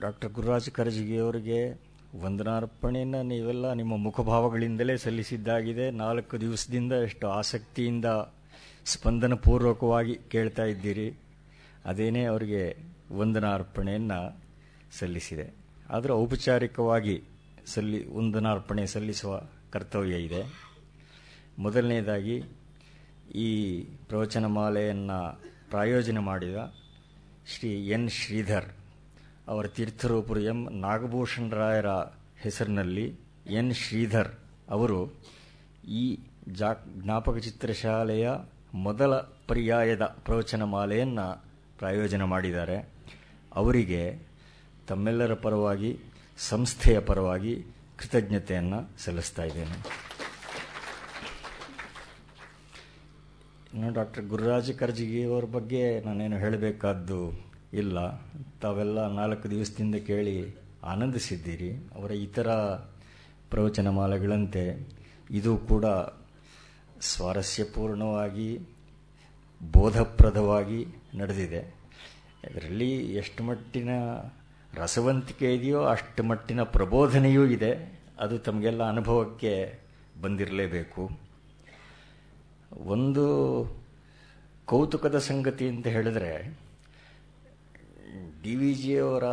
Doctor Gururaj ಕರಜಿಗಿಯವರಿಗೆ ವಂದನಾರ್ಪಣೆಯನ್ನು ನೀವೆಲ್ಲ ನಿಮ್ಮ ಮುಖಭಾವಗಳಿಂದಲೇ ಸಲ್ಲಿಸಿದ್ದಾಗಿದೆ. ನಾಲ್ಕು ದಿವಸದಿಂದ ಎಷ್ಟು ಆಸಕ್ತಿಯಿಂದ ಸ್ಪಂದನಪೂರ್ವಕವಾಗಿ ಕೇಳ್ತಾ ಇದ್ದೀರಿ. ಅದೇನೇ ಅವರಿಗೆ ವಂದನಾರ್ಪಣೆಯನ್ನು ಸಲ್ಲಿಸಿದೆ. ಆದರೆ ಔಪಚಾರಿಕವಾಗಿ ಸಲ್ಲಿ, ವಂದನಾರ್ಪಣೆ ಸಲ್ಲಿಸುವ ಕರ್ತವ್ಯ ಇದೆ. ಮೊದಲನೇದಾಗಿ ಈ ಪ್ರವಚನ ಮಾಲೆಯನ್ನು ಪ್ರಾಯೋಜನೆ ಮಾಡಿದ ಶ್ರೀ ಎನ್ ಶ್ರೀಧರ್ ಅವರ ತೀರ್ಥರೂಪರು ಎಂ. ನಾಗಭೂಷಣರಾಯರ ಹೆಸರಿನಲ್ಲಿ ಎನ್. ಶ್ರೀಧರ್ ಅವರು ಈ ಜಾ, ಜ್ಞಾಪಕ ಚಿತ್ರಶಾಲೆಯ ಮೊದಲ ಪರ್ಯಾಯದ ಪ್ರವಚನ ಮಾಲೆಯನ್ನು ಪ್ರಾಯೋಜನ ಮಾಡಿದ್ದಾರೆ. ಅವರಿಗೆ ತಮ್ಮೆಲ್ಲರ ಪರವಾಗಿ, ಸಂಸ್ಥೆಯ ಪರವಾಗಿ ಕೃತಜ್ಞತೆಯನ್ನು ಸಲ್ಲಿಸ್ತಾ ಇದ್ದೇನೆ. ಇನ್ನು ಡಾಕ್ಟರ್ ಗುರುರಾಜ ಕರ್ಜಿಗಿಯವರ ಬಗ್ಗೆ ನಾನೇನು ಹೇಳಬೇಕಾದ್ದು ಇಲ್ಲ, ತಾವೆಲ್ಲ ನಾಲ್ಕು ದಿವಸದಿಂದ ಕೇಳಿ ಆನಂದಿಸಿದ್ದೀರಿ. ಅವರ ಇತರ ಪ್ರವಚನ ಮಾಲೆಗಳಂತೆ ಇದು ಕೂಡ ಸ್ವಾರಸ್ಯಪೂರ್ಣವಾಗಿ, ಬೋಧಪ್ರದವಾಗಿ ನಡೆದಿದೆ. ಇದರಲ್ಲಿ ಎಷ್ಟು ಮಟ್ಟಿನ ರಸವಂತಿಕೆ ಇದೆಯೋ ಅಷ್ಟು ಮಟ್ಟಿನ ಪ್ರಬೋಧನೆಯೂ ಇದೆ. ಅದು ತಮಗೆಲ್ಲ ಅನುಭವಕ್ಕೆ ಬಂದಿರಲೇಬೇಕು. ಒಂದು ಕೌತುಕದ ಸಂಗತಿ ಅಂತ ಹೇಳಿದ್ರೆ ಡಿ ವಿ ಜಿಯವರ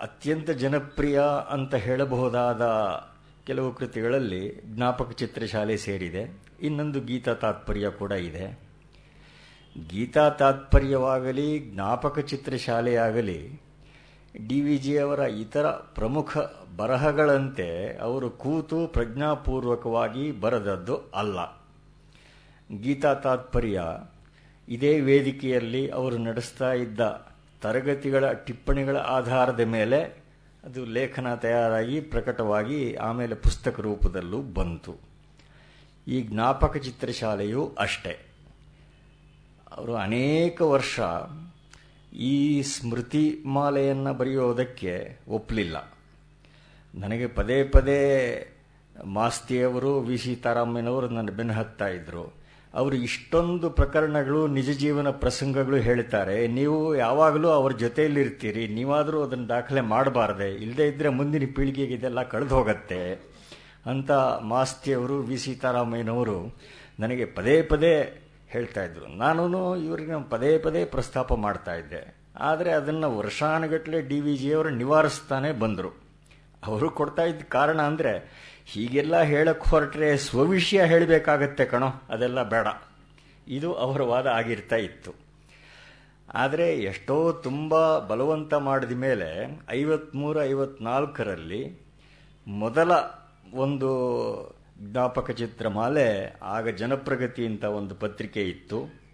ಅತ್ಯಂತ ಜನಪ್ರಿಯ ಅಂತ ಹೇಳಬಹುದಾದ ಕೆಲವು ಕೃತಿಗಳಲ್ಲಿ ಜ್ಞಾಪಕ ಚಿತ್ರಶಾಲೆ ಸೇರಿದೆ. ಇನ್ನೊಂದು ಗೀತಾ ತಾತ್ಪರ್ಯ ಕೂಡ ಇದೆ. ಗೀತಾ ತಾತ್ಪರ್ಯವಾಗಲಿ, ಜ್ಞಾಪಕ ಚಿತ್ರಶಾಲೆಯಾಗಲಿ, ಡಿ ವಿ ಜಿಯವರ ಇತರ ಪ್ರಮುಖ ಬರಹಗಳಂತೆ ಅವರು ಕೂತು ಪ್ರಜ್ಞಾಪೂರ್ವಕವಾಗಿ ಬರೆದದ್ದು ಅಲ್ಲ. ಗೀತಾ ತಾತ್ಪರ್ಯ ಇದೇ ವೇದಿಕೆಯಲ್ಲಿ ಅವರು ನಡೆಸ್ತಾ ಇದ್ದ ತರಗತಿಗಳ ಟಿಪ್ಪಣಿಗಳ ಆಧಾರದ ಮೇಲೆ ಅದು ಲೇಖನ ತಯಾರಾಗಿ ಪ್ರಕಟವಾಗಿ ಆಮೇಲೆ ಪುಸ್ತಕ ರೂಪದಲ್ಲೂ ಬಂತು. ಈ ಜ್ಞಾಪಕ ಚಿತ್ರಶಾಲೆಯು ಅಷ್ಟೇ. ಅವರು ಅನೇಕ ವರ್ಷ ಈ ಸ್ಮೃತಿ ಮಾಲೆಯನ್ನು ಬರೆಯೋದಕ್ಕೆ ಒಪ್ಪಲಿಲ್ಲ ನನಗೆ ಪದೇ ಪದೇ ಮಾಸ್ತಿಯವರು, ವಿ ಸೀತಾರಾಮಯ್ಯನವರು ನನ್ನ ಬೆನ್ನು ಹತ್ತಾ ಇದ್ರು. ಅವರು ಇಷ್ಟೊಂದು ಪ್ರಕರಣಗಳು, ನಿಜ ಜೀವನ ಪ್ರಸಂಗಗಳು ಹೇಳ್ತಾರೆ. ನೀವು ಯಾವಾಗಲೂ ಅವ್ರ ಜೊತೆಯಲ್ಲಿರ್ತೀರಿ ನೀವಾದರೂ ಅದನ್ನು ದಾಖಲೆ ಮಾಡಬಾರ್ದೆ. ಇಲ್ಲದೇ ಇದ್ದರೆ ಮುಂದಿನ ಪೀಳಿಗೆಗೆ ಇದೆಲ್ಲ ಕಳೆದು ಹೋಗತ್ತೆ ಅಂತ ಮಾಸ್ತಿಯವರು ವಿ. ಸೀತಾರಾಮಯ್ಯನವರು ನನಗೆ ಪದೇ ಪದೇ ಹೇಳ್ತಾ ಇದ್ರು. ನಾನು ಇವರಿಗೆ ಪದೇ ಪದೇ ಪ್ರಸ್ತಾಪ ಮಾಡ್ತಾ ಇದ್ದೆ. ಆದರೆ ಅದನ್ನು ವರ್ಷಾನುಗಟ್ಟಲೆ ಡಿ ವಿ ಜಿಯವರು ನಿವಾರಿಸ್ತಾನೆ ಬಂದರು. ಅವರು ಕೊಡ್ತಾ ಇದ್ದ ಕಾರಣ ಅಂದರೆ ಹೀಗೆಲ್ಲ ಹೇಳಕ್ಕೆ ಹೊರಟ್ರೆ ಸ್ವವಿಷಯ ಹೇಳಬೇಕಾಗತ್ತೆ ಕಣೋ, ಅದೆಲ್ಲ ಬೇಡ. ಇದು ಅವರ ವಾದ ಆಗಿರ್ತಾ ಇತ್ತು. ಆದರೆ ಎಷ್ಟೋ ತುಂಬ ಬಲವಂತ ಮಾಡಿದ ಮೇಲೆ ಐವತ್ಮೂರು ಐವತ್ನಾಲ್ಕರಲ್ಲಿ ಮೊದಲ ಒಂದು ಜ್ಞಾಪಕ ಚಿತ್ರಮಾಲೆ ಆಗ ಜನಪ್ರಗತಿ ಅಂತ ಒಂದು ಪತ್ರಿಕೆ ಇತ್ತು.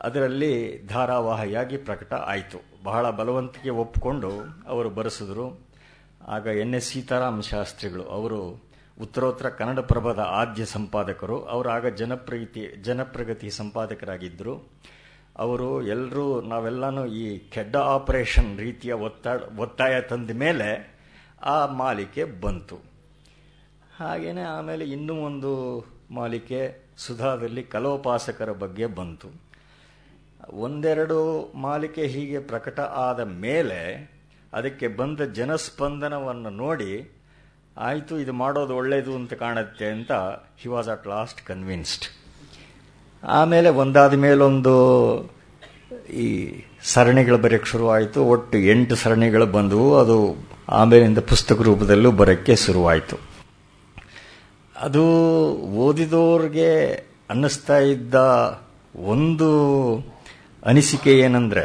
ಅದರಲ್ಲಿ ಧಾರಾವಾಹಿಯಾಗಿ ಪ್ರಕಟ ಆಯಿತು. ಬಹಳ ಬಲವಂತಿಕೆ ಒಪ್ಪಿಕೊಂಡು ಅವರು ಬರೆಸಿದ್ರು. ಆಗ ಎನ್ ಎಸ್ ಸೀತಾರಾಮ ಶಾಸ್ತ್ರಿಗಳು ಅವರು ಉತ್ತರೋತ್ತರ ಕನ್ನಡ ಪ್ರಭದ ಆದ್ಯ ಸಂಪಾದಕರು, ಅವರು ಆಗ ಜನಪ್ರಗತಿ ಜನಪ್ರಗತಿ ಸಂಪಾದಕರಾಗಿದ್ದರು. ಅವರು ಎಲ್ಲರೂ ನಾವೆಲ್ಲನೂ ಈ ಕೆಡ್ಡ ಆಪರೇಷನ್ ರೀತಿಯ ಒತ್ತಡ, ಒತ್ತಾಯ ತಂದ ಮೇಲೆ ಆ ಮಾಲಿಕೆ ಬಂತು. ಹಾಗೆಯೇ ಆಮೇಲೆ ಇನ್ನೂ ಒಂದು ಮಾಲಿಕೆ ಸುಧಾದಲ್ಲಿ ಕಲೋಪಾಸಕರ ಬಗ್ಗೆ ಬಂತು. ಒಂದೆರಡು ಮಾಲಿಕೆ ಹೀಗೆ ಪ್ರಕಟ ಆದ ಮೇಲೆ ಅದಕ್ಕೆ ಬಂದ ಜನಸ್ಪಂದನವನ್ನು ನೋಡಿ ಆಯಿತು, ಇದು ಮಾಡೋದು ಒಳ್ಳೆಯದು ಅಂತ ಕಾಣುತ್ತೆ ಅಂತ he was at last convinced ಆಮೇಲೆ ಒಂದಾದ ಮೇಲೊಂದು ಈ ಸರಣಿಗಳು ಬರೆಯಕ್ಕೆ ಶುರುವಾಯಿತು. ಒಟ್ಟು ಎಂಟು ಸರಣಿಗಳು ಬಂದವು. ಅದು ಆಮೇಲಿಂದ ಪುಸ್ತಕ ರೂಪದಲ್ಲೂ ಬರೋಕ್ಕೆ ಶುರುವಾಯಿತು. ಅದು ಓದಿದವ್ರಿಗೆ ಅನ್ನಿಸ್ತಾ ಇದ್ದ ಒಂದು ಅನಿಸಿಕೆ ಏನಂದ್ರೆ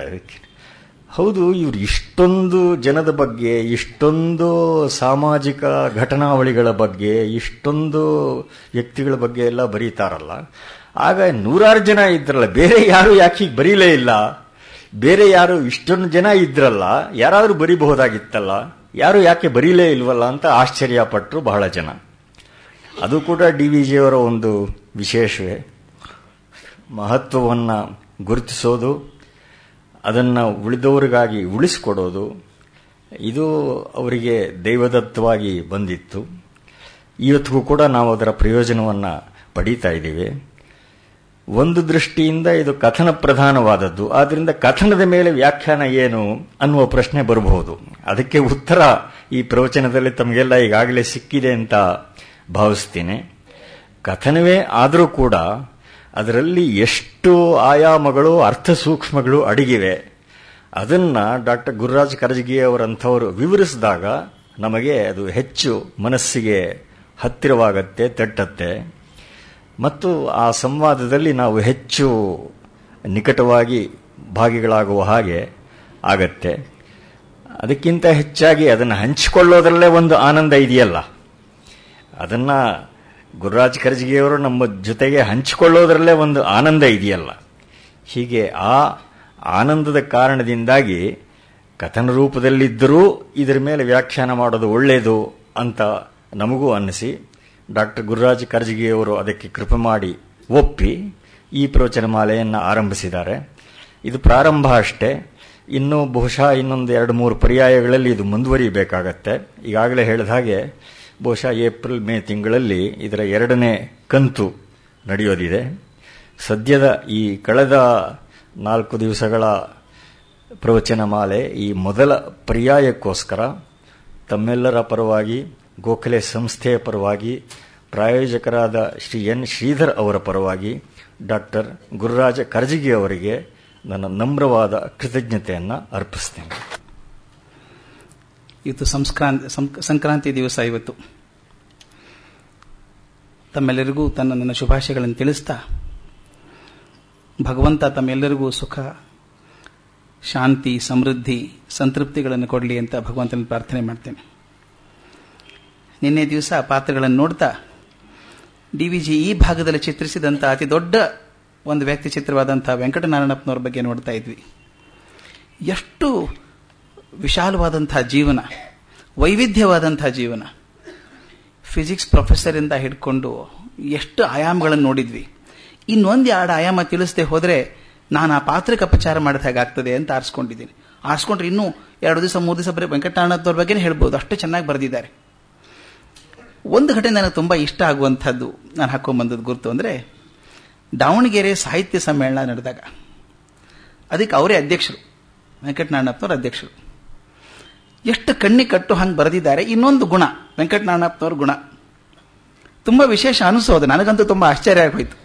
ಹೌದು, ಇವರು ಇಷ್ಟೊಂದು ಜನದ ಬಗ್ಗೆ, ಇಷ್ಟೊಂದು ಸಾಮಾಜಿಕ ಘಟನಾವಳಿಗಳ ಬಗ್ಗೆ, ಇಷ್ಟೊಂದು ವ್ಯಕ್ತಿಗಳ ಬಗ್ಗೆ ಎಲ್ಲ ಬರೀತಾರಲ್ಲ. ಆಗ ನೂರಾರು ಜನ ಇದ್ರಲ್ಲ, ಬೇರೆ ಯಾರು ಯಾಕೆ ಹೀಗೆ ಬರೀಲೇ ಇಲ್ಲ? ಬೇರೆ ಯಾರು ಇಷ್ಟೊಂದು ಜನ ಇದ್ರಲ್ಲ, ಯಾರಾದರೂ ಬರೀಬಹುದಾಗಿತ್ತಲ್ಲ, ಯಾರು ಯಾಕೆ ಬರೀಲೇ ಇಲ್ವಲ್ಲ ಅಂತ ಆಶ್ಚರ್ಯ ಪಟ್ಟರು ಬಹಳ ಜನ. ಅದು ಕೂಡ ಡಿ ವಿ ಜಿಯವರ ಒಂದು ವಿಶೇಷವೇ. ಮಹತ್ವವನ್ನು ಗುರುತಿಸೋದು ಅದನ್ನು ಉಳಿದವರಿಗಾಗಿ ಉಳಿಸಿಕೊಡೋದು, ಇದು ಅವರಿಗೆ ದೈವದತ್ತವಾಗಿ ಬಂದಿತ್ತು. ಇವತ್ತಿಗೂ ಕೂಡ ನಾವು ಅದರ ಪ್ರಯೋಜನವನ್ನು ಪಡೀತಾ ಇದ್ದೀವಿ. ಒಂದು ದೃಷ್ಟಿಯಿಂದ ಇದು ಕಥನ ಪ್ರಧಾನವಾದದ್ದು. ಆದ್ದರಿಂದ ಕಥನದ ಮೇಲೆ ವ್ಯಾಖ್ಯಾನ ಏನು ಅನ್ನುವ ಪ್ರಶ್ನೆ ಬರಬಹುದು. ಅದಕ್ಕೆ ಉತ್ತರ ಈ ಪ್ರವಚನದಲ್ಲಿ ತಮಗೆಲ್ಲ ಈಗಾಗಲೇ ಸಿಕ್ಕಿದೆ ಅಂತ ಭಾವಿಸ್ತೀನಿ. ಕಥನವೇ ಆದರೂ ಕೂಡ ಅದರಲ್ಲಿ ಎಷ್ಟು ಆಯಾಮಗಳು, ಅರ್ಥ ಸೂಕ್ಷ್ಮಗಳು ಅಡಗಿವೆ, ಅದನ್ನ ಡಾಕ್ಟರ್ ಗುರುರಾಜ್ ಕರಜಗಿ ಅವರಂಥವರು ವಿವರಿಸಿದಾಗ ನಮಗೆ ಅದು ಹೆಚ್ಚು ಮನಸ್ಸಿಗೆ ಹತ್ತಿರವಾಗತ್ತೆ, ತಟ್ಟತ್ತೆ. ಮತ್ತು ಆ ಸಂವಾದದಲ್ಲಿ ನಾವು ಹೆಚ್ಚು ನಿಕಟವಾಗಿ ಭಾಗಿಗಳಾಗುವ ಹಾಗೆ ಆಗತ್ತೆ. ಅದಕ್ಕಿಂತ ಹೆಚ್ಚಾಗಿ ಅದನ್ನು ಹಂಚಿಕೊಳ್ಳೋದರಲ್ಲೇ ಒಂದು ಆನಂದ ಇದೆಯಲ್ಲ. ಅದನ್ನ ಗುರುರಾಜ್ ಖರ್ಜಿಗೆಯವರು ನಮ್ಮ ಜೊತೆಗೆ ಹಂಚಿಕೊಳ್ಳೋದ್ರಲ್ಲೇ ಒಂದು ಆನಂದ ಇದೆಯಲ್ಲ. ಹೀಗೆ ಆ ಆನಂದದ ಕಾರಣದಿಂದಾಗಿ ಕಥನ ರೂಪದಲ್ಲಿದ್ದರೂ ಇದರ ಮೇಲೆ ವ್ಯಾಖ್ಯಾನ ಮಾಡೋದು ಒಳ್ಳೆಯದು ಅಂತ ನಮಗೂ ಅನ್ನಿಸಿ ಡಾಕ್ಟರ್ ಗುರುರಾಜ್ ಖರ್ಜಿಗೆಯವರು ಅದಕ್ಕೆ ಕೃಪೆ ಮಾಡಿ ಒಪ್ಪಿ ಈ ಪ್ರವಚನ ಮಾಲೆಯನ್ನು ಆರಂಭಿಸಿದ್ದಾರೆ. ಇದು ಪ್ರಾರಂಭ ಅಷ್ಟೇ. ಇನ್ನೂ ಬಹುಶಃ ಇನ್ನೊಂದು ಎರಡು ಮೂರು ಪರ್ಯಾಯಗಳಲ್ಲಿ ಇದು ಮುಂದುವರಿಯಬೇಕಾಗತ್ತೆ. ಈಗಾಗಲೇ ಹೇಳಿದ ಹಾಗೆ ಬಹುಶಃ ಏಪ್ರಿಲ್, ಮೇ ತಿಂಗಳಲ್ಲಿ ಇದರ ಎರಡನೇ ಕಂತು ನಡೆಯೋದಿದೆ. ಸದ್ಯದ ಈ ಕಳೆದ ನಾಲ್ಕು ದಿವಸಗಳ ಪ್ರವಚನ ಮಾಲೆ ಈ ಮೊದಲ ಪರ್ಯಾಯಕ್ಕೋಸ್ಕರ ತಮ್ಮೆಲ್ಲರ ಪರವಾಗಿ, ಗೋಖಲೆ ಸಂಸ್ಥೆಯ ಪರವಾಗಿ, ಪ್ರಾಯೋಜಕರಾದ ಶ್ರೀ ಎನ್. ಶ್ರೀಧರ್ ಅವರ ಪರವಾಗಿ ಡಾಕ್ಟರ್ ಗುರುರಾಜ ಕರ್ಜಿಗಿ ಅವರಿಗೆ ನನ್ನ ನಮ್ರವಾದ ಕೃತಜ್ಞತೆಯನ್ನು ಅರ್ಪಿಸ್ತೇನೆ. ಇವತ್ತು ಸಂಸ್ಕ್ರಾಂತಿ ಸಂಕ್ರಾಂತಿ ದಿವಸ ಇವತ್ತು. ತಮ್ಮೆಲ್ಲರಿಗೂ ತನ್ನ ನನ್ನ ಶುಭಾಶಯಗಳನ್ನು ತಿಳಿಸ್ತಾ, ಭಗವಂತ ತಮ್ಮೆಲ್ಲರಿಗೂ ಸುಖ, ಶಾಂತಿ, ಸಮೃದ್ಧಿ, ಸಂತೃಪ್ತಿಗಳನ್ನು ಕೊಡಲಿ ಅಂತ ಭಗವಂತನ ಪ್ರಾರ್ಥನೆ ಮಾಡ್ತೇನೆ. ನಿನ್ನೆ ದಿವಸ ಪಾತ್ರಗಳನ್ನು ನೋಡ್ತಾ, ಡಿ ವಿ ಜಿ ಈ ಭಾಗದಲ್ಲಿ ಚಿತ್ರಿಸಿದಂಥ ಅತಿ ದೊಡ್ಡ ಒಂದು ವ್ಯಕ್ತಿ ಚಿತ್ರವಾದಂಥ ವೆಂಕಟನಾರಾಯಣಪ್ಪನವ್ರ ಬಗ್ಗೆ ನೋಡ್ತಾ ಇದ್ವಿ. ಎಷ್ಟು ವಿಶಾಲವಾದಂತಹ ಜೀವನ ವೈವಿಧ್ಯವಾದಂತಹ ಜೀವನ. ಫಿಸಿಕ್ಸ್ ಪ್ರೊಫೆಸರಿಂದ ಹಿಡ್ಕೊಂಡು ಎಷ್ಟು ಆಯಾಮಗಳನ್ನು ನೋಡಿದ್ವಿ. ಇನ್ನೊಂದು ಎರಡು ಆಯಾಮ ತಿಳಿಸದೆ ಹೋದರೆ ನಾನು ಆ ಪಾತ್ರಕ್ಕೆ ಅಪಚಾರ ಮಾಡಿದ ಹಾಗಾಗ್ತದೆ ಅಂತ ಆರಿಸ್ಕೊಂಡಿದ್ದೀನಿ. ಆರಿಸ್ಕೊಂಡ್ರೆ ಇನ್ನೂ ಎರಡು ದಿವಸ, ಮೂರು ದಿವಸ ಬರೀ ವೆಂಕಟನಾಥವ್ರ ಬಗ್ಗೆನೇ ಹೇಳ್ಬೋದು. ಅಷ್ಟು ಚೆನ್ನಾಗಿ ಬರೆದಿದ್ದಾರೆ. ಒಂದು ಘಟನೆ ನನಗೆ ತುಂಬ ಇಷ್ಟ ಆಗುವಂಥದ್ದು ನಾನು ಹಾಕೊಂಡ್ಬಂದದ್ದು ಗುರುತು ಅಂದರೆ ದಾವಣಗೆರೆ ಸಾಹಿತ್ಯ ಸಮ್ಮೇಳನ ನಡೆದಾಗ. ಅದಕ್ಕೆ ಅವರೇ ಅಧ್ಯಕ್ಷರು ವೆಂಕಟನಾರಾಯಣಪ್ಪನವ್ರ ಅಧ್ಯಕ್ಷರು. ಎಷ್ಟು ಕಣ್ಣಿ ಕಟ್ಟು ಹಂಗೆ ಬರೆದಿದ್ದಾರೆ, ಇನ್ನೊಂದು ಗುಣ ವೆಂಕಟನಾರಾಯಣಪ್ಪನವ್ರ ಗುಣ. ತುಂಬ ವಿಶೇಷ ಅನಿಸೋದು ನನಗಂತೂ ತುಂಬ ಆಶ್ಚರ್ಯ ಆಗೋಯ್ತು.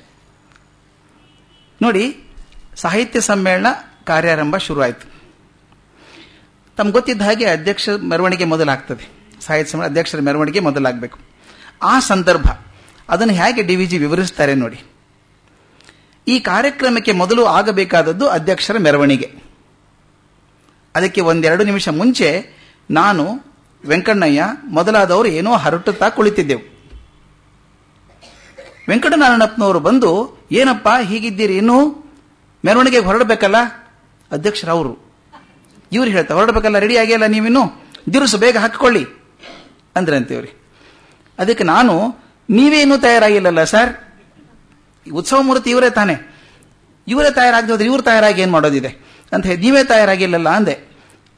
ನೋಡಿ, ಸಾಹಿತ್ಯ ಸಮ್ಮೇಳನ ಕಾರ್ಯಾರಂಭ ಶುರುವಾಯಿತು. ತಮ್ಗೆ ಗೊತ್ತಿದ್ದ ಹಾಗೆ ಅಧ್ಯಕ್ಷ ಮೆರವಣಿಗೆ ಮೊದಲಾಗ್ತದೆ. ಸಾಹಿತ್ಯ ಸಮ್ಮೇಳನ ಅಧ್ಯಕ್ಷರ ಮೆರವಣಿಗೆ ಮೊದಲಾಗಬೇಕು. ಆ ಸಂದರ್ಭ, ಅದನ್ನು ಹೇಗೆ ಡಿ ವಿಜಿ ವಿವರಿಸ್ತಾರೆ ನೋಡಿ. ಈ ಕಾರ್ಯಕ್ರಮಕ್ಕೆ ಮೊದಲು ಆಗಬೇಕಾದದ್ದು ಅಧ್ಯಕ್ಷರ ಮೆರವಣಿಗೆ. ಅದಕ್ಕೆ ಒಂದೆರಡು ನಿಮಿಷ ಮುಂಚೆ ನಾನು, ವೆಂಕಣ್ಣಯ್ಯ, ಮೊದಲಾದವರು ಏನೋ ಹರಟುತ್ತಾ ಕುಳಿತಿದ್ದೆವು. ವೆಂಕಟನಾರಾಯಣಪ್ಪನವರು ಬಂದು, ಏನಪ್ಪ ಹೀಗಿದ್ದೀರಿ ಇನ್ನೂ? ಮೆರವಣಿಗೆಗೆ ಹೊರಡಬೇಕಲ್ಲ? ಅಧ್ಯಕ್ಷರವರು. ಇವ್ರು ಹೇಳ್ತಾ, ಹೊರಡಬೇಕಲ್ಲ, ರೆಡಿ ಆಗಿಲ್ಲ ನೀವಿನ್ನು? ದಿರುಸು ಬೇಗ ಹಾಕಿಕೊಳ್ಳಿ. ಅಂದ್ರೆ ಅಂತೀವ್ರಿ. ಅದಕ್ಕೆ ನಾನು ನೀವೇನು ತಯಾರಾಗಿಲ್ಲಲ್ಲ ಸರ್? ಉತ್ಸವ ಮೂರ್ತಿ ಇವರೇ ತಾನೆ. ಇವರೇ ತಯಾರಾಗದೆ ಇವ್ರು ತಯಾರಾಗಿ ಏನ್ ಮಾಡೋದಿದೆ? ಅಂತ ಹೇಳಿ, ನೀವೇ ತಯಾರಾಗಿಲ್ಲಲ್ಲ ಅಂದೆ.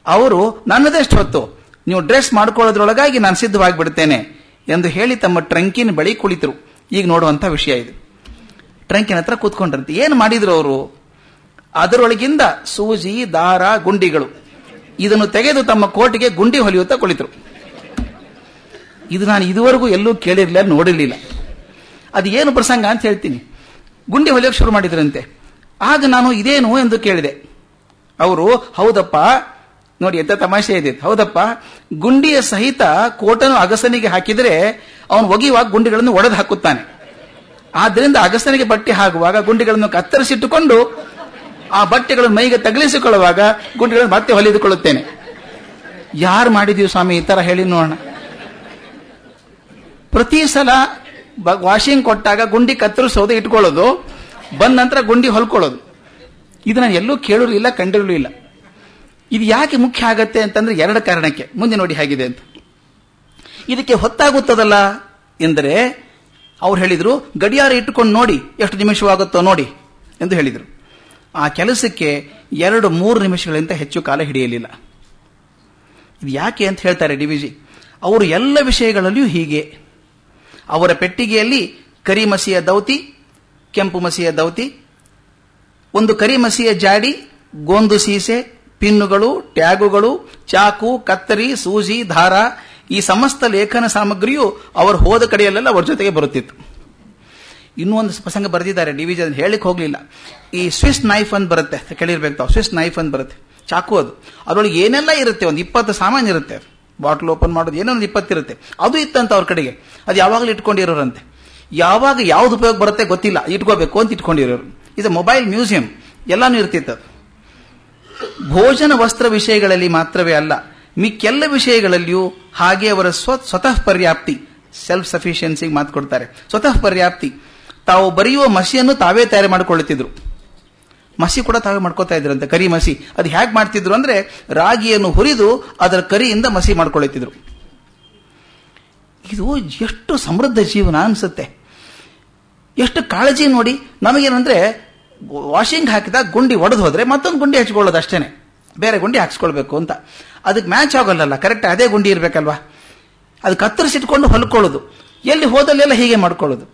ಅವರು ನನ್ನದೆಷ್ಟು ಹೊತ್ತು ನೀವು ಡ್ರೆಸ್ ಮಾಡ್ಕೊಳ್ಳೋದ್ರೊಳಗಾಗಿ ನಾನು ಸಿದ್ಧವಾಗಿ ಬಿಡ್ತೇನೆ ಎಂದು ಹೇಳಿ ತಮ್ಮ ಟ್ರಂಕಿನ ಬಳಿ ಕುಳಿತರು. ಈಗ ನೋಡುವಂತ ವಿಷಯ ಇದು. ಟ್ರಂಕಿನ ಹತ್ರ ಕೂತ್ಕೊಂಡ್ರಂತೆ. ಏನು ಮಾಡಿದ್ರು ಅವರು? ಅದರೊಳಗಿಂದ ಸೂಜಿ, ದಾರ, ಗುಂಡಿಗಳು. ಇದನ್ನು ತೆಗೆದು ತಮ್ಮ ಕೋಟಿಗೆ ಗುಂಡಿ ಹೊಲಿಯುತ್ತಾ ಕುಳಿತರು. ಇದು ನಾನು ಇದುವರೆಗೂ ಎಲ್ಲೂ ಕೇಳಿರಲಿಲ್ಲ, ನೋಡಿರಲಿಲ್ಲ. ಅದು ಏನು ಪ್ರಸಂಗ ಅಂತ ಹೇಳ್ತೀನಿ. ಗುಂಡಿ ಹೊಲಿಯೋಕೆ ಶುರು ಮಾಡಿದ್ರಂತೆ. ಆಗ ನಾನು ಇದೇನು ಎಂದು ಕೇಳಿದೆ. ಅವರು, ಹೌದಪ್ಪ ನೋಡಿ, ಎಂತ ತಮಾಷೆ ಇದೆ. ಹೌದಪ್ಪ? ಗುಂಡಿಯ ಸಹಿತ ಕೋಟನು ಅಗಸನಿಗೆ ಹಾಕಿದರೆ ಅವನು ಒಗೆಯುವಾಗ ಗುಂಡಿಗಳನ್ನು ಒಡೆದು ಹಾಕುತ್ತಾನೆ. ಆದ್ದರಿಂದ ಅಗಸನಿಗೆ ಬಟ್ಟೆ ಹಾಕುವಾಗ ಗುಂಡಿಗಳನ್ನು ಕತ್ತರಿಸಿಟ್ಟುಕೊಂಡು ಆ ಬಟ್ಟೆಗಳನ್ನು ಮೈಗೆ ತಗಲಿಸಿಕೊಳ್ಳುವಾಗ ಗುಂಡಿಗಳನ್ನು ಮತ್ತೆ ಹೊಲಿದುಕೊಳ್ಳುತ್ತೇನೆ. ಯಾರು ಮಾಡಿದೀವಿ ಸ್ವಾಮಿ ಈ ತರ ಹೇಳಿ ನೋಡೋಣ. ಪ್ರತಿ ಸಲ ವಾಷಿಂಗ್ ಕೊಟ್ಟಾಗ ಗುಂಡಿ ಕತ್ತರಿಸೋದು, ಇಟ್ಕೊಳ್ಳೋದು, ಬಂದ ನಂತರ ಗುಂಡಿ ಹೊಲ್ಕೊಳ್ಳೋದು. ಇದು ನಾನು ಎಲ್ಲೂ ಕೇಳಿರಲಿಲ್ಲ ಕಂಡಿರಲಿಲ್ಲ ಇದು ಯಾಕೆ ಮುಖ್ಯ ಆಗತ್ತೆ ಅಂತಂದ್ರೆ ಎರಡು ಕಾರಣಕ್ಕೆ. ಮುಂದೆ ನೋಡಿ ಹೇಗಿದೆ ಅಂತ. ಇದಕ್ಕೆ ಹೊತ್ತಾಗುತ್ತದಲ್ಲ ಎಂದರೆ ಅವ್ರು ಹೇಳಿದರು, ಗಡಿಯಾರ ಇಟ್ಟುಕೊಂಡು ನೋಡಿ, ಎಷ್ಟು ನಿಮಿಷವಾಗುತ್ತೋ ನೋಡಿ ಎಂದು ಹೇಳಿದರು. ಆ ಕೆಲಸಕ್ಕೆ ಎರಡು, ಮೂರು ನಿಮಿಷಗಳಿಂದ ಹೆಚ್ಚು ಕಾಲ ಹಿಡಿಯಲಿಲ್ಲ. ಇದು ಯಾಕೆ ಅಂತ ಹೇಳ್ತಾರೆ ಡಿವಿಜಿ ಅವರು ಎಲ್ಲ ವಿಷಯಗಳಲ್ಲಿಯೂ ಹೀಗೆ. ಅವರ ಪೆಟ್ಟಿಗೆಯಲ್ಲಿ ಕರಿಮಸಿಯ ದೌತಿ, ಕೆಂಪು ಮಸಿಯ ದೌತಿ, ಒಂದು ಕರಿ ಮಸಿಯ ಜಾಡಿ, ಗೋಂದು ಸೀಸೆ ಪಿನ್ನುಗಳು, ಟ್ಯಾಗುಗಳು, ಚಾಕು, ಕತ್ತರಿ, ಸೂಜಿ ದಾರ ಈ ಸಮಸ್ತ ಲೇಖನ ಸಾಮಗ್ರಿಯು ಅವರು ಹೋದ ಕಡೆಯಲ್ಲೆಲ್ಲ ಅವರ ಜೊತೆಗೆ ಬರುತ್ತಿತ್ತು. ಇನ್ನೂ ಒಂದು ಪ್ರಸಂಗ ಬರೆದಿದ್ದಾರೆ ಡಿವಿಜನ್ ಹೇಳಿಕ್ ಹೋಗ್ಲಿಲ್ಲ. ಈ ಸ್ವಿಸ್ ನೈಫ್ ಅಂತ ಬರುತ್ತೆ, ಕೇಳಿರ್ಬೇಕು ತಾವು, ಸ್ವಿಸ್ ನೈಫ್ ಅಂತ ಬರುತ್ತೆ. ಚಾಕು ಅದು. ಅದರೊಳಗೆ ಏನೆಲ್ಲ ಇರುತ್ತೆ? ಒಂದು ಇಪ್ಪತ್ತು ಸಾಮಾನು ಇರುತ್ತೆ. ಬಾಟ್ಲ್ ಓಪನ್ ಮಾಡೋದು, ಏನೋ ಒಂದು ಇಪ್ಪತ್ತಿರುತ್ತೆ ಅದು ಇತ್ತಂತ ಅವ್ರ ಕಡೆಗೆ. ಅದು ಯಾವಾಗಲೂ ಇಟ್ಕೊಂಡಿರೋರಂತೆ. ಯಾವಾಗ ಯಾವ್ದು ಉಪಯೋಗ ಬರುತ್ತೆ ಗೊತ್ತಿಲ್ಲ. ಇಟ್ಕೋಬೇಕು ಅಂತ ಇಟ್ಕೊಂಡಿರೋರು. ಇದು ಮೊಬೈಲ್ ಮ್ಯೂಸಿಯಂ. ಎಲ್ಲಾನು ಇರ್ತಿತ್ತು ಅದು. ಭೋಜನ ವಸ್ತ್ರ ವಿಷಯಗಳಲ್ಲಿ ಮಾತ್ರವೇ ಅಲ್ಲ, ಮಿಕ್ಕೆಲ್ಲ ವಿಷಯಗಳಲ್ಲಿಯೂ ಹಾಗೆ ಅವರ ಸ್ವ ಸ್ವತಃ ಪರ್ಯಾಪ್ತಿ ಸೆಲ್ಫ್ ಸಫಿಷಿಯನ್ಸಿಗೆ ಮಾತು ಕೊಡ್ತಾರೆ. ಸ್ವತಃ ಪರ್ಯಾಪ್ತಿ. ತಾವು ಬರೆಯುವ ಮಸಿಯನ್ನು ತಾವೇ ತಯಾರಿ ಮಾಡಿಕೊಳ್ಳುತ್ತಿದ್ರು. ಮಸಿ ಕೂಡ ತಾವೇ ಮಾಡ್ಕೋತಾ ಇದ್ರಂತೆ ಕರಿ ಮಸಿ. ಅದು ಹೇಗೆ ಮಾಡ್ತಿದ್ರು ಅಂದ್ರೆ ರಾಗಿಯನ್ನು ಹುರಿದು ಅದರ ಕರಿಯಿಂದ ಮಸಿ ಮಾಡ್ಕೊಳ್ಳುತ್ತಿದ್ರು. ಇದು ಎಷ್ಟು ಸಮೃದ್ಧ ಜೀವನ ಅನ್ಸುತ್ತೆ. ಎಷ್ಟು ಕಾಳಜಿ ನೋಡಿ, ನಮಗೇನಂದ್ರೆ ವಾಷಿಂಗ್ ಹಾಕಿದಾಗ ಗುಂಡಿ ಒಡೆದು ಹೋದ್ರೆ ಮತ್ತೊಂದು ಗುಂಡಿ ಹಚ್ಕೊಳ್ಳೋದು ಅಷ್ಟೇನೆ. ಬೇರೆ ಗುಂಡಿ ಹಾಕ್ಸ್ಕೊಳ್ಬೇಕು ಅಂತ. ಅದಕ್ಕೆ ಮ್ಯಾಚ್ ಆಗಲ್ಲಲ್ಲ ಕರೆಕ್ಟ್ ಅದೇ ಗುಂಡಿ ಇರಬೇಕಲ್ವಾ? ಅದು ಕತ್ತರಿಸಿಟ್ಕೊಂಡು ಹೊಲ್ಕೊಳ್ಳೋದು. ಎಲ್ಲಿ ಹೋದಲ್ಲೆಲ್ಲ ಹೀಗೆ ಮಾಡ್ಕೊಳ್ಳೋದು.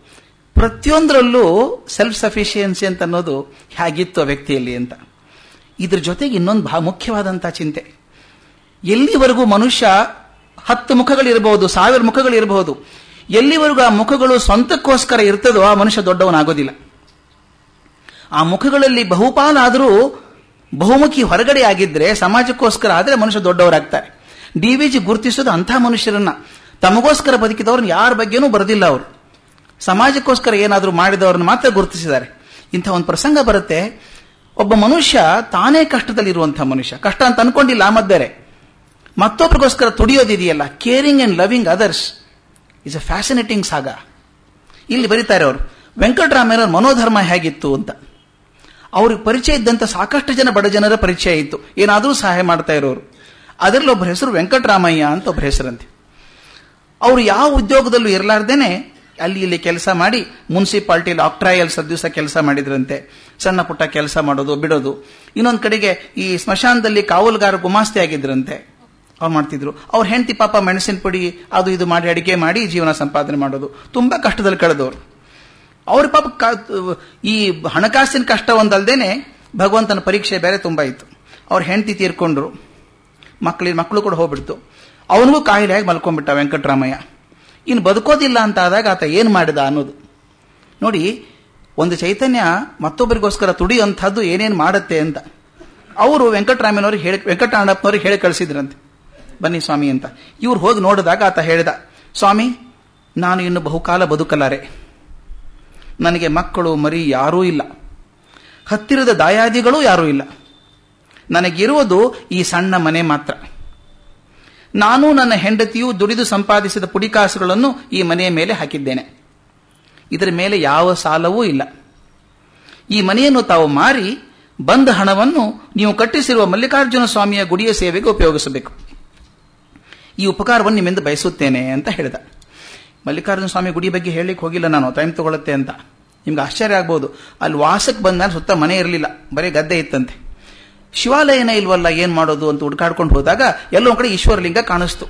ಪ್ರತಿಯೊಂದರಲ್ಲೂ ಸೆಲ್ಫ್ ಸಫಿಷಿಯನ್ಸಿ ಅಂತ ಅನ್ನೋದು ಹೇಗಿತ್ತು ಆ ವ್ಯಕ್ತಿಯಲ್ಲಿ ಅಂತ. ಇದ್ರ ಜೊತೆಗೆ ಇನ್ನೊಂದು ಬಹಳ ಮುಖ್ಯವಾದಂತಹ ಚಿಂತೆ. ಎಲ್ಲಿವರೆಗೂ ಮನುಷ್ಯ ಹತ್ತು ಮುಖಗಳಿರಬಹುದು ಸಾವಿರ ಮುಖಗಳಿರಬಹುದು ಎಲ್ಲಿವರೆಗೂ ಆ ಮುಖಗಳು ಸ್ವಂತಕ್ಕೋಸ್ಕರ ಇರ್ತದೋ ಆ ಮನುಷ್ಯ ದೊಡ್ಡವನಾಗೋದಿಲ್ಲ. ಆ ಮುಖಗಳಲ್ಲಿ ಬಹುಪಾಲಾದರೂ ಬಹುಮುಖಿ ಹೊರಗಡೆ ಆಗಿದ್ರೆ ಸಮಾಜಕ್ಕೋಸ್ಕರ ಆದರೆ ಮನುಷ್ಯ ದೊಡ್ಡವರಾಗ್ತಾರೆ. ಡಿ ವಿ ಜಿ ಗುರುತಿಸೋದು ಅಂಥ ಮನುಷ್ಯರನ್ನ. ತಮಗೋಸ್ಕರ ಬದುಕಿದವ್ರನ್ನ ಯಾರ ಬಗ್ಗೆನೂ ಬರೆದಿಲ್ಲ ಅವರು. ಸಮಾಜಕ್ಕೋಸ್ಕರ ಏನಾದರೂ ಮಾಡಿದವರನ್ನ ಮಾತ್ರ ಗುರುತಿಸಿದ್ದಾರೆ. ಇಂಥ ಒಂದು ಪ್ರಸಂಗ ಬರುತ್ತೆ. ಒಬ್ಬ ಮನುಷ್ಯ ತಾನೇ ಕಷ್ಟದಲ್ಲಿರುವಂತಹ ಮನುಷ್ಯ. ಕಷ್ಟ ಅಂತ ಅನ್ಕೊಂಡಿಲ್ಲ ಆ ಮದ್ದರೆ. ಮತ್ತೊಬ್ಬರಿಗೋಸ್ಕರ ತುಡಿಯೋದಿದೆಯಲ್ಲ. Caring and loving others is a fascinating saga. ಇಲ್ಲಿ ಬರೀತಾರೆ ಅವರು. ವೆಂಕಟರಾಮಯ್ಯ ಮನೋಧರ್ಮ ಹೇಗಿತ್ತು ಅಂತ. ಅವ್ರಿಗೆ ಪರಿಚಯ ಇದ್ದಂತ ಸಾಕಷ್ಟು ಜನ ಬಡ ಜನರ ಪರಿಚಯ ಇತ್ತು. ಏನಾದರೂ ಸಹಾಯ ಮಾಡ್ತಾ ಇರೋರು. ಅದರಲ್ಲಿ ಒಬ್ಬರ ಹೆಸರು ವೆಂಕಟರಾಮಯ್ಯ ಅಂತ ಒಬ್ಬರ ಹೆಸರಂತೆ. ಅವರು ಯಾವ ಉದ್ಯೋಗದಲ್ಲೂ ಇರಲಾರ್ದೇನೆ ಅಲ್ಲಿ ಇಲ್ಲಿ ಕೆಲಸ ಮಾಡಿ ಮುನ್ಸಿಪಾಲ್ಟಿ ಆಕ್ಟ್ರಾಯಲ್ ದಿವಸ ಕೆಲಸ ಮಾಡಿದ್ರಂತೆ. ಸಣ್ಣ ಪುಟ್ಟ ಕೆಲಸ ಮಾಡೋದು, ಬಿಡೋದು. ಇನ್ನೊಂದು ಕಡೆಗೆ ಈ ಸ್ಮಶಾನದಲ್ಲಿ ಕಾವಲುಗಾರ ಗುಮಾಸ್ತಿ ಆಗಿದ್ರಂತೆ. ಅವ್ರು ಮಾಡ್ತಿದ್ರು. ಅವ್ರ ಹೆಂಡತಿ ಪಾಪ ಮೆಣಸಿನ ಪುಡಿ ಅದು ಇದು ಮಾಡಿ ಅಡಿಕೆ ಮಾಡಿ ಜೀವನ ಸಂಪಾದನೆ ಮಾಡೋದು. ತುಂಬಾ ಕಷ್ಟದಲ್ಲಿ ಕಳೆದವರು. ಅವ್ರ ಪಾಪ ಈ ಹಣಕಾಸಿನ ಕಷ್ಟ ಒಂದಲ್ದೇನೆ ಭಗವಂತನ ಪರೀಕ್ಷೆ ಬೇರೆ ತುಂಬಾ ಇತ್ತು. ಅವ್ರ ಹೆಂಡತಿ ತೀರ್ಕೊಂಡ್ರು. ಮಕ್ಕಳಿಗೆ ಮಕ್ಕಳು ಕೂಡ ಹೋಗ್ಬಿಡ್ತು. ಅವನಿಗೂ ಕಾಯಿಲೆಯಾಗಿ ಮಲ್ಕೊಂಡ್ಬಿಟ್ಟ ವೆಂಕಟರಾಮಯ್ಯ. ಇನ್ನು ಬದುಕೋದಿಲ್ಲ ಅಂತ ಆದಾಗ ಆತ ಏನು ಮಾಡಿದ ಅನ್ನೋದು. ನೋಡಿ, ಒಂದು ಚೈತನ್ಯ ಮತ್ತೊಬ್ಬರಿಗೋಸ್ಕರ ತುಡಿಯುವಂಥದ್ದು ಏನೇನು ಮಾಡುತ್ತೆ ಅಂತ. ಅವರು ವೆಂಕಟರಾಮಯ್ಯನವ್ರಿಗೆ ಹೇಳಿ ವೆಂಕಟರಾಮಪ್ಪನವ್ರಿಗೆ ಹೇಳಿ ಕಳಿಸಿದ್ರಂತೆ. ಬನ್ನಿ ಸ್ವಾಮಿ ಅಂತ. ಇವ್ರು ಹೋಗಿ ನೋಡಿದಾಗ ಆತ ಹೇಳಿದ, ಸ್ವಾಮಿ, ನಾನು ಇನ್ನು ಬಹುಕಾಲ ಬದುಕಲಾರೆ. ನನಗೆ ಮಕ್ಕಳು, ಮರಿ ಯಾರೂ ಇಲ್ಲ. ಹತ್ತಿರದ ದಾಯಾದಿಗಳು ಯಾರೂ ಇಲ್ಲ. ನನಗಿರುವುದು ಈ ಸಣ್ಣ ಮನೆ ಮಾತ್ರ. ನಾನು ನನ್ನ ಹೆಂಡತಿಯು ದುಡಿದು ಸಂಪಾದಿಸಿದ ಪುಡಿಕಾಸುಗಳನ್ನು ಈ ಮನೆಯ ಮೇಲೆ ಹಾಕಿದ್ದೇನೆ. ಇದರ ಮೇಲೆ ಯಾವ ಸಾಲವೂ ಇಲ್ಲ. ಈ ಮನೆಯನ್ನು ತಾವು ಮಾರಿ, ಬಂದ ಹಣವನ್ನು ನೀವು ಕಟ್ಟಿಸಿರುವ ಮಲ್ಲಿಕಾರ್ಜುನ ಸ್ವಾಮಿಯ ಗುಡಿಯ ಸೇವೆಗೆ ಉಪಯೋಗಿಸಬೇಕು. ಈ ಉಪಕಾರವನ್ನು ನಿಮ್ಮಿಂದ ಬಯಸುತ್ತೇನೆ ಅಂತ ಹೇಳಿದ. ಮಲ್ಲಿಕಾರ್ಜುನ ಸ್ವಾಮಿ ಗುಡಿ ಬಗ್ಗೆ ಹೇಳಲಿಕ್ಕೆ ಹೋಗಿಲ್ಲ ನಾನು ಟೈಮ್ ತಗೊಳುತ್ತೆ ಅಂತ. ನಿಮ್ಗೆ ಆಶ್ಚರ್ಯ ಆಗ್ಬೋದು. ಅಲ್ಲಿ ವಾಸಕ್ಕೆ ಬಂದಾಗ ಸುತ್ತ ಮನೆ ಇರಲಿಲ್ಲ, ಬರೀ ಗದ್ದೆ ಇತ್ತಂತೆ. ಶಿವಾಲಯನೇ ಇಲ್ವಲ್ಲ, ಏನು ಮಾಡೋದು ಅಂತ ಹುಡ್ಕಾಡ್ಕೊಂಡು ಹೋದಾಗ ಎಲ್ಲೋ ಕಡೆ ಈಶ್ವರಲಿಂಗ ಕಾಣಿಸ್ತು,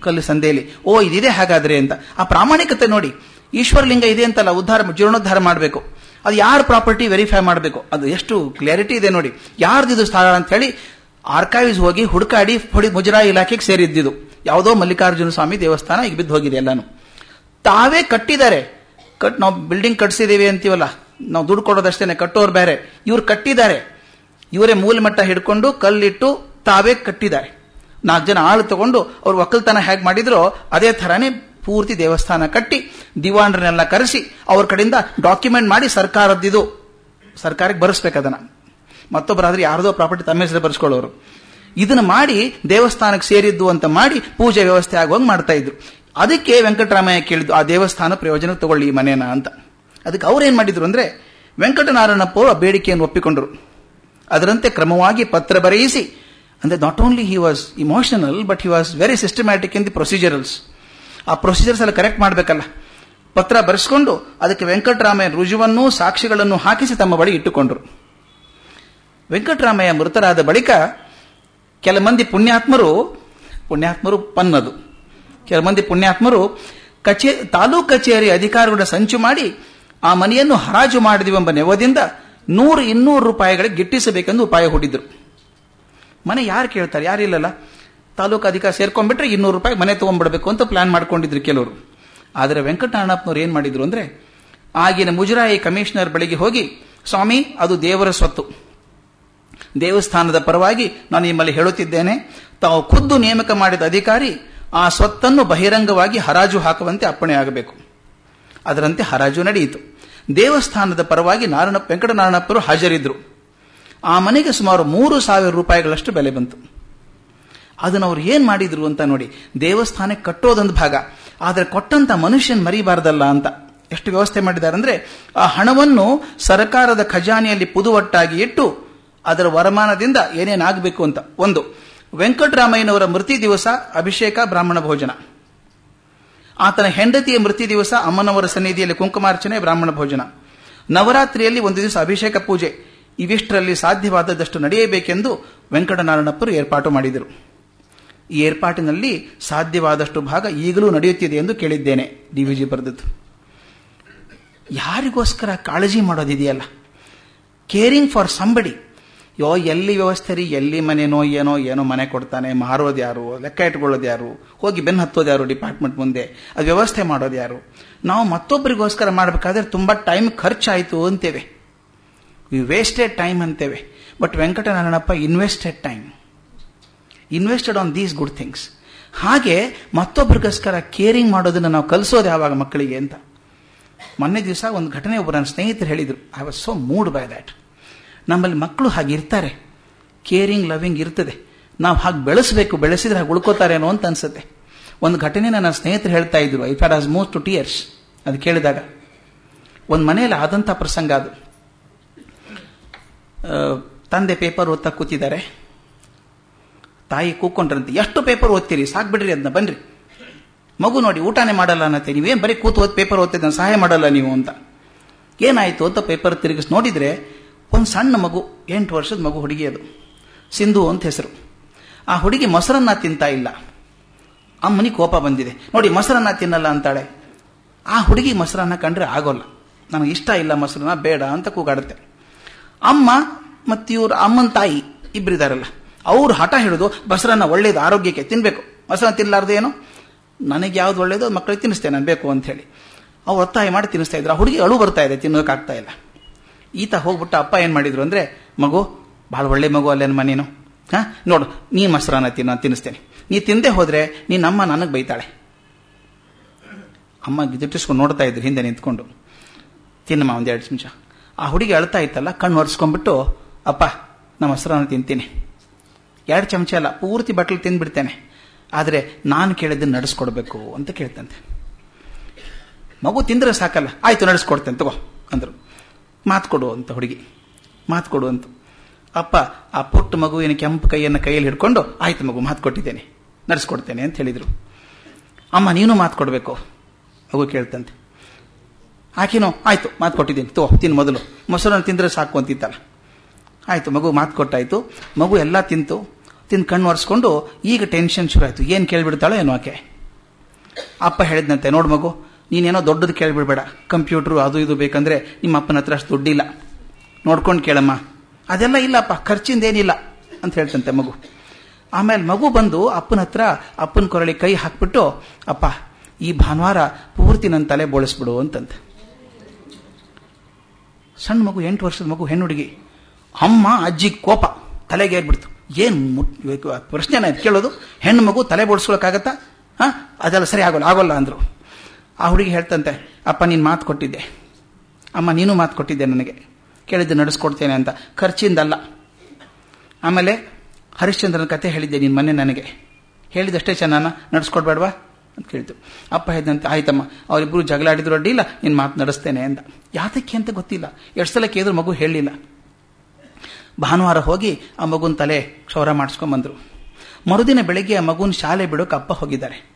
ಕಲ್ಲು ಸಂದೇಲಿ. ಓ, ಇದಿದೆ ಹಾಗಾದ್ರೆ ಅಂತ. ಆ ಪ್ರಾಮಾಣಿಕತೆ ನೋಡಿ, ಈಶ್ವರಲಿಂಗ ಇದೆ ಅಂತಲ್ಲ, ಉದ್ಧಾರ, ಜೀರ್ಣೋದ್ಧಾರ ಮಾಡಬೇಕು. ಅದು ಯಾರ ಪ್ರಾಪರ್ಟಿ ವೆರಿಫೈ ಮಾಡಬೇಕು? ಅದು ಎಷ್ಟು ಕ್ಲಾರಿಟಿ ಇದೆ ನೋಡಿ. ಯಾರ್ದಿದು ಸ್ಥಳ ಅಂತ ಹೇಳಿ ಆರ್ಕೈವ್ಸ್ ಹೋಗಿ ಹುಡುಕಾಡಿ ಹೊಡಿ ಮುಜರಾಯಿ ಇಲಾಖೆಗೆ ಸೇರಿದ್ದಿದ್ದು ಯಾವುದೋ ಮಲ್ಲಿಕಾರ್ಜುನ ಸ್ವಾಮಿ ದೇವಸ್ಥಾನ ಈಗ ಬಿದ್ದು ಹೋಗಿದೆ ಎಲ್ಲಾನು. ತಾವೇ ಕಟ್ಟಿದ್ದಾರೆ. ಕಟ್ ನಾವು ಬಿಲ್ಡಿಂಗ್ ಕಟ್ಸಿದ್ದೀವಿ ಅಂತೀವಲ್ಲ, ನಾವು ದುಡ್ಡು ಕೊಡೋದಷ್ಟೇನೆ, ಕಟ್ಟೋರು ಬೇರೆ. ಇವ್ರು ಕಟ್ಟಿದ್ದಾರೆ. ಇವರೇ ಮೂಲಮಟ್ಟ ಹಿಡ್ಕೊಂಡು ಕಲ್ಲಿಟ್ಟು ತಾವೇ ಕಟ್ಟಿದ್ದಾರೆ. ನಾಲ್ಕು ಜನ ಆಳು ತಗೊಂಡು ಅವ್ರು ಒಕ್ಕಲ್ತನ ಹೇಗೆ ಮಾಡಿದ್ರೋ ಅದೇ ಥರನೇ ಪೂರ್ತಿ ದೇವಸ್ಥಾನ ಕಟ್ಟಿ, ದಿವಾಣರನ್ನೆಲ್ಲ ಕರೆಸಿ ಅವ್ರ ಕಡೆಯಿಂದ ಡಾಕ್ಯುಮೆಂಟ್ ಮಾಡಿ ಸರ್ಕಾರದ್ದಿದು. ಸರ್ಕಾರಕ್ಕೆ ಬರೆಸ್ಬೇಕು ಅದನ್ನ. ಮತ್ತೊಬ್ಬರಾದ್ರೆ ಯಾರ್ದೋ ಪ್ರಾಪರ್ಟಿ ತಮ್ಮ ಹೆಸರು ಬರೆಸ್ಕೊಳ್ಳೋರು. ಇದನ್ನ ಮಾಡಿ ದೇವಸ್ಥಾನಕ್ಕೆ ಸೇರಿದ್ದು ಅಂತ ಮಾಡಿ ಪೂಜೆ ವ್ಯವಸ್ಥೆ ಆಗುವಂಗೆ ಮಾಡ್ತಾ ಇದ್ರು. ಅದಕ್ಕೆ ವೆಂಕಟರಾಮಯ್ಯ ಕೇಳಿದ್ದು, ಆ ದೇವಸ್ಥಾನ ಪ್ರಯೋಜನ ತಗೊಳ್ಳಿ ಈ ಮನೇನ ಅಂತ. ಅದಕ್ಕೆ ಅವ್ರು ಏನು ಮಾಡಿದ್ರು ಅಂದ್ರೆ ವೆಂಕಟನಾರಾಯಣಪ್ಪ ಅವರು ಆ ಬೇಡಿಕೆಯನ್ನು ಒಪ್ಪಿಕೊಂಡರು. ಅದರಂತೆ ಕ್ರಮವಾಗಿ ಪತ್ರ ಬರೆಯಿಸಿ, ಅಂದ್ರೆ not only he was emotional but he was very systematic in the procedurals ಆ ಪ್ರೊಸೀಜರ್ಸ್ ಎಲ್ಲ ಕರೆಕ್ಟ್ ಮಾಡಬೇಕಲ್ಲ. ಪತ್ರ ಬರೆಸ್ಕೊಂಡು, ಅದಕ್ಕೆ ವೆಂಕಟರಾಮಯ್ಯ ರುಜುವನ್ನು ಸಾಕ್ಷಿಗಳನ್ನು ಹಾಕಿಸಿ ತಮ್ಮ ಬಳಿ ಇಟ್ಟುಕೊಂಡರು. ವೆಂಕಟರಾಮಯ್ಯ ಮೃತರಾದ ಬಳಿಕ, ಕೆಲ ಮಂದಿ ಪುಣ್ಯಾತ್ಮರು ಪುಣ್ಯಾತ್ಮರು ಪನ್ನದು. ಕೆಲ ಮಂದಿ ಪುಣ್ಯಾತ್ಮರು ಕಚೇ, ತಾಲೂಕು ಕಚೇರಿ ಅಧಿಕಾರಿಗಳ ಸಂಚು ಮಾಡಿ ಆ ಮನೆಯನ್ನು ಹರಾಜು ಮಾಡಿದಿವೆಂಬ ನೆವದಿಂದ ನೂರು ಇನ್ನೂರು ರೂಪಾಯಿಗಳಿಗೆ ಗಿಟ್ಟಿಸಬೇಕೆಂದು ಉಪಾಯ ಹೂಡಿದ್ರು. ಮನೆ ಯಾರು ಕೇಳ್ತಾರೆ? ಯಾರಿಲ್ಲಲ್ಲ ತಾಲೂಕು ಅಧಿಕಾರ ಸೇರ್ಕೊಂಡ್ಬಿಟ್ರೆ ಇನ್ನೂರು ರೂಪಾಯಿ ಮನೆ ತಗೊಂಡ್ಬಿಡಬೇಕು ಅಂತ ಪ್ಲಾನ್ ಮಾಡ್ಕೊಂಡಿದ್ರು ಕೆಲವರು. ಆದರೆ ವೆಂಕಟನಾರಾಯಣಪ್ಪನವರು ಏನ್ ಮಾಡಿದ್ರು ಅಂದ್ರೆ ಆಗಿನ ಮುಜರಾಯಿ ಕಮಿಷನರ್ ಬಳಿಗೆ ಹೋಗಿ, ಸ್ವಾಮಿ, ಅದು ದೇವರ ಸ್ವತ್ತು. ದೇವಸ್ಥಾನದ ಪರವಾಗಿ ನಾನು ನಿಮ್ಮಲ್ಲಿ ಹೇಳುತ್ತಿದ್ದೇನೆ. ತಾವು ಖುದ್ದು ನೇಮಕ ಮಾಡಿದ ಅಧಿಕಾರಿ ಆ ಸ್ವತ್ತನ್ನು ಬಹಿರಂಗವಾಗಿ ಹರಾಜು ಹಾಕುವಂತೆ ಅಪ್ಪಣೆ ಆಗಬೇಕು. ಅದರಂತೆ ಹರಾಜು ನಡೆಯಿತು. ದೇವಸ್ಥಾನದ ಪರವಾಗಿ ನಾರಾಯಣ ವೆಂಕಟನಾರಾಯಣಪ್ಪರು ಹಾಜರಿದ್ದರು ಆ ಮನೆಗೆ ಸುಮಾರು ಮೂರು ಸಾವಿರ ರೂಪಾಯಿಗಳಷ್ಟು ಬೆಲೆ ಬಂತು. ಅದನ್ನು ಅವ್ರು ಏನ್ ಮಾಡಿದ್ರು ಅಂತ ನೋಡಿ, ದೇವಸ್ಥಾನಕ್ಕೆ ಕಟ್ಟೋದೊಂದು ಭಾಗ, ಆದರೆ ಕೊಟ್ಟಂತ ಮನುಷ್ಯನ್ ಮರಿಬಾರ್ದಲ್ಲ ಅಂತ ಎಷ್ಟು ವ್ಯವಸ್ಥೆ ಮಾಡಿದ್ದಾರೆ ಅಂದ್ರೆ ಆ ಹಣವನ್ನು ಸರ್ಕಾರದ ಖಜಾನೆಯಲ್ಲಿ ಪುದುವಟ್ಟಾಗಿ ಇಟ್ಟು ಅದರ ವರಮಾನದಿಂದ ಏನೇನಾಗಬೇಕು ಅಂತ ಒಂದು. ವೆಂಕಟರಾಮಯ್ಯನವರ ಮೃತಿ ದಿವಸ ಅಭಿಷೇಕ ಬ್ರಾಹ್ಮಣ ಭೋಜನ. ಆತನ ಹೆಂಡತಿಯ ಮೃತಿ ದಿವಸ ಅಮ್ಮನವರ ಸನ್ನಿಧಿಯಲ್ಲಿ ಕುಂಕುಮಾರ್ಚನೆ ಬ್ರಾಹ್ಮಣ ಭೋಜನ. ನವರಾತ್ರಿಯಲ್ಲಿ ಒಂದು ದಿವಸ ಅಭಿಷೇಕ ಪೂಜೆ. ಇವಿಷ್ಟರಲ್ಲಿ ಸಾಧ್ಯವಾದದಷ್ಟು ನಡೆಯಬೇಕೆಂದು ವೆಂಕಟನಾರಾಯಣಪ್ಪರು ಏರ್ಪಾಟು ಮಾಡಿದರು. ಈ ಏರ್ಪಾಟಿನಲ್ಲಿ ಸಾಧ್ಯವಾದಷ್ಟು ಭಾಗ ಈಗಲೂ ನಡೆಯುತ್ತಿದೆ ಎಂದು ಕೇಳಿದ್ದೇನೆ ಡಿವಿಜಿ ಬರೆದದ್ದು. ಯಾರಿಗೋಸ್ಕರ ಕಾಳಜಿ ಮಾಡೋದಿದೆಯಲ್ಲ? Caring for somebody. ಯೋ, ಎಲ್ಲಿ ವ್ಯವಸ್ಥೆ ರೀ ಎಲ್ಲಿ ಮನೆನೋ ಏನೋ ಏನೋ ಮನೆ ಕೊಡ್ತಾನೆ, ಮಾರೋದು ಯಾರು, ಲೆಕ್ಕ ಇಟ್ಕೊಳ್ಳೋದು ಯಾರು, ಹೋಗಿ ಬೆನ್ನು ಹತ್ತೋದು ಯಾರು ಡಿಪಾರ್ಟ್ಮೆಂಟ್ ಮುಂದೆ ಅದು ವ್ಯವಸ್ಥೆ ಮಾಡೋದು ಯಾರು? ನಾವು ಮತ್ತೊಬ್ಬರಿಗೋಸ್ಕರ ಮಾಡಬೇಕಾದ್ರೆ ತುಂಬ ಟೈಮ್ ಖರ್ಚಾಯಿತು ಅಂತೇವೆ. We wasted time ಅಂತೇವೆ. But Venkatanarayanappa invested time invested on these good things ಹಾಗೆ ಮತ್ತೊಬ್ಬರಿಗೋಸ್ಕರ ಕೇರಿಂಗ್ ಮಾಡೋದನ್ನ ನಾವು ಕಲಿಸೋದು ಯಾವಾಗ ಮಕ್ಕಳಿಗೆ ಅಂತ? ಮೊನ್ನೆ ದಿವಸ ಒಂದು ಘಟನೆ ಒಬ್ಬರು ನನ್ನ ಸ್ನೇಹಿತರು ಹೇಳಿದರು. I was so moved by that ನಮ್ಮಲ್ಲಿ ಮಕ್ಕಳು ಹಾಗೆ ಇರ್ತಾರೆ. ಕೇರಿಂಗ್ ಲವಿಂಗ್ ಇರ್ತದೆ. ನಾವು ಹಾಗೆ ಬೆಳೆಸಬೇಕು, ಬೆಳೆಸಿದ್ರೆ ಹಾಗೆ ಉಳ್ಕೋತಾರೇನೋ ಅಂತ ಅನ್ಸುತ್ತೆ. ಒಂದು ಘಟನೆ ನನ್ನ ಸ್ನೇಹಿತರು ಹೇಳ್ತಾ ಇದ್ರು. I had almost to tears ಅದು ಕೇಳಿದಾಗ. ಒಂದು ಮನೆಯಲ್ಲಿ ಆದಂಥ ಪ್ರಸಂಗ ಅದು. ತಂದೆ ಪೇಪರ್ ಓದ್ತಾ ಕೂತಿದ್ದಾರೆ. ತಾಯಿ ಕೂಕೊಂಡ್ರಂತೆ ಎಷ್ಟು ಪೇಪರ್ ಓದ್ತೀರಿ? ಸಾಕು ಬಿಡ್ರಿ ಅದನ್ನ ಬನ್ರಿ. ಮಗು ನೋಡಿ ಊಟನೇ ಮಾಡಲ್ಲ ಅನ್ನತ್ತೆ. ನೀವೇನು ಬರೀ ಕೂತು ಓದ್ ಪೇಪರ್ ಓದ್ತಿದ್ದ ಸಹಾಯ ಮಾಡಲ್ಲ ನೀವು ಅಂತ. ಏನಾಯ್ತು ಅಂತ ಪೇಪರ್ ತಿರುಗಿಸಿ ನೋಡಿದ್ರೆ ಒಂದು ಸಣ್ಣ ಮಗು, ಎಂಟು ವರ್ಷದ ಮಗು ಹುಡುಗಿ ಅದು. ಸಿಂಧು ಅಂತ ಹೆಸರು. ಆ ಹುಡುಗಿ ಮೊಸರನ್ನ ತಿಂತಾ ಇಲ್ಲ. ಅಮ್ಮನಿಗೆ ಕೋಪ ಬಂದಿದೆ. ನೋಡಿ, ಮೊಸರನ್ನ ತಿನ್ನಲ್ಲ ಅಂತಾಳೆ. ಆ ಹುಡುಗಿ ಮೊಸರನ್ನ ಕಂಡ್ರೆ ಆಗೋಲ್ಲ. ನನಗೆ ಇಷ್ಟ ಇಲ್ಲ ಮೊಸರನ್ನ, ಬೇಡ ಅಂತ ಕೂಗಾಡುತ್ತೆ. ಅಮ್ಮ ಮತ್ತು ಇವ್ರ ಅಮ್ಮನ ತಾಯಿ ಇಬ್ಬರಿದಾರಲ್ಲ ಅವ್ರು ಹಠ ಹಿಡಿದು ಮೊಸರನ್ನ ಒಳ್ಳೇದು ಆರೋಗ್ಯಕ್ಕೆ ತಿನ್ಬೇಕು. ಮೊಸರನ್ನ ತಿನ್ನಲಾರ್ದು ಏನು? ನನಗೆ ಯಾವ್ದು ಒಳ್ಳೇದು ಮಕ್ಕಳಿಗೆ ತಿನ್ನಿಸ್ತೇನೆ, ನಾನು ಬೇಕು ಅಂತ ಹೇಳಿ. ಅವ್ರು ಒತ್ತಾಯ ಮಾಡಿ ತಿನ್ನಿಸ್ತಾ ಇದ್ರು. ಆ ಹುಡುಗಿ ಅಳು ಬರ್ತಾ ಇದೆ ತಿನ್ನೋಕಾಗ್ತಾ ಇಲ್ಲ. ಈತ ಹೋಗ್ಬಿಟ್ಟು ಅಪ್ಪ ಏನು ಮಾಡಿದ್ರು ಅಂದ್ರೆ, ಮಗು ಭಾಳ ಒಳ್ಳೆ ಮಗು ಅಲ್ಲೇನು ಮನೇನು ಹಾ? ನೋಡು ನೀ ಮೊಸರನ್ನ ತಿನ್ನ, ನಾನು ತಿನ್ನಿಸ್ತೇನೆ. ನೀ ತಿಂದೆ ಹೋದ್ರೆ ನೀ ಅಮ್ಮ ನನಗೆ ಬೈತಾಳೆ. ಅಮ್ಮ ಗಿಟ್ಟಿಸ್ಕೊಂಡು ನೋಡ್ತಾ ಇದ್ರು, ಹಿಂದೆ ನಿಂತ್ಕೊಂಡು. ತಿನ್ನಮ್ಮ ಒಂದೆರಡು ನಿಮಿಷ. ಆ ಹುಡುಗಿ ಅಳ್ತಾ ಇತ್ತಲ್ಲ, ಕಣ್ಣು ಒರೆಸ್ಕೊಂಡ್ಬಿಟ್ಟು, ಅಪ್ಪ ನಮ್ಮ ಮೊಸರನ್ನ ತಿಂತೀನಿ. ಎರಡು ಚಮಚ ಅಲ್ಲ, ಪೂರ್ತಿ ಬಟ್ಲು ತಿಂದ್ಬಿಡ್ತೇನೆ ಆದರೆ ನಾನು ಕೇಳಿದ್ದನ್ನು ನಡೆಸ್ಕೊಡ್ಬೇಕು ಅಂತ ಕೇಳ್ತಂತೆ. ಮಗು ತಿಂದ್ರೆ ಸಾಕಲ್ಲ, ಆಯ್ತು, ನಡೆಸ್ಕೊಡ್ತೇನೆ, ತಗೋ, ಅಂದ್ರು. ಮಾತು ಕೊಡು ಅಂತ ಹುಡುಗಿ. ಮಾತು ಕೊಡು ಅಂತ. ಅಪ್ಪ, ಆ ಪುಟ್ಟ ಮಗುವಿನ ಕೆಂಪು ಕೈಯನ್ನು ಕೈಯಲ್ಲಿ ಹಿಡ್ಕೊಂಡು, ಆಯ್ತು ಮಗು, ಮಾತು ಕೊಟ್ಟಿದ್ದೇನೆ. ನಡೆಸ್ಕೊಡ್ತೇನೆ ಅಂತ ಹೇಳಿದರು. ಅಮ್ಮ, ನೀನು ಮಾತು ಕೊಡಬೇಕು? ಮಗು ಕೇಳ್ತಂತೆ. ಆಕಿನೋ, ಆಯ್ತು, ಮಾತು ಕೊಟ್ಟಿದ್ದೀನಿ. ತೋ ತಿನ್ ಮೊದಲು. ಮೊಸರನ್ನು ತಿಂದರೆ ಸಾಕು ಅಂತಿತ್ತಲ್ಲ ಆಯ್ತು ಮಗು, ಮಾತು ಕೊಟ್ಟಾಯಿತು. ಮಗು ಎಲ್ಲ ತಿಂತು. ತಿಂದು ಕಣ್ಣು ಒರೆಸ್ಕೊಂಡು ಈಗ ಟೆನ್ಷನ್ ಶುರು ಆಯಿತು. ಏನು ಕೇಳಿಬಿಡ್ತಾಳೋ ಏನು ಆಕೆ. ಅಪ್ಪ ಹೇಳಿದ್ನಂತೆ, ನೋಡು ಮಗು ನೀನೇನೋ ದೊಡ್ಡದು ಕೇಳಿಬಿಡ್ಬೇಡ. ಕಂಪ್ಯೂಟ್ರು ಅದು ಇದು ಬೇಕಂದ್ರೆ ನಿಮ್ಮ ಅಪ್ಪನ ಹತ್ರ ಅಷ್ಟು ದುಡ್ಡಿಲ್ಲ. ನೋಡ್ಕೊಂಡು ಕೇಳಮ್ಮ. ಅದೆಲ್ಲ ಇಲ್ಲಪ್ಪ, ಖರ್ಚಿಂದೇನಿಲ್ಲ ಅಂತ ಹೇಳ್ತಂತೆ ಮಗು. ಆಮೇಲೆ ಮಗು ಬಂದು ಅಪ್ಪನ ಹತ್ರ ಅಪ್ಪನ ಕೊರಳಿ ಕೈ ಹಾಕ್ಬಿಟ್ಟು, ಅಪ್ಪ, ಈ ಭಾನುವಾರ ಪೂರ್ತಿ ನನ್ನ ತಲೆ ಬೋಳಿಸ್ಬಿಡು ಅಂತಂತೆ. ಸಣ್ಣ ಮಗು, ಎಂಟು ವರ್ಷದ ಮಗು ಹೆಣ್ಣು ಹುಡುಗಿ ಅಮ್ಮ, ಅಜ್ಜಿ ಕೋಪ ತಲೆಗೆ ಏರ್ಬಿಡ್ತು ಏನ್ ಪ್ರಶ್ನೆ ಕೇಳೋದು? ಹೆಣ್ಣು ಮಗು ತಲೆ ಬೋಡಿಸ್ಕೊಳಕ್ಕಾಗತ್ತಾ ಹಾ? ಅದೆಲ್ಲ ಸರಿ ಆಗೋಲ್ಲ ಆಗೋಲ್ಲ ಅಂದ್ರು. ಆ ಹುಡುಗಿ ಹೇಳ್ತಂತೆ, ಅಪ್ಪ, ನೀನು ಮಾತು ಕೊಟ್ಟಿದ್ದೆ. ಅಮ್ಮ, ನೀನು ಮಾತು ಕೊಟ್ಟಿದ್ದೆ ನನಗೆ. ಕೇಳಿದ್ದು ನಡೆಸ್ಕೊಡ್ತೇನೆ ಅಂತ. ಖರ್ಚಿಂದಲ್ಲ. ಆಮೇಲೆ ಹರಿಶ್ಚಂದ್ರನ ಕತೆ ಹೇಳಿದ್ದೆ ನೀನು ಮೊನ್ನೆ ನನಗೆ. ಹೇಳಿದಷ್ಟೇ ಚೆನ್ನಾನ ನಡೆಸ್ಕೊಡ್ಬೇಡವಾ? ಅಂತ ಕೇಳ್ತು ಅಪ್ಪ ಹೇಳಿದಂತೆ, ಆಯ್ತಮ್ಮ ಅವರಿಬ್ಬರು ಜಗಳಾಡಿದ್ರು ಅಡ್ಡಿಲ್ಲ ನೀನು ಮಾತು ನಡೆಸ್ತೇನೆ ಅಂತ ಯಾತಕ್ಕೆ ಅಂತ ಗೊತ್ತಿಲ್ಲ. ಎಷ್ಟು ಸಲ ಕೇಳಿದ್ರು ಮಗು ಹೇಳಲಿಲ್ಲ. ಭಾನುವಾರ ಹೋಗಿ ಆ ಮಗುನ ತಲೆ ಕ್ಷೌರ ಮಾಡಿಸ್ಕೊಂಬಂದ್ರು. ಮರುದಿನ ಬೆಳಗ್ಗೆ ಆ ಮಗುನ ಶಾಲೆ ಬಿಡೋಕೆ ಅಪ್ಪ ಹೋಗಿದ್ದಾರೆ.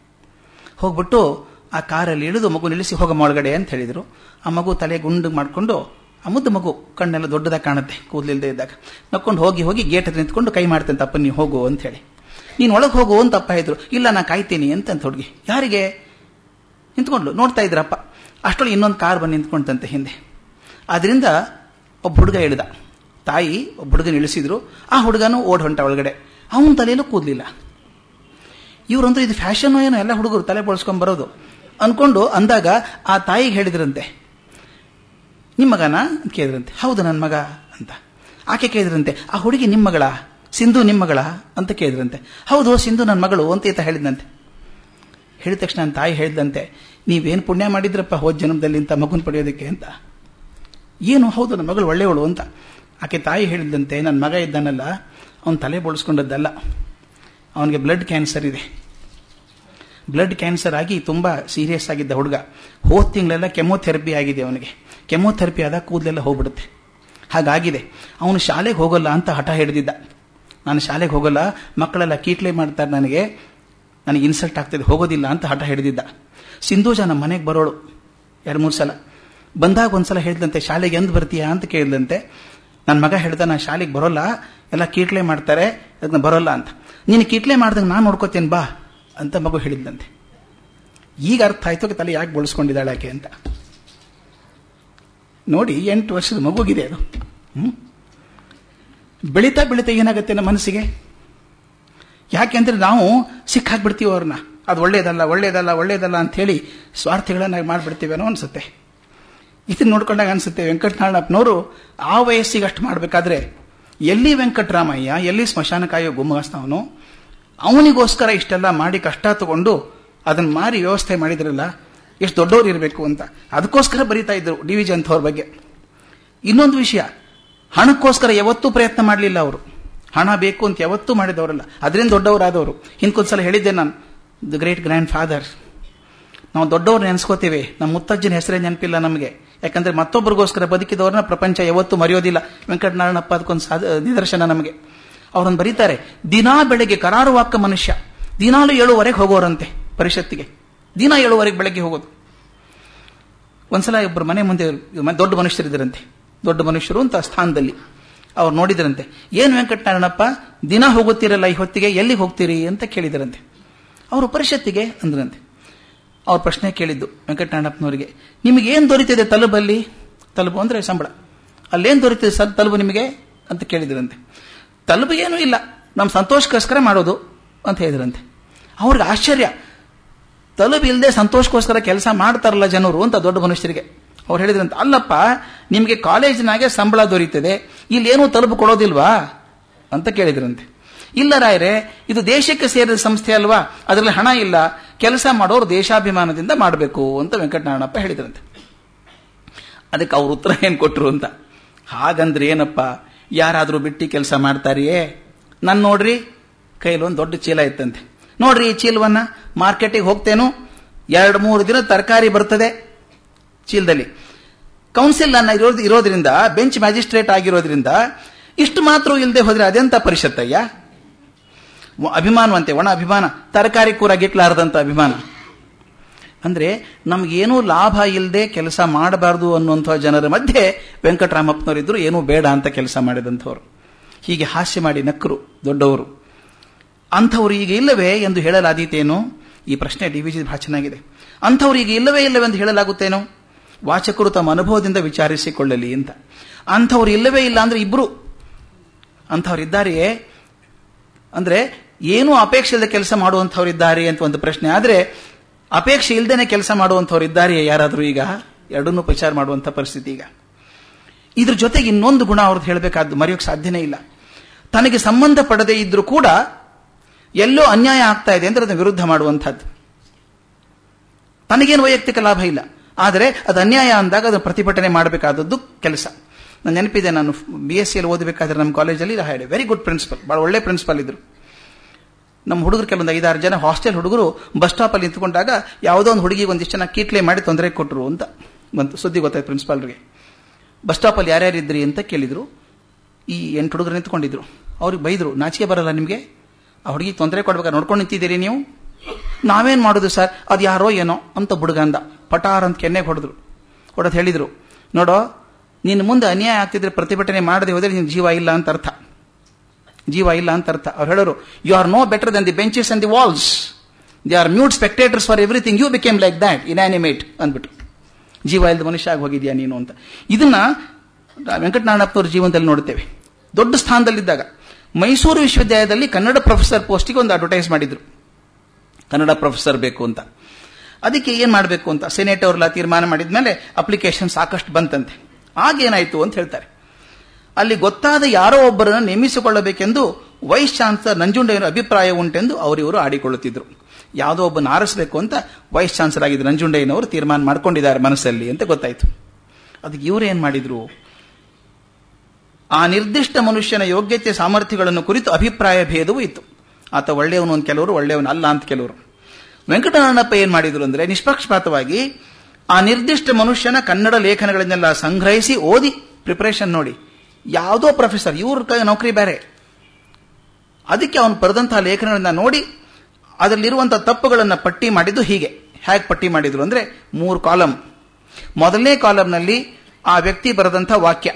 ಹೋಗ್ಬಿಟ್ಟು ಆ ಕಾರಲ್ಲಿ ಇಳಿದು ಮಗು ನಿಲ್ಲಿಸಿ ಹೋಗಮ್ಮ ಒಳಗಡೆ ಅಂತ ಹೇಳಿದರು. ಆ ಮಗು ತಲೆ ಗುಂಡು ಮಾಡಿಕೊಂಡು, ಆ ಮುದ್ದು ಮಗು ಕಣ್ಣೆಲ್ಲ ದೊಡ್ಡದಾಗಿ ಕಾಣುತ್ತೆ ಕೂದಲಿಲ್ಲದೆ ಇದ್ದಾಗ. ನಕ್ಕೊಂಡು ಹೋಗಿ ಹೋಗಿ ಗೇಟ್ ಹತ್ರ ನಿಂತ್ಕೊಂಡು ಕೈ ಮಾಡ್ತೇನೆ ಅಪ್ಪ ನೀವು ಹೋಗು ಅಂತ ಹೇಳಿ. ನೀನು ಒಳಗೆ ಹೋಗು ಅಂತ ಅಪ್ಪ ಹೇಳಿದ್ರು. ಇಲ್ಲ, ನಾ ಕಾಯ್ತೀನಿ ಅಂತ ಅಂತ ಹುಡುಗಿ. ಯಾರಿಗೆ? ನಿಂತ್ಕೊಂಡ್ಲು. ನೋಡ್ತಾ ಇದ್ರಪ್ಪ ಅಷ್ಟರಲ್ಲಿ ಇನ್ನೊಂದು ಕಾರ್ ಬಂದು ನಿಂತ್ಕೊಂಡಂತೆ ಹಿಂದೆ. ಅದರಿಂದ ಒಬ್ಬ ಹುಡುಗ ಇಳಿದ. ತಾಯಿ ಒಬ್ಬ ಹುಡುಗನ ಇಳಿಸಿದ್ರು. ಆ ಹುಡುಗನು ಓಡ್ ಹೊಂಟ ಒಳಗಡೆ. ಅವನ ತಲೆಯಲ್ಲೂ ಕೂದಲಿಲ್ಲ. ಇವರಂದ್ರೆ ಇದು ಫ್ಯಾಷನ್ ಏನೋ? ಎಲ್ಲ ಹುಡುಗರು ತಲೆ ಬಳಸ್ಕೊಂಡ್ ಬರೋದು. ಅನ್ಕೊಂಡು ಅಂದಾಗ ಆ ತಾಯಿಗೆ ಹೇಳಿದ್ರಂತೆ ನಿಮ್ಮ ಮಗನ? ಅಂತ ಕೇಳಿದ್ರಂತೆ, ಹೌದು ನನ್ನ ಮಗ, ಅಂತ. ಆಕೆ ಕೇಳಿದ್ರಂತೆ, ಆ ಹುಡುಗಿ ನಿಮ್ಮ ಮಗಳ? ಸಿಂಧು ನಿಮ್ಮ ಮಗಳ? ಅಂತ ಕೇಳಿದ್ರಂತೆ, ಹೌದು, ಸಿಂಧು ನನ್ನ ಮಗಳು, ಅಂತ ಈತ ಹೇಳಿದಂತೆ ಹೇಳಿದ ತಕ್ಷಣ ನನ್ನ ತಾಯಿ ಹೇಳಿದಂತೆ ನೀವೇನು ಪುಣ್ಯ ಮಾಡಿದ್ರಪ್ಪ ಹೋದ ಜನ್ಮದಲ್ಲಿ ಇಂಥ ಮಗುನ ಪಡೆಯೋದಕ್ಕೆ, ಅಂತ. ಏನು, ಹೌದು ನನ್ನ ಮಗಳು ಒಳ್ಳೆಯವಳು, ಅಂತ. ಆಕೆ ತಾಯಿ ಹೇಳಿದಂತೆ ನನ್ನ ಮಗ ಇದ್ದಾನಲ್ಲ, ಅವನ ತಲೆ ಬೋಳಿಸ್ಕೊಂಡದ್ದಲ್ಲ, ಅವನಿಗೆ ಬ್ಲಡ್ ಕ್ಯಾನ್ಸರ್ ಇದೆ. ಬ್ಲಡ್ ಕ್ಯಾನ್ಸರ್ ಆಗಿ ತುಂಬಾ ಸೀರಿಯಸ್ ಆಗಿದ್ದ ಹುಡುಗ. ಹೋದ ತಿಂಗಳೆಲ್ಲ ಕೆಮೊಥೆರಪಿ ಆಗಿದೆ ಅವನಿಗೆ. ಕೆಮೊಥೆರಪಿ ಆದಾಗ ಕೂದಲೆಲ್ಲ ಹೋಗ್ಬಿಡುತ್ತೆ. ಹಾಗಾಗಿದೆ. ಅವನು ಶಾಲೆಗೆ ಹೋಗಲ್ಲ ಅಂತ ಹಠ ಹಿಡಿದಿದ್ದ. ನಾನು ಶಾಲೆಗೆ ಹೋಗಲ್ಲ, ಮಕ್ಕಳೆಲ್ಲ ಕೀಟ್ಲೆ ಮಾಡ್ತಾರೆ ನನಗೆ. ನನಗೆ ಇನ್ಸಲ್ಟ್ ಆಗ್ತದೆ, ಹೋಗೋದಿಲ್ಲ ಅಂತ ಹಠ ಹಿಡಿದಿದ್ದ. ಸಿಂಧೂಜ ನಮ್ಮ ಮನೆಗೆ ಬರೋಳು. ಎರಡು ಮೂರು ಸಲ. ಬಂದಾಗ ಒಂದ್ಸಲ ಹೇಳಿದಂತೆ, ಶಾಲೆಗೆ ಎಂದು ಬರ್ತೀಯಾ? ಅಂತ ಕೇಳಿದಂತೆ ನನ್ನ ಮಗ ಹೇಳ್ದ ನಾನು ಶಾಲೆಗೆ ಬರೋಲ್ಲ. ಎಲ್ಲ ಕೀಟ್ಲೆ ಮಾಡ್ತಾರೆ, ಅದನ್ನ ಬರೋಲ್ಲ ಅಂತ. ನೀನು ಕೀಟ್ಲೆ ಮಾಡ್ದಂಗೆ ನಾನು ನೋಡ್ಕೋತೇನೆ ಬಾ. ಅಂತ ಮಗು ಹೇಳಿದ್ದಂತೆ ಈಗ ಅರ್ಥ ಆಯ್ತು ತಲೆ ಯಾಕೆ ಬಳಸ್ಕೊಂಡಿದ್ದಾಳೆ ಆಕೆ ಅಂತ. ನೋಡಿ, ಎಂಟು ವರ್ಷದ ಮಗುಗಿದೆ ಅದು. ಹ್ಮ್? ಬೆಳೀತಾ ಬೆಳೀತಾ ಏನಾಗುತ್ತೆ ನಮ್ಮ ಮನಸ್ಸಿಗೆ? ಯಾಕೆಂದ್ರೆ ನಾವು ಸಿಕ್ಕಾಕ್ಬಿಡ್ತೀವಿ ಅವ್ರನ್ನ. ಅದು ಒಳ್ಳೇದಲ್ಲ ಒಳ್ಳೇದಲ್ಲ ಒಳ್ಳೇದಲ್ಲ ಅಂತ ಹೇಳಿ ಸ್ವಾರ್ಥಿಗಳನ್ನಾಗಿ ಅನಿಸುತ್ತೆ ಅನ್ಸುತ್ತೆ. ಇದನ್ನ ನೋಡ್ಕೊಂಡಾಗ ಅನ್ಸುತ್ತೆ, ವೆಂಕಟನಾರಾಯಣಪ್ಪನವರು ಆ ವಯಸ್ಸಿಗೆ ಅಷ್ಟು ಮಾಡಬೇಕಾದ್ರೆ ಎಲ್ಲಿ ವೆಂಕಟರಾಮಯ್ಯ, ಎಲ್ಲಿ ಸ್ಮಶಾನ ಕಾಯೋ ಗುಮ್ಮಗಾಸ್ನವನು ಅವನಿಗೋಸ್ಕರ ಇಷ್ಟೆಲ್ಲ ಮಾಡಿ ಕಷ್ಟ ತಗೊಂಡು ಅದನ್ನ ಮಾರಿ ವ್ಯವಸ್ಥೆ ಮಾಡಿದ್ರಲ್ಲ, ಎಷ್ಟು ದೊಡ್ಡವ್ರು ಇರಬೇಕು ಅಂತ. ಅದಕ್ಕೋಸ್ಕರ ಬರೀತಾ ಇದ್ರು ಡಿ ವಿ ಬಗ್ಗೆ. ಇನ್ನೊಂದು ವಿಷಯ, ಹಣಕ್ಕೋಸ್ಕರ ಯಾವತ್ತೂ ಪ್ರಯತ್ನ ಮಾಡಲಿಲ್ಲ ಅವರು. ಹಣ ಬೇಕು ಅಂತ ಯಾವತ್ತೂ ಮಾಡಿದವರಲ್ಲ. ಅದರಿಂದ ದೊಡ್ಡವರಾದವರು. ಹಿಂದ್ಕೊಂದ್ಸಲ ಹೇಳಿದ್ದೆ ನಾನು ದ ಗ್ರೇಟ್ ಗ್ರ್ಯಾಂಡ್ ಫಾದರ್ ನಾವು ದೊಡ್ಡವ್ರು ನೆನೆಸ್ಕೋತೀವಿ. ನಮ್ಮ ಮುತ್ತಜ್ಜನ ಹೆಸರೇ ನೆನಪಿಲ್ಲ ನಮಗೆ. ಯಾಕಂದ್ರೆ ಮತ್ತೊಬ್ಬರಿಗೋಸ್ಕರ ಬದುಕಿದವ್ರನ್ನ ಪ್ರಪಂಚ ಯಾವತ್ತೂ ಮರೆಯೋದಿಲ್ಲ. ವೆಂಕಟನಾರಾಯಣಪ್ಪ ಅದಕ್ಕೊಂದು ನಿದರ್ಶನ ನಮಗೆ. ಅವರನ್ನು ಬರೀತಾರೆ, ದಿನಾ ಬೆಳಗ್ಗೆ ಕರಾರುವಾಕ ಮನುಷ್ಯ, ದಿನಾಲು ಏಳುವರೆಗೆ ಹೋಗೋರಂತೆ ಪರಿಷತ್ತಿಗೆ. ದಿನ ಏಳುವರೆಗೆ ಬೆಳಗ್ಗೆ ಹೋಗೋದು. ಒಂದ್ಸಲ ಇಬ್ಬರು ಮನೆ ಮುಂದೆ ದೊಡ್ಡ ಮನುಷ್ಯರಿದ್ದರಂತೆ ದೊಡ್ಡ ಮನುಷ್ಯರು ಅಂತ ಸ್ಥಾನದಲ್ಲಿ ಅವ್ರು ನೋಡಿದ್ರಂತೆ. ಏನು ವೆಂಕಟನಾರಾಯಣಪ್ಪ, ದಿನ ಹೋಗುತ್ತೀರಲ್ಲ ಈ ಹೊತ್ತಿಗೆ ಎಲ್ಲಿ ಹೋಗ್ತೀರಿ? ಅಂತ ಕೇಳಿದರಂತೆ. ಅವರು ಪರಿಷತ್ತಿಗೆ ಅಂದ್ರಂತೆ. ಅವ್ರ ಪ್ರಶ್ನೆ ಕೇಳಿದ್ದು ವೆಂಕಟನಾರಾಯಣಪ್ಪನವರಿಗೆ ನಿಮಗೆ ಏನು ದೊರೀತಿದೆ ತಲುಬಲ್ಲಿ ತಲುಬು ಅಂದ್ರೆ ಸಂಬಳ. ಅಲ್ಲೇನು ದೊರೀತಿದೆ ಸರ್ ತಲುಬು ನಿಮಗೆ? ಅಂತ ಕೇಳಿದ್ರಂತೆ. ತಲುಬು ಏನೂ ಇಲ್ಲ. ನಮ್ಮ ಸಂತೋಷಕ್ಕೋಸ್ಕರ ಮಾಡೋದು ಅಂತ ಹೇಳಿದ್ರಂತೆ. ಅವ್ರಿಗೆ ಆಶ್ಚರ್ಯ. ತಲುಪಿಲ್ಲದೆ ಇಲ್ಲದೆ ಸಂತೋಷಕ್ಕೋಸ್ಕರ ಕೆಲಸ ಮಾಡ್ತಾರಲ್ಲ ಜನರು ಅಂತ ದೊಡ್ಡ ಮನುಷ್ಯರಿಗೆ. ಅವ್ರು ಹೇಳಿದ್ರಂತೆ, ಅಲ್ಲಪ್ಪ, ನಿಮಗೆ ಕಾಲೇಜಿನಾಗೆ ಸಂಬಳ ದೊರೀತದೆ. ಇಲ್ಲೇನೂ ತಲುಪು ಕೊಡೋದಿಲ್ವಾ? ಅಂತ ಕೇಳಿದ್ರಂತೆ. ಇಲ್ಲ ರಾಯರೇ, ಇದು ದೇಶಕ್ಕೆ ಸೇರಿದ ಸಂಸ್ಥೆ ಅಲ್ವಾ? ಅದರಲ್ಲಿ ಹಣ ಇಲ್ಲ. ಕೆಲಸ ಮಾಡೋರು ದೇಶಾಭಿಮಾನದಿಂದ ಮಾಡಬೇಕು ಅಂತ ವೆಂಕಟನಾರಾಯಣಪ್ಪ ಹೇಳಿದ್ರಂತೆ. ಅದಕ್ಕೆ ಅವ್ರ ಉತ್ತರ ಏನು ಕೊಟ್ಟರು ಅಂತ. ಹಾಗಂದ್ರೆ ಏನಪ್ಪ ಯಾರಾದರೂ ಬಿಟ್ಟು ಕೆಲಸ ಮಾಡ್ತಾರಿಯೇ? ನನ್ ನೋಡ್ರಿ ಕೈಲಿ ಒಂದು ದೊಡ್ಡ ಚೀಲ ಇತ್ತಂತೆ. ನೋಡ್ರಿ ಈ ಚೀಲವನ್ನ ಮಾರ್ಕೆಟಿಗೆ ಹೋಗ್ತೇನು, ಎರಡು ಮೂರು ದಿನ ತರಕಾರಿ ಬರ್ತದೆ ಚೀಲದಲ್ಲಿ. ಕೌನ್ಸಿಲ್ ಅನ್ನ ಇರೋದ್ರಿಂದ, ಬೆಂಚ್ ಮ್ಯಾಜಿಸ್ಟ್ರೇಟ್ ಆಗಿರೋದ್ರಿಂದ, ಇಷ್ಟು ಮಾತ್ರ ಇಲ್ಲದೆ ಹೋದ್ರೆ ಅದೆಂತ ಪರಿಷತ್ತಯ್ಯ? ಅಭಿಮಾನವಂತೆ, ಒಣ ಅಭಿಮಾನ. ತರಕಾರಿ ಕೂರ ಗಿಟ್ಲಾರದಂತ ಅಭಿಮಾನ. ಅಂದ್ರೆ ನಮಗೇನೂ ಲಾಭ ಇಲ್ಲದೆ ಕೆಲಸ ಮಾಡಬಾರದು ಅನ್ನುವಂಥ ಜನರ ಮಧ್ಯೆ ವೆಂಕಟರಾಮಪ್ಪನವರಿದ್ರು, ಏನೂ ಬೇಡ ಅಂತ ಕೆಲಸ ಮಾಡಿದಂಥವ್ರು. ಹೀಗೆ ಹಾಸ್ಯ ಮಾಡಿ ನಕ್ಕರು ದೊಡ್ಡವರು. ಅಂಥವ್ರು ಈಗ ಇಲ್ಲವೇ ಎಂದು ಹೇಳಲಾದೀತೇನು? ಈ ಪ್ರಶ್ನೆ ಡಿ ವಿ ಜಿ ಬಹಳ ಚೆನ್ನಾಗಿದೆ. ಅಂಥವ್ರು ಈಗ ಇಲ್ಲವೇ ಇಲ್ಲವೇ ಎಂದು ಹೇಳಲಾಗುತ್ತೇನೋ? ವಾಚಕರು ತಮ್ಮ ಅನುಭವದಿಂದ ವಿಚಾರಿಸಿಕೊಳ್ಳಲಿ ಅಂತ. ಅಂಥವ್ರು ಇಲ್ಲವೇ ಇಲ್ಲ ಅಂದ್ರೆ ಇಬ್ರು. ಅಂಥವ್ರು ಇದ್ದಾರೆಯೇ? ಅಂದ್ರೆ ಏನೂ ಅಪೇಕ್ಷೆ ಇಲ್ಲದೆ ಕೆಲಸ ಮಾಡುವಂಥವ್ರು ಅಂತ ಒಂದು ಪ್ರಶ್ನೆ ಆದ್ರೆ ಅಪೇಕ್ಷೆ ಇಲ್ಲದೇನೆ ಕೆಲಸ ಮಾಡುವಂಥವ್ರು ಇದ್ದಾರೆಯೇ ಯಾರಾದರೂ ಈಗ? ಎರಡನ್ನೂ ಪ್ರಚಾರ ಮಾಡುವಂಥ ಪರಿಸ್ಥಿತಿ ಈಗ. ಇದ್ರ ಜೊತೆಗೆ ಇನ್ನೊಂದು ಗುಣ ಅವ್ರದ್ದು ಹೇಳಬೇಕಾದ್ದು ಮರೆಯೋಕೆ ಸಾಧ್ಯನೇ ಇಲ್ಲ. ತನಗೆ ಸಂಬಂಧ ಪಡದೇ ಇದ್ರೂ ಕೂಡ ಎಲ್ಲೋ ಅನ್ಯಾಯ ಆಗ್ತಾ ಇದೆ ಅಂದ್ರೆ ಅದನ್ನ ವಿರುದ್ಧ ಮಾಡುವಂಥದ್ದು. ತನಗೇನು ವೈಯಕ್ತಿಕ ಲಾಭ ಇಲ್ಲ. ಆದರೆ ಅದು ಅನ್ಯಾಯ ಅಂದಾಗ ಅದನ್ನು ಪ್ರತಿಭಟನೆ ಮಾಡಬೇಕಾದದ್ದು ಕೆಲಸ. ನಾನು ನೆನಪಿದೆ ನಾನು ಬಿ ಎಸ್ ಸಿಯಲ್ಲಿ ಓದಬೇಕಾದ್ರೆ ನಮ್ಮ ಕಾಲೇಜಲ್ಲಿ ಹೇಳಿ ವೆರಿ ಗುಡ್ ಪ್ರಿನ್ಸಿಪಲ್ ಬಹಳ ಒಳ್ಳೆ ಪ್ರಿನ್ಸಿಪಲ್ ಇದ್ರು. ನಮ್ಮ ಹುಡುಗರು ಕೆಲವೊಂದು ಐದಾರು ಜನ ಹಾಸ್ಟೆಲ್ ಹುಡುಗರು ಬಸ್ ಸ್ಟಾಪ್ ಅಲ್ಲಿ ನಿಂತ್ಕೊಂಡಾಗ ಯಾವುದೋ ಒಂದು ಹುಡುಗಿ ಒಂದಿಷ್ಟು ಜನ ಕೀಟ್ಲೆ ಮಾಡಿ ತೊಂದರೆ ಕೊಟ್ಟರು ಅಂತ ಒಂದು ಸುದ್ದಿ ಗೊತ್ತಾಯ್ತು ಪ್ರಿನ್ಸಿಪಾಲ್ರಿಗೆ ಬಸ್ ಸ್ಟಾಪ್ ಅಲ್ಲಿ ಯಾರ್ಯಾರು ಇದ್ರಿ ಅಂತ ಕೇಳಿದ್ರು. ಈ ಎಂಟು ಹುಡುಗರು ನಿಂತ್ಕೊಂಡಿದ್ರು. ಅವ್ರಿಗೆ ಬೈದ್ರು, ನಾಚಿಕೆ ಬರಲ್ಲ ನಿಮಗೆ? ಆ ಹುಡುಗಿ ತೊಂದರೆ ಕೊಡ್ಬೇಕಾದ್ರೆ ನೋಡ್ಕೊಂಡು ನಿಂತಿದ್ದೀರಿ ನೀವು? ನಾವೇನ್ ಮಾಡುದು ಸರ್ ಅದು ಯಾರೋ ಏನೋ ಅಂತ ಬುಡುಗಂದ ಪಟಾರ್ ಅಂತ ಕೆನ್ನೆಗೆ ಹೊಡೆದ್ರು. ಹೊಡೆದು ಹೇಳಿದ್ರು. ನೋಡೋ ನಿನ್ನ ಮುಂದೆ ಅನ್ಯಾಯ ಆಗ್ತಿದ್ರೆ ಪ್ರತಿಭಟನೆ ಮಾಡದೆ ಹೋದ್ರೆ ನಿನ್ನ ಜೀವ ಇಲ್ಲ ಅಂತ ಅರ್ಥ. ಜೀವ ಇಲ್ಲ ಅಂತ ಅರ್ಥ. ಅವ್ರು ಹೇಳೋರು you are no better than the benches and the walls they are mute spectators for everything you became like that inanimate ಅಂದ್ಬಿಟ್ಟು ಜೀವ ಇಲ್ಲದ ಮನುಷ್ಯ ಆಗಿ ಹೋಗಿದ್ಯಾ ನೀನು ಅಂತ. ಇದನ್ನ ವೆಂಕಟನಾರಾಯಣಪ್ಪನವ್ರ ಜೀವನದಲ್ಲಿ ನೋಡ್ತೇವೆ. ದೊಡ್ಡ ಸ್ಥಾನದಲ್ಲಿದ್ದಾಗ ಮೈಸೂರು ವಿಶ್ವವಿದ್ಯಾಲಯದಲ್ಲಿ ಕನ್ನಡ ಪ್ರೊಫೆಸರ್ ಪೋಸ್ಟಿಗೆ ಒಂದು ಅಡ್ವರ್ಟೈಸ್ ಮಾಡಿದ್ರು. ಕನ್ನಡ ಪ್ರೊಫೆಸರ್ ಬೇಕು ಅಂತ. ಅದಕ್ಕೆ ಏನ್ ಮಾಡಬೇಕು ಅಂತ? ಸೆನೆಟ್ ಅವರೆಲ್ಲ ತೀರ್ಮಾನ ಮಾಡಿದ್ಮೇಲೆ ಅಪ್ಲಿಕೇಶನ್ ಸಾಕಷ್ಟು ಬಂತಂತೆ. ಆಗೇನಾಯ್ತು ಅಂತ ಹೇಳ್ತಾರೆ. ಅಲ್ಲಿ ಗೊತ್ತಾದ ಯಾರೋ ಒಬ್ಬರನ್ನು ನೇಮಿಸಿಕೊಳ್ಳಬೇಕೆಂದು ವೈಸ್ ಚಾನ್ಸಲರ್ ನಂಜುಂಡಯ್ಯನ ಅಭಿಪ್ರಾಯ ಉಂಟೆಂದು ಅವರಿವರು ಆಡಿಕೊಳ್ಳುತ್ತಿದ್ದರು ಯಾವುದೋ ಒಬ್ಬನ ಆರಿಸಬೇಕು ಅಂತ ವೈಸ್ ಚಾನ್ಸಲರ್ ಆಗಿದ್ದ ನಂಜುಂಡಯ್ಯನವರು ತೀರ್ಮಾನ ಮಾಡ್ಕೊಂಡಿದ್ದಾರೆ ಮನಸ್ಸಲ್ಲಿ ಅಂತ ಗೊತ್ತಾಯ್ತು. ಅದಕ್ಕೆ ಇವರು ಏನು ಮಾಡಿದ್ರು? ಆ ನಿರ್ದಿಷ್ಟ ಮನುಷ್ಯನ ಯೋಗ್ಯತೆ ಸಾಮರ್ಥ್ಯಗಳನ್ನು ಕುರಿತು ಅಭಿಪ್ರಾಯ ಭೇದವೂ ಇತ್ತು. ಆತ ಒಳ್ಳೆಯವನು ಅಂತ ಕೆಲವರು, ಒಳ್ಳೆಯವನು ಅಲ್ಲ ಅಂತ ಕೆಲವರು. ವೆಂಕಟನಾರಾಯಣಪ್ಪ ಏನ್ ಮಾಡಿದ್ರು ಅಂದ್ರೆ ನಿಷ್ಪಕ್ಷಪಾತವಾಗಿ ಆ ನಿರ್ದಿಷ್ಟ ಮನುಷ್ಯನ ಕನ್ನಡ ಲೇಖನಗಳನ್ನೆಲ್ಲ ಸಂಗ್ರಹಿಸಿ ಓದಿ ಪ್ರಿಪರೇಷನ್ ನೋಡಿ. ಯಾವುದೋ ಪ್ರೊಫೆಸರ್, ಇವ್ರ ನೌಕರಿ ಬೇರೆ. ಅದಕ್ಕೆ ಅವನು ಬರೆದಂತಹ ಲೇಖನಗಳನ್ನ ನೋಡಿ ಅದರಲ್ಲಿರುವಂತಹ ತಪ್ಪುಗಳನ್ನು ಪಟ್ಟಿ ಮಾಡಿದ್ದು ಹೀಗೆ. ಹೇಗೆ ಪಟ್ಟಿ ಮಾಡಿದ್ರು ಅಂದ್ರೆ ಮೂರು ಕಾಲಮ್ ಮೊದಲನೇ ಕಾಲಂನಲ್ಲಿ ಆ ವ್ಯಕ್ತಿ ಬರೆದಂತಹ ವಾಕ್ಯ,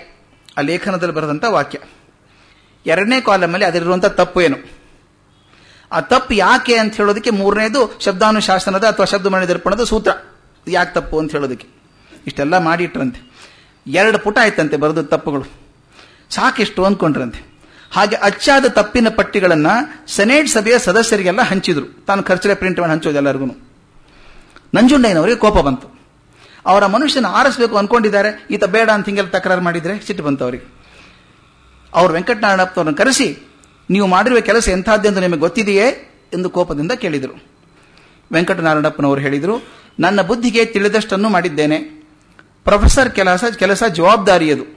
ಆ ಲೇಖನದಲ್ಲಿ ಬರೆದಂತಹ ವಾಕ್ಯ. ಎರಡನೇ ಕಾಲಮಲ್ಲಿ ಅದರಿರುವಂತಹ ತಪ್ಪು ಏನು? ಆ ತಪ್ಪು ಯಾಕೆ ಅಂತ ಹೇಳೋದಕ್ಕೆ ಮೂರನೇದು ಶಬ್ದಾನುಶಾಸನದ ಅಥವಾ ಶಬ್ದಮಣಿ ದರ್ಪಣದ ಸೂತ್ರ. ಯಾಕೆ ತಪ್ಪು ಅಂತ ಹೇಳೋದಕ್ಕೆ? ಇಷ್ಟೆಲ್ಲ ಮಾಡಿಟ್ರಂತೆ. ಎರಡು ಪುಟ ಆಯ್ತಂತೆ ಬರೆದ ತಪ್ಪುಗಳು. ಸಾಕಿಷ್ಟು ಅಂದ್ಕೊಂಡ್ರಂತೆ ಹಾಗೆ ಅಚ್ಚಾದ ತಪ್ಪಿನ ಪಟ್ಟಿಗಳನ್ನ ಸೆನೆಟ್ ಸಭೆಯ ಸದಸ್ಯರಿಗೆಲ್ಲ ಹಂಚಿದ್ರು. ತಾನು ಖರ್ಚಲೆ ಪ್ರಿಂಟ್ ಮಾಡಿ ಹಂಚೋದು ಎಲ್ಲರಿಗೂ ನಂಜುಂಡಯ್ಯನವರಿಗೆ ಕೋಪ ಬಂತು. ಅವರ ಮನುಷ್ಯನ ಆರಿಸಬೇಕು ಅನ್ಕೊಂಡಿದ್ದಾರೆ. ಈತ ಬೇಡ ಅಂತ ಹಿಂಗೆಲ್ಲ ತಕರಾರು ಮಾಡಿದ್ರೆ ಸಿಟ್ಟು ಬಂತು ಅವರಿಗೆ. ಅವರು ವೆಂಕಟನಾರಾಯಣಪ್ಪನವ್ರನ್ನ ಕರೆಸಿ, ನೀವು ಮಾಡಿರುವ ಕೆಲಸ ಎಂಥದ್ದೆಂದು ನಿಮಗೆ ಗೊತ್ತಿದೆಯೇ? ಎಂದು ಕೋಪದಿಂದ ಕೇಳಿದರು. ವೆಂಕಟನಾರಾಯಣಪ್ಪನವರು ಹೇಳಿದರು, ನನ್ನ ಬುದ್ಧಿಗೆ ತಿಳಿದಷ್ಟನ್ನು ಮಾಡಿದ್ದೇನೆ. ಪ್ರೊಫೆಸರ್ ಕೆಲಸ ಕೆಲಸ ಜವಾಬ್ದಾರಿಯದು.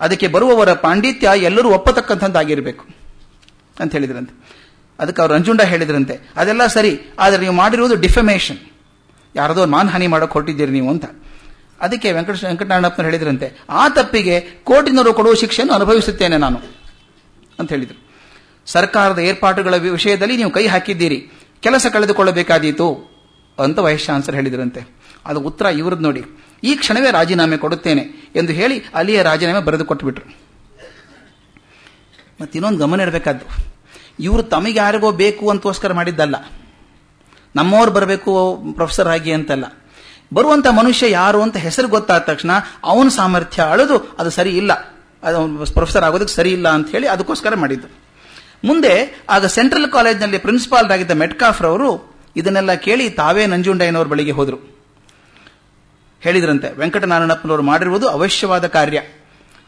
ಅದಕ್ಕೆ ಬರುವವರ ಪಾಂಡಿತ್ಯ ಎಲ್ಲರೂ ಒಪ್ಪತಕ್ಕಂಥದ್ದಾಗಿರಬೇಕು ಅಂತ ಹೇಳಿದ್ರಂತೆ. ಅದಕ್ಕೆ ಅವರು ರಂಜುಂಡ ಹೇಳಿದ್ರಂತೆ. ಅದೆಲ್ಲ ಸರಿ, ಆದರೆ ನೀವು ಮಾಡಿರುವುದು ಡಿಫಮೇಷನ್. ಯಾರದೋ ಮಾನಹಾನಿ ಮಾಡೋಕೆ ಹೊರಟಿದ್ದೀರಿ ನೀವು ಅಂತ. ಅದಕ್ಕೆ ವೆಂಕಟ ವೆಂಕಟನಾರಾಯಣಪ್ಪನ ಹೇಳಿದ್ರಂತೆ, ಆ ತಪ್ಪಿಗೆ ಕೋಟಿನವರು ಕೊಡುವ ಶಿಕ್ಷೆಯನ್ನು ಅನುಭವಿಸುತ್ತೇನೆ ನಾನು ಅಂತ ಹೇಳಿದರು. ಸರ್ಕಾರದ ಏರ್ಪಾಟುಗಳ ವಿಷಯದಲ್ಲಿ ನೀವು ಕೈ ಹಾಕಿದ್ದೀರಿ. ಕೆಲಸ ಕಳೆದುಕೊಳ್ಳಬೇಕಾದೀತು ಅಂತ ವೈಸ್ ಚಾನ್ಸಲರ್ ಹೇಳಿದ್ರಂತೆ. ಅದು ಉತ್ತರ ಇವ್ರದ್ದು ನೋಡಿ. ಈ ಕ್ಷಣವೇ ರಾಜೀನಾಮೆ ಕೊಡುತ್ತೇನೆ ಎಂದು ಹೇಳಿ ಅಲ್ಲಿಯೇ ರಾಜೀನಾಮೆ ಬರೆದು ಕೊಟ್ಟುಬಿಟ್ರು. ಮತ್ತೆ ಇನ್ನೊಂದು ಗಮನ ಇರಬೇಕಾದ್ದು. ಇವರು ತಮಗೆ ಯಾರಿಗೋ ಬೇಕು ಅಂತೋಸ್ಕರ ಮಾಡಿದ್ದಲ್ಲ. ನಮ್ಮವ್ರು ಬರಬೇಕು ಪ್ರೊಫೆಸರ್ ಆಗಿ ಅಂತಲ್ಲ. ಬರುವಂತ ಮನುಷ್ಯ ಯಾರು ಅಂತ ಹೆಸರು ಗೊತ್ತಾದ ತಕ್ಷಣ ಅವನ ಸಾಮರ್ಥ್ಯ ಅಳೆದು ಅದು ಸರಿ ಇಲ್ಲ. ಅದು ಪ್ರೊಫೆಸರ್ ಆಗೋದಕ್ಕೆ ಸರಿ ಇಲ್ಲ ಅಂತ ಹೇಳಿ ಅದಕ್ಕೋಸ್ಕರ ಮಾಡಿದ್ದು. ಮುಂದೆ ಆಗ ಸೆಂಟ್ರಲ್ ಕಾಲೇಜ್ನಲ್ಲಿ ಪ್ರಿನ್ಸಿಪಾಲ್ ಆಗಿದ್ದ ಮೆಟ್ಕಾಫ್ರವರು ಇದನ್ನೆಲ್ಲ ಕೇಳಿ ತಾವೇ ನಂಜುಂಡಯ್ಯನವರ ಬಳಿಗೆ ಹೋದರು. ಹೇಳಿದ್ರಂತೆ. ವೆಂಕಟನಾರಾಯಣಪ್ಪನವರು ಮಾಡಿರುವುದು ಅವಶ್ಯವಾದ ಕಾರ್ಯ.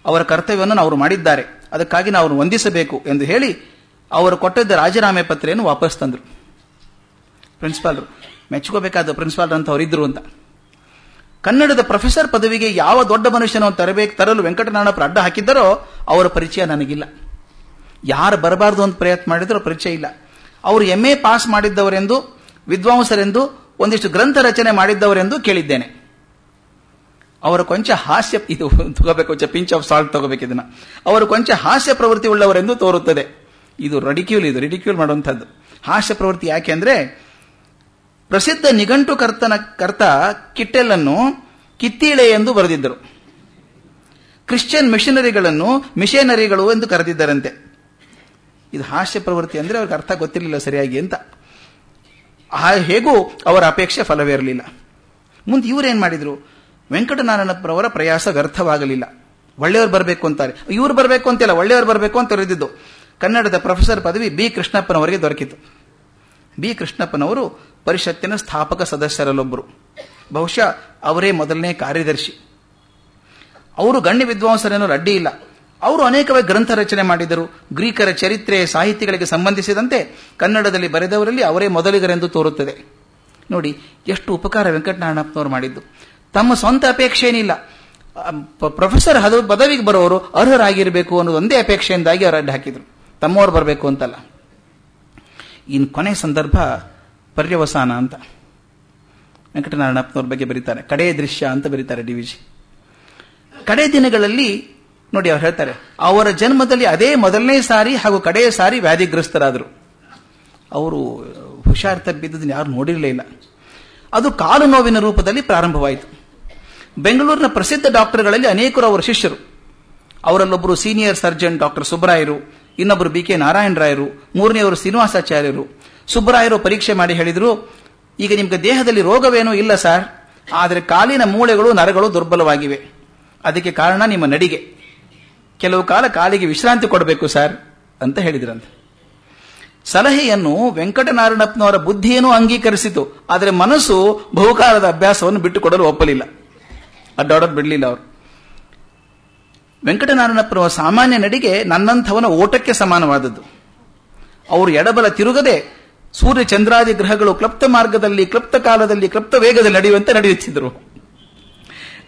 ಅವರ ಕರ್ತವ್ಯವನ್ನು ಅವರು ಮಾಡಿದ್ದಾರೆ. ಅದಕ್ಕಾಗಿ ನಾವು ವಂದಿಸಬೇಕು ಎಂದು ಹೇಳಿ ಅವರು ಕೊಟ್ಟಿದ್ದ ರಾಜೀನಾಮೆ ಪತ್ರೆಯನ್ನು ವಾಪಸ್ ತಂದರು. ಪ್ರಿನ್ಸಿಪಾಲ್ರು, ಮೆಚ್ಚುಕೋಬೇಕಾದ ಪ್ರಿನ್ಸಿಪಾಲ್ ಅಂತ ಅವರಿದ್ರು ಅಂತ. ಕನ್ನಡದ ಪ್ರೊಫೆಸರ್ ಪದವಿಗೆ ಯಾವ ದೊಡ್ಡ ಮನುಷ್ಯನನ್ನು ತರಬೇಕು, ತರಲು ವೆಂಕಟನಾರಾಯಣಪ್ಪ ಅಡ್ಡ ಹಾಕಿದ್ದರೋ ಅವರ ಪರಿಚಯ ನನಗಿಲ್ಲ. ಯಾರು ಬರಬಾರದು ಅಂತ ಪ್ರಯತ್ನ ಮಾಡಿದ್ರೂ ಪರಿಚಯ ಇಲ್ಲ. ಅವರು ಎಂ ಎ ಪಾಸ್ ಮಾಡಿದ್ದವರೆಂದು, ವಿದ್ವಾಂಸರೆಂದು, ಒಂದಿಷ್ಟು ಗ್ರಂಥ ರಚನೆ ಮಾಡಿದ್ದವರೆಂದು ಕೇಳಿದ್ದೇನೆ. ಅವರ ಕೊಂಚ ಹಾಸ್ಯ ಇದು ತಗೋಬೇಕು, ಕೊಂಚ ಪಿಂಚ್ ಆಫ್ ಸಾಲ್ಟ್ ತಗೋಬೇಕು ಇದನ್ನ. ಅವರು ಕೊಂಚ ಹಾಸ್ಯ ಪ್ರವೃತ್ತಿ ಉಳ್ಳವರೆಂದು ತೋರುತ್ತದೆ. ಇದು ರಿಡಿಕ್ಯೂಲ್ ಇದು ರಿಡಿಕ್ಯೂಲ್ ಮಾಡುವಂಥದ್ದು. ಹಾಸ್ಯ ಪ್ರವೃತ್ತಿ ಯಾಕೆ ಅಂದ್ರೆ, ಪ್ರಸಿದ್ಧ ನಿಘಂಟು ಕರ್ತನ ಕರ್ತ ಕಿಟ್ಟೆಲ್ಲನ್ನು ಕಿತ್ತೀಳೆ ಎಂದು ಬರೆದಿದ್ದರು. ಕ್ರಿಶ್ಚಿಯನ್ ಮಿಷನರಿಗಳನ್ನು ಮಿಷನರಿಗಳು ಎಂದು ಕರೆದಿದ್ದರಂತೆ. ಇದು ಹಾಸ್ಯ ಪ್ರವೃತ್ತಿ ಅಂದ್ರೆ ಅವ್ರಿಗೆ ಅರ್ಥ ಗೊತ್ತಿರಲಿಲ್ಲ ಸರಿಯಾಗಿ ಅಂತ. ಹೇಗೂ ಅವರ ಅಪೇಕ್ಷೆ ಫಲವೇ ಇರಲಿಲ್ಲ. ಮುಂದೆ ಇವರೇನ್ ಮಾಡಿದ್ರು? ವೆಂಕಟನಾರಾಯಣಪ್ಪರವರ ಪ್ರಯಾಸ ವ್ಯರ್ಥವಾಗಲಿಲ್ಲ. ಒಳ್ಳೆಯವರು ಬರಬೇಕು ಅಂತಾರೆ. ಇವರು ಬರಬೇಕು ಅಂತಿಲ್ಲ, ಒಳ್ಳೆಯವರು ಬರಬೇಕು ಅಂತ ಹೇಳಿದ್ದು ಕನ್ನಡದ ಪ್ರೊಫೆಸರ್ ಪದವಿ ಬಿ ಕೃಷ್ಣಪ್ಪನವರಿಗೆ ದೊರಕಿತು. ಬಿ ಕೃಷ್ಣಪ್ಪನವರು ಪರಿಷತ್ತಿನ ಸ್ಥಾಪಕ ಸದಸ್ಯರಲ್ಲೊಬ್ಬರು ಬಹುಶಃ ಅವರೇ ಮೊದಲನೇ ಕಾರ್ಯದರ್ಶಿ. ಅವರು ಗಣ್ಯ ವಿದ್ವಾಂಸರೇನೋ ಅಡ್ಡಿ ಇಲ್ಲ. ಅವರು ಅನೇಕವೇ ಗ್ರಂಥ ರಚನೆ ಮಾಡಿದರು. ಗ್ರೀಕರ ಚರಿತ್ರೆ ಸಾಹಿತ್ಯಗಳಿಗೆ ಸಂಬಂಧಿಸಿದಂತೆ ಕನ್ನಡದಲ್ಲಿ ಬರೆದವರಲ್ಲಿ ಅವರೇ ಮೊದಲಿಗರೆಂದು ತೋರುತ್ತದೆ. ನೋಡಿ, ಎಷ್ಟು ಉಪಕಾರ ವೆಂಕಟನಾರಾಯಣಪ್ಪನವರು ಮಾಡಿದ್ದು. ತಮ್ಮ ಸ್ವಂತ ಅಪೇಕ್ಷೆ ಏನಿಲ್ಲ. ಪ್ರೊಫೆಸರ್ ಹದ, ಪದವಿಗೆ ಬರೋರು ಅರ್ಹರಾಗಿರಬೇಕು ಅನ್ನೋದು ಒಂದೇ ಅಪೇಕ್ಷೆಯಿಂದಾಗಿ ಅವರು ಅಡ್ಡ ಹಾಕಿದ್ರು. ತಮ್ಮವರು ಬರಬೇಕು ಅಂತಲ್ಲ. ಇನ್ನು ಕೊನೆ ಸಂದರ್ಭ ಪರ್ಯವಸಾನ ಅಂತ. ವೆಂಕಟನಾರಾಯಣಪ್ಪನವ್ರ ಬಗ್ಗೆ ಬರೀತಾರೆ. ಕಡೆ ದೃಶ್ಯ ಅಂತ ಬರೀತಾರೆ ಡಿ ವಿಜಿ ಕಡೆ ದಿನಗಳಲ್ಲಿ, ನೋಡಿ ಅವ್ರು ಹೇಳ್ತಾರೆ, ಅವರ ಜನ್ಮದಲ್ಲಿ ಅದೇ ಮೊದಲನೇ ಸಾರಿ ಹಾಗೂ ಕಡೆಯ ಸಾರಿ ವ್ಯಾಧಿಗ್ರಸ್ತರಾದರು. ಅವರು ಹುಷಾರ್ ತಪ್ಪಿದ್ದನ್ನು ಯಾರು ನೋಡಿರಲೇ ಇಲ್ಲ. ಅದು ಕಾಲು ನೋವಿನ ರೂಪದಲ್ಲಿ ಪ್ರಾರಂಭವಾಯಿತು. ಬೆಂಗಳೂರಿನ ಪ್ರಸಿದ್ಧ ಡಾಕ್ಟರ್ಗಳಲ್ಲಿ ಅನೇಕರು ಅವರ ಶಿಷ್ಯರು. ಅವರಲ್ಲೊಬ್ಬರು ಸೀನಿಯರ್ ಸರ್ಜನ್ ಡಾಕ್ಟರ್ ಸುಬ್ಬರಾಯರು ಇನ್ನೊಬ್ಬರು ಬಿ ಕೆ ನಾರಾಯಣರಾಯರು ಮೂರನೆಯವರು ಶ್ರೀನಿವಾಸಾಚಾರ್ಯರು. ಸುಬ್ಬರಾಯರು ಪರೀಕ್ಷೆ ಮಾಡಿ ಹೇಳಿದರು, ಈಗ ನಿಮಗೆ ದೇಹದಲ್ಲಿ ರೋಗವೇನೂ ಇಲ್ಲ ಸರ್, ಆದರೆ ಕಾಲಿನ ಮೂಳೆಗಳು, ನರಗಳು ದುರ್ಬಲವಾಗಿವೆ. ಅದಕ್ಕೆ ಕಾರಣ ನಿಮ್ಮ ನಡಿಗೆ. ಕೆಲವು ಕಾಲ ಕಾಲಿಗೆ ವಿಶ್ರಾಂತಿ ಕೊಡಬೇಕು ಸರ್, ಅಂತ ಹೇಳಿದ್ರಂತೆ. ಸಲಹೆಯನ್ನು ವೆಂಕಟನಾರಾಯಣಪ್ಪನವರ ಬುದ್ಧಿಯನ್ನು ಅಂಗೀಕರಿಸಿತು, ಆದರೆ ಮನಸ್ಸು ಬಹುಕಾಲದ ಅಭ್ಯಾಸವನ್ನು ಬಿಟ್ಟುಕೊಡಲು ಒಪ್ಪಲಿಲ್ಲ. ಅಡ್ಡಾಡೋದು ಬಿಡಲಿಲ್ಲ ಅವರು. ವೆಂಕಟನಾರಾಯಣಪ್ಪನವ ಸಾಮಾನ್ಯ ನಡಿಗೆ ನನ್ನಂಥವನ ಓಟಕ್ಕೆ ಸಮಾನವಾದದ್ದು. ಅವರು ಎಡಬಲ ತಿರುಗದೆ ಸೂರ್ಯ ಚಂದ್ರಾದಿ ಗ್ರಹಗಳು ಕ್ಲಪ್ತ ಮಾರ್ಗದಲ್ಲಿ, ಕ್ಲಪ್ತ ಕಾಲದಲ್ಲಿ, ಕ್ಲಪ್ತ ವೇಗದಲ್ಲಿ ನಡೆಯುವಂತೆ ನಡೆಯುತ್ತಿದ್ದರು.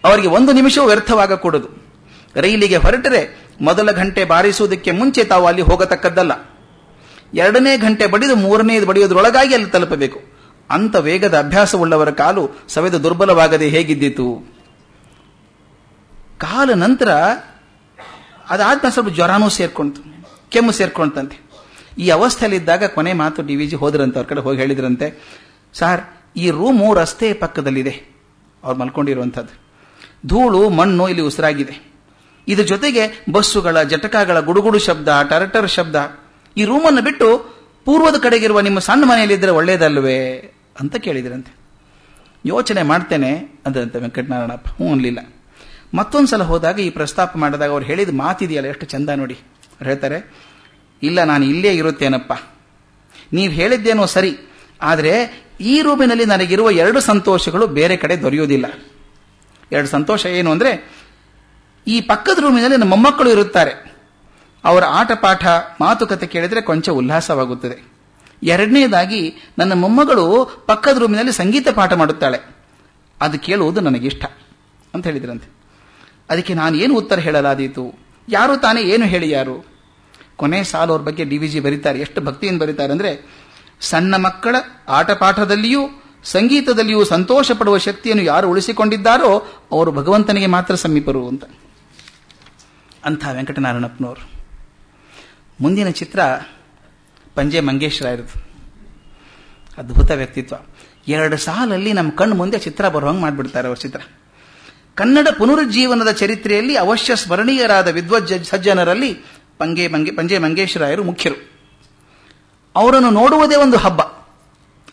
ಅವರಿಗೆ ಒಂದು ನಿಮಿಷವೂ ವ್ಯರ್ಥವಾಗಕೂಡದು. ರೈಲಿಗೆ ಹೊರಟರೆ ಮೊದಲ ಗಂಟೆ ಬಾರಿಸುವುದಕ್ಕೆ ಮುಂಚೆ ತಾವು ಅಲ್ಲಿ ಹೋಗತಕ್ಕದ್ದಲ್ಲ. ಎರಡನೇ ಗಂಟೆ ಬಡಿದು ಮೂರನೇದು ಬಡಿಯೋದ್ರೊಳಗಾಗಿ ಅಲ್ಲಿ ತಲುಪಬೇಕು. ಅಂತ ವೇಗದ ಅಭ್ಯಾಸವುಳ್ಳವರ ಕಾಲು ಸವೆದು ದುರ್ಬಲವಾಗದೆ ಹೇಗಿದ್ದಿತು? ಕಾಲ ನಂತರ ಅದಾದ್ಮೇಲೆ ಸ್ವಲ್ಪ ಜ್ವರನೂ ಸೇರ್ಕೊಂತು, ಕೆಮ್ಮು ಸೇರ್ಕೊಂತಂತೆ. ಈ ಅವಸ್ಥೆಯಲ್ಲಿದ್ದಾಗ ಕೊನೆ ಮಾತು ಡಿ ವಿ ಜಿ ಹೋದ್ರಂತೆ, ಅವ್ರ ಕಡೆ ಹೋಗಿ ಹೇಳಿದ್ರಂತೆ, ಸಾರ್, ಈ ರೂಮು ರಸ್ತೆ ಪಕ್ಕದಲ್ಲಿದೆ. ಅವ್ರು ಮಲ್ಕೊಂಡಿರುವಂಥದ್ದು. ಧೂಳು, ಮಣ್ಣು ಇಲ್ಲಿ ಉಸಿರಾಗಿದೆ. ಇದ್ರ ಜೊತೆಗೆ ಬಸ್ಸುಗಳ, ಜಟಕಾಗಳ ಗುಡುಗುಡು ಶಬ್ದ, ಟರಟರ್ ಶಬ್ದ, ಈ ರೂಮನ್ನು ಬಿಟ್ಟು ಪೂರ್ವದ ಕಡೆಗಿರುವ ನಿಮ್ಮ ಸಣ್ಣ ಮನೆಯಲ್ಲಿದ್ದರೆ ಒಳ್ಳೇದಲ್ವೇ ಅಂತ ಕೇಳಿದ್ರಂತೆ. ಯೋಚನೆ ಮಾಡ್ತೇನೆ ಅಂದಂತೆ ವೆಂಕಟನಾರಾಯಣಪ್ಪ. ಹ್ಞೂ ಅನ್ಲಿಲ್ಲ. ಮತ್ತೊಂದ್ಸಲ ಹೋದಾಗ ಈ ಪ್ರಸ್ತಾಪ ಮಾಡಿದಾಗ ಅವ್ರು ಹೇಳಿದ ಮಾತಿದೆಯಲ್ಲ, ಎಷ್ಟು ಚಂದ ನೋಡಿ. ಅವ್ರು ಹೇಳ್ತಾರೆ, ಇಲ್ಲ, ನಾನು ಇಲ್ಲೇ ಇರುತ್ತೇನಪ್ಪ. ನೀವು ಹೇಳಿದ್ದೇನೋ ಸರಿ, ಆದರೆ ಈ ರೂಮಿನಲ್ಲಿ ನನಗಿರುವ ಎರಡು ಸಂತೋಷಗಳು ಬೇರೆ ಕಡೆ ದೊರೆಯುವುದಿಲ್ಲ. ಎರಡು ಸಂತೋಷ ಏನು ಅಂದರೆ, ಈ ಪಕ್ಕದ ರೂಮಿನಲ್ಲಿ ನಮ್ಮ ಮೊಮ್ಮಕ್ಕಳು ಇರುತ್ತಾರೆ. ಅವರ ಆಟ ಪಾಠ ಮಾತುಕತೆ ಕೇಳಿದರೆ ಕೊಂಚ ಉಲ್ಲಾಸವಾಗುತ್ತದೆ. ಎರಡನೇದಾಗಿ, ನನ್ನ ಮೊಮ್ಮಗಳು ಪಕ್ಕದ ರೂಮಿನಲ್ಲಿ ಸಂಗೀತ ಪಾಠ ಮಾಡುತ್ತಾಳೆ. ಅದು ಕೇಳುವುದು ನನಗಿಷ್ಟ, ಅಂತ ಹೇಳಿದ್ರಂತೆ. ಅದಕ್ಕೆ ನಾನು ಏನು ಉತ್ತರ ಹೇಳಲಾದೀತು? ಯಾರು ತಾನೇ ಏನು ಹೇಳಿ ಯಾರು? ಕೊನೆ ಸಾಲು ಅವ್ರ ಬಗ್ಗೆ ಡಿ ವಿ ಜಿ ಬರೀತಾರೆ. ಎಷ್ಟು ಭಕ್ತಿಯನ್ನು ಬರೀತಾರೆ ಅಂದ್ರೆ, ಸಣ್ಣ ಮಕ್ಕಳ ಆಟಪಾಠದಲ್ಲಿಯೂ, ಸಂಗೀತದಲ್ಲಿಯೂ ಸಂತೋಷ ಪಡುವ ಶಕ್ತಿಯನ್ನು ಯಾರು ಉಳಿಸಿಕೊಂಡಿದ್ದಾರೋ, ಅವರು ಭಗವಂತನಿಗೆ ಮಾತ್ರ ಸಮೀಪರು ಅಂತ. ಅಂಥ ವೆಂಕಟನಾರಾಯಣಪ್ಪನವರು. ಮುಂದಿನ ಚಿತ್ರ ಪಂಜೆ ಮಂಗೇಶ್ವರಾಯರದು ಅದ್ಭುತ ವ್ಯಕ್ತಿತ್ವ. ಎರಡು ಸಾಲಲ್ಲಿ ನಮ್ಮ ಕಣ್ಣು ಮುಂದೆ ಚಿತ್ರ ಬರುವಂಗೆ ಮಾಡಿಬಿಡ್ತಾರೆ ಅವ್ರ ಚಿತ್ರ. ಕನ್ನಡ ಪುನರುಜ್ಜೀವನದ ಚರಿತ್ರೆಯಲ್ಲಿ ಅವಶ್ಯ ಸ್ಮರಣೀಯರಾದ ವಿದ್ವಜ್ಜ ಸಜ್ಜನರಲ್ಲಿ ಪಂಗೆ ಮಂಗೆ ಪಂಜೆ ಮಂಗೇಶ್ವರಾಯರು ಮುಖ್ಯರು. ಅವರನ್ನು ನೋಡುವುದೇ ಒಂದು ಹಬ್ಬ.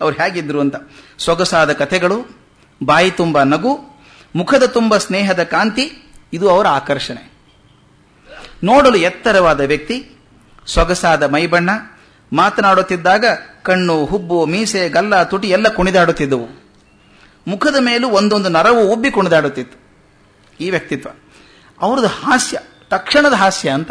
ಅವ್ರು ಹೇಗಿದ್ರು ಅಂತ. ಸೊಗಸಾದ ಕಥೆಗಳು, ಬಾಯಿ ತುಂಬ ನಗು, ಮುಖದ ತುಂಬ ಸ್ನೇಹದ ಕಾಂತಿ, ಇದು ಅವರ ಆಕರ್ಷಣೆ. ನೋಡಲು ಎತ್ತರವಾದ ವ್ಯಕ್ತಿ, ಸೊಗಸಾದ ಮೈಬಣ್ಣ, ಮಾತನಾಡುತ್ತಿದ್ದಾಗ ಕಣ್ಣು, ಹುಬ್ಬು, ಮೀಸೆ, ಗಲ್ಲ, ತುಟಿ ಎಲ್ಲ ಕುಣಿದಾಡುತ್ತಿದ್ದವು. ಮುಖದ ಮೇಲೂ ಒಂದೊಂದು ನರವು ಉಬ್ಬಿ ಕುಣಿದಾಡುತ್ತಿತ್ತು. ಈ ವ್ಯಕ್ತಿತ್ವ. ಅವ್ರದ್ದು ಹಾಸ್ಯ, ತಕ್ಷಣದ ಹಾಸ್ಯ ಅಂತ.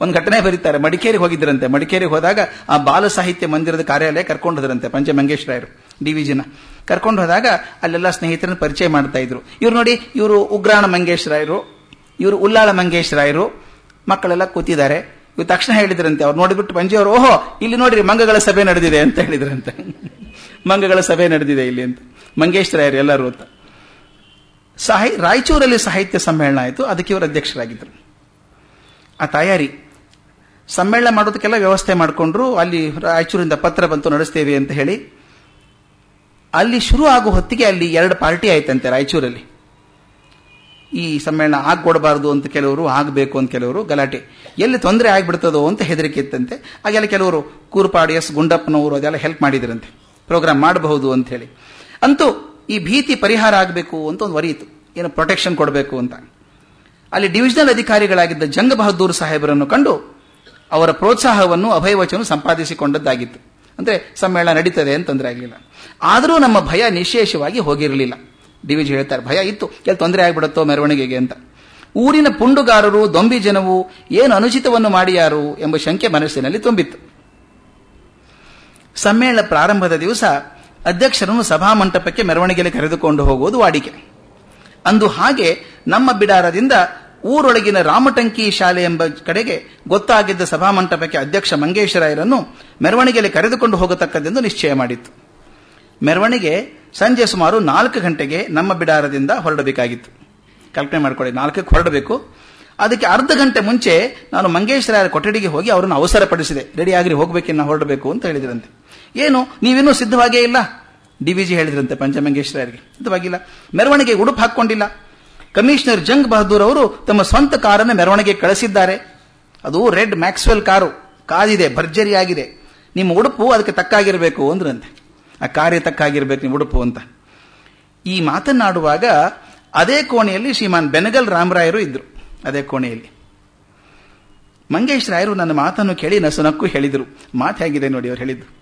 ಒಂದು ಘಟನೆ ಬರೀತಾರೆ, ಮಡಿಕೇರಿಗೆ ಹೋಗಿದ್ರಂತೆ. ಮಡಿಕೇರಿಗೆ ಹೋದಾಗ ಆ ಬಾಲ ಸಾಹಿತ್ಯ ಮಂದಿರದ ಕಾರ್ಯಾಲಯ ಕರ್ಕೊಂಡು ಹೋದ್ರಂತೆ, ಪಂಚ ಮಂಗೇಶ್ವರಾಯರು ಡಿ ವಿಜಿನ ಕರ್ಕೊಂಡು ಹೋದಾಗ ಅಲ್ಲೆಲ್ಲ ಸ್ನೇಹಿತರನ್ನು ಪರಿಚಯ ಮಾಡ್ತಾ ಇದ್ರು. ಇವ್ರು ನೋಡಿ, ಇವರು ಉಗ್ರಾಣ ಮಂಗೇಶ್ವರಾಯರು ಇವರು ಉಲ್ಲಾಳ ಮಂಗೇಶ್ವರಾಯರು ಮಕ್ಕಳೆಲ್ಲ ಕೂತಿದ್ದಾರೆ. ಇವ್ರು ತಕ್ಷಣ ಹೇಳಿದ್ರಂತೆ, ಅವ್ರು ನೋಡಿಬಿಟ್ಟು ಪಂಜೆಯವರು ಓಹೋ, ಇಲ್ಲಿ ನೋಡ್ರಿ ಮಂಗಗಳ ಸಭೆ ನಡೆದಿದೆ ಅಂತ ಹೇಳಿದ್ರಂತೆ. ಮಂಗಗಳ ಸಭೆ ನಡೆದಿದೆ ಇಲ್ಲಿ ಅಂತ. ಮಂಗೇಶ್ವರಾಯರು ಎಲ್ಲರೂ ಅಂತ. ಸಾಹಿ ರಾಯಚೂರಲ್ಲಿ ಸಾಹಿತ್ಯ ಸಮ್ಮೇಳನ ಆಯಿತು, ಅದಕ್ಕೆ ಇವರು ಅಧ್ಯಕ್ಷರಾಗಿದ್ದರು ಆ ತಯಾರಿ, ಸಮ್ಮೇಳನ ಮಾಡೋದಕ್ಕೆಲ್ಲ ವ್ಯವಸ್ಥೆ ಮಾಡಿಕೊಂಡ್ರು, ಅಲ್ಲಿ ರಾಯಚೂರಿಂದ ಪತ್ರ ಬಂತು, ನಡೆಸ್ತೇವೆ ಅಂತ ಹೇಳಿ. ಅಲ್ಲಿ ಶುರು ಆಗೋ ಹೊತ್ತಿಗೆ ಅಲ್ಲಿ ಎರಡು ಪಾರ್ಟಿ ಆಯ್ತಂತೆ ರಾಯಚೂರಲ್ಲಿ. ಈ ಸಮ್ಮೇಳನ ಆಗ್ಕೊಡಬಾರದು ಅಂತ ಕೆಲವರು, ಆಗಬೇಕು ಅಂತ ಕೆಲವರು, ಗಲಾಟೆ. ಎಲ್ಲಿ ತೊಂದರೆ ಆಗಿಬಿಡ್ತದೋ ಅಂತ ಹೆದರಿಕೆ ಇತ್ತಂತೆ. ಹಾಗೆಲ್ಲ ಕೆಲವರು ಕೂರ್ಪಾಡಿ ಎಸ್ ಗುಂಡಪ್ಪನವರು ಅದೆಲ್ಲ ಹೆಲ್ಪ್ ಮಾಡಿದ್ರಂತೆ. ಪ್ರೋಗ್ರಾಮ್ ಮಾಡಬಹುದು ಅಂತ ಹೇಳಿ. ಅಂತೂ ಈ ಭೀತಿ ಪರಿಹಾರ ಆಗಬೇಕು ಅಂತ ಒಂದು ವರಿಯಿತು ಏನು ಪ್ರೊಟೆಕ್ಷನ್ ಕೊಡಬೇಕು ಅಂತ. ಅಲ್ಲಿ ಡಿವಿಷನಲ್ ಅಧಿಕಾರಿಗಳಾಗಿದ್ದ ಜಂಗ ಬಹದ್ದೂರ್ ಸಾಹೇಬರನ್ನು ಕಂಡು ಅವರ ಪ್ರೋತ್ಸಾಹವನ್ನು ಅಭಯವಚನ ಸಂಪಾದಿಸಿಕೊಂಡದ್ದಾಗಿತ್ತು. ಅಂದರೆ ಸಮ್ಮೇಳನ ನಡೀತದೆ ಅಂತ ತೊಂದರೆ ಆಗಲಿಲ್ಲ. ಆದರೂ ನಮ್ಮ ಭಯ ನಿಶೇಷವಾಗಿ ಹೋಗಿರಲಿಲ್ಲ. ಡಿವಿಜಿ ಹೇಳ್ತಾರೆ, ಭಯ ಇತ್ತು. ಎಲ್ಲಿ ತೊಂದರೆ ಆಗಿಬಿಡುತ್ತೋ ಮೆರವಣಿಗೆಗೆ ಅಂತ. ಊರಿನ ಪುಂಡುಗಾರರು, ದೊಂಬಿ ಜನವು ಏನು ಅನುಚಿತವನ್ನು ಮಾಡಿಯಾರು ಎಂಬ ಶಂಕೆ ಮನಸ್ಸಿನಲ್ಲಿ ತುಂಬಿತ್ತು. ಸಮ್ಮೇಳನ ಪ್ರಾರಂಭದ ದಿವಸ ಅಧ್ಯಕ್ಷರನ್ನು ಸಭಾಮಂಟಪಕ್ಕೆ ಮೆರವಣಿಗೆಯಲ್ಲಿ ಕರೆದುಕೊಂಡು ಹೋಗುವುದು ವಾಡಿಕೆ. ಅಂದು ಹಾಗೆ ನಮ್ಮ ಬಿಡಾರದಿಂದ ಊರೊಳಗಿನ ರಾಮಟಂಕಿ ಶಾಲೆ ಎಂಬ ಕಡೆಗೆ ಗೊತ್ತಾಗಿದ್ದ ಸಭಾಮಂಟಪಕ್ಕೆ ಅಧ್ಯಕ್ಷ ಮಂಗೇಶ್ವರಾಯರನ್ನು ಮೆರವಣಿಗೆಯಲ್ಲಿ ಕರೆದುಕೊಂಡು ಹೋಗತಕ್ಕದ್ದೆಂದು ನಿಶ್ಚಯ ಮಾಡಿತ್ತು. ಮೆರವಣಿಗೆ ಸಂಜೆ ಸುಮಾರು ನಾಲ್ಕು ಗಂಟೆಗೆ ನಮ್ಮ ಬಿಡಾರದಿಂದ ಹೊರಡಬೇಕಾಗಿತ್ತು. ಕಲ್ಪನೆ ಮಾಡಿಕೊಳ್ಳಿ, ನಾಲ್ಕಕ್ಕೆ ಹೊರಡಬೇಕು. ಅದಕ್ಕೆ ಅರ್ಧ ಗಂಟೆ ಮುಂಚೆ ನಾನು ಮಂಗೇಶ್ವರಾಯರ ಕೊಠಡಿಗೆ ಹೋಗಿ ಅವರನ್ನು ಅವಸರಪಡಿಸಿದೆ. ರೆಡಿ ಆಗ್ರಿ, ಹೋಗ್ಬೇಕಿನ್ನ ಹೊರಡಬೇಕು ಅಂತ ಹೇಳಿದ್ರಂತೆ. ಏನು, ನೀವಿನ್ನೂ ಸಿದ್ಧವಾಗೇ ಇಲ್ಲ? ಡಿವಿಜಿ ಹೇಳಿದ್ರಂತೆ ಪಂಚಮಂಗೇಶ್ವರರಿಗೆ ಸಿದ್ಧವಾಗಿಲ್ಲ ಮೆರವಣಿಗೆ ಉಡುಪು ಹಾಕೊಂಡಿಲ್ಲ ಕಮಿಷನರ್ ಜಂಗ್ ಬಹದ್ದೂರ್ ಅವರು ತಮ್ಮ ಸ್ವಂತ ಕಾರನ್ನು ಮೆರವಣಿಗೆ ಕಳಿಸಿದ್ದಾರೆ. ಅದು ರೆಡ್ ಮ್ಯಾಕ್ಸ್ವೆಲ್ ಕಾರು. ಕಾದಿದೆ, ಭರ್ಜರಿಯಾಗಿದೆ. ನಿಮ್ಮ ಉಡುಪು ಅದಕ್ಕೆ ತಕ್ಕಾಗಿರಬೇಕು ಅಂದ್ರಂತೆ. ಆ ಕಾರ್ಯ ತಕ್ಕಾಗಿರ್ಬೇಕು ನಿಮ್ಮ ಉಡುಪು ಅಂತ. ಈ ಮಾತನ್ನಾಡುವಾಗ ಅದೇ ಕೋಣೆಯಲ್ಲಿ ಶ್ರೀಮಾನ್ ಬೆನಗಲ್ ರಾಮರಾಯರು ಇದ್ರು. ಅದೇ ಕೋಣೆಯಲ್ಲಿ. ಮಂಗೇಶ್ ರಾಯರು ನನ್ನ ಮಾತನ್ನು ಕೇಳಿ ನಸುನಕ್ಕು ಹೇಳಿದರು. ಮಾತು ಹೇಗಿದೆ ನೋಡಿ ಅವ್ರು ಹೇಳಿದ್ದು.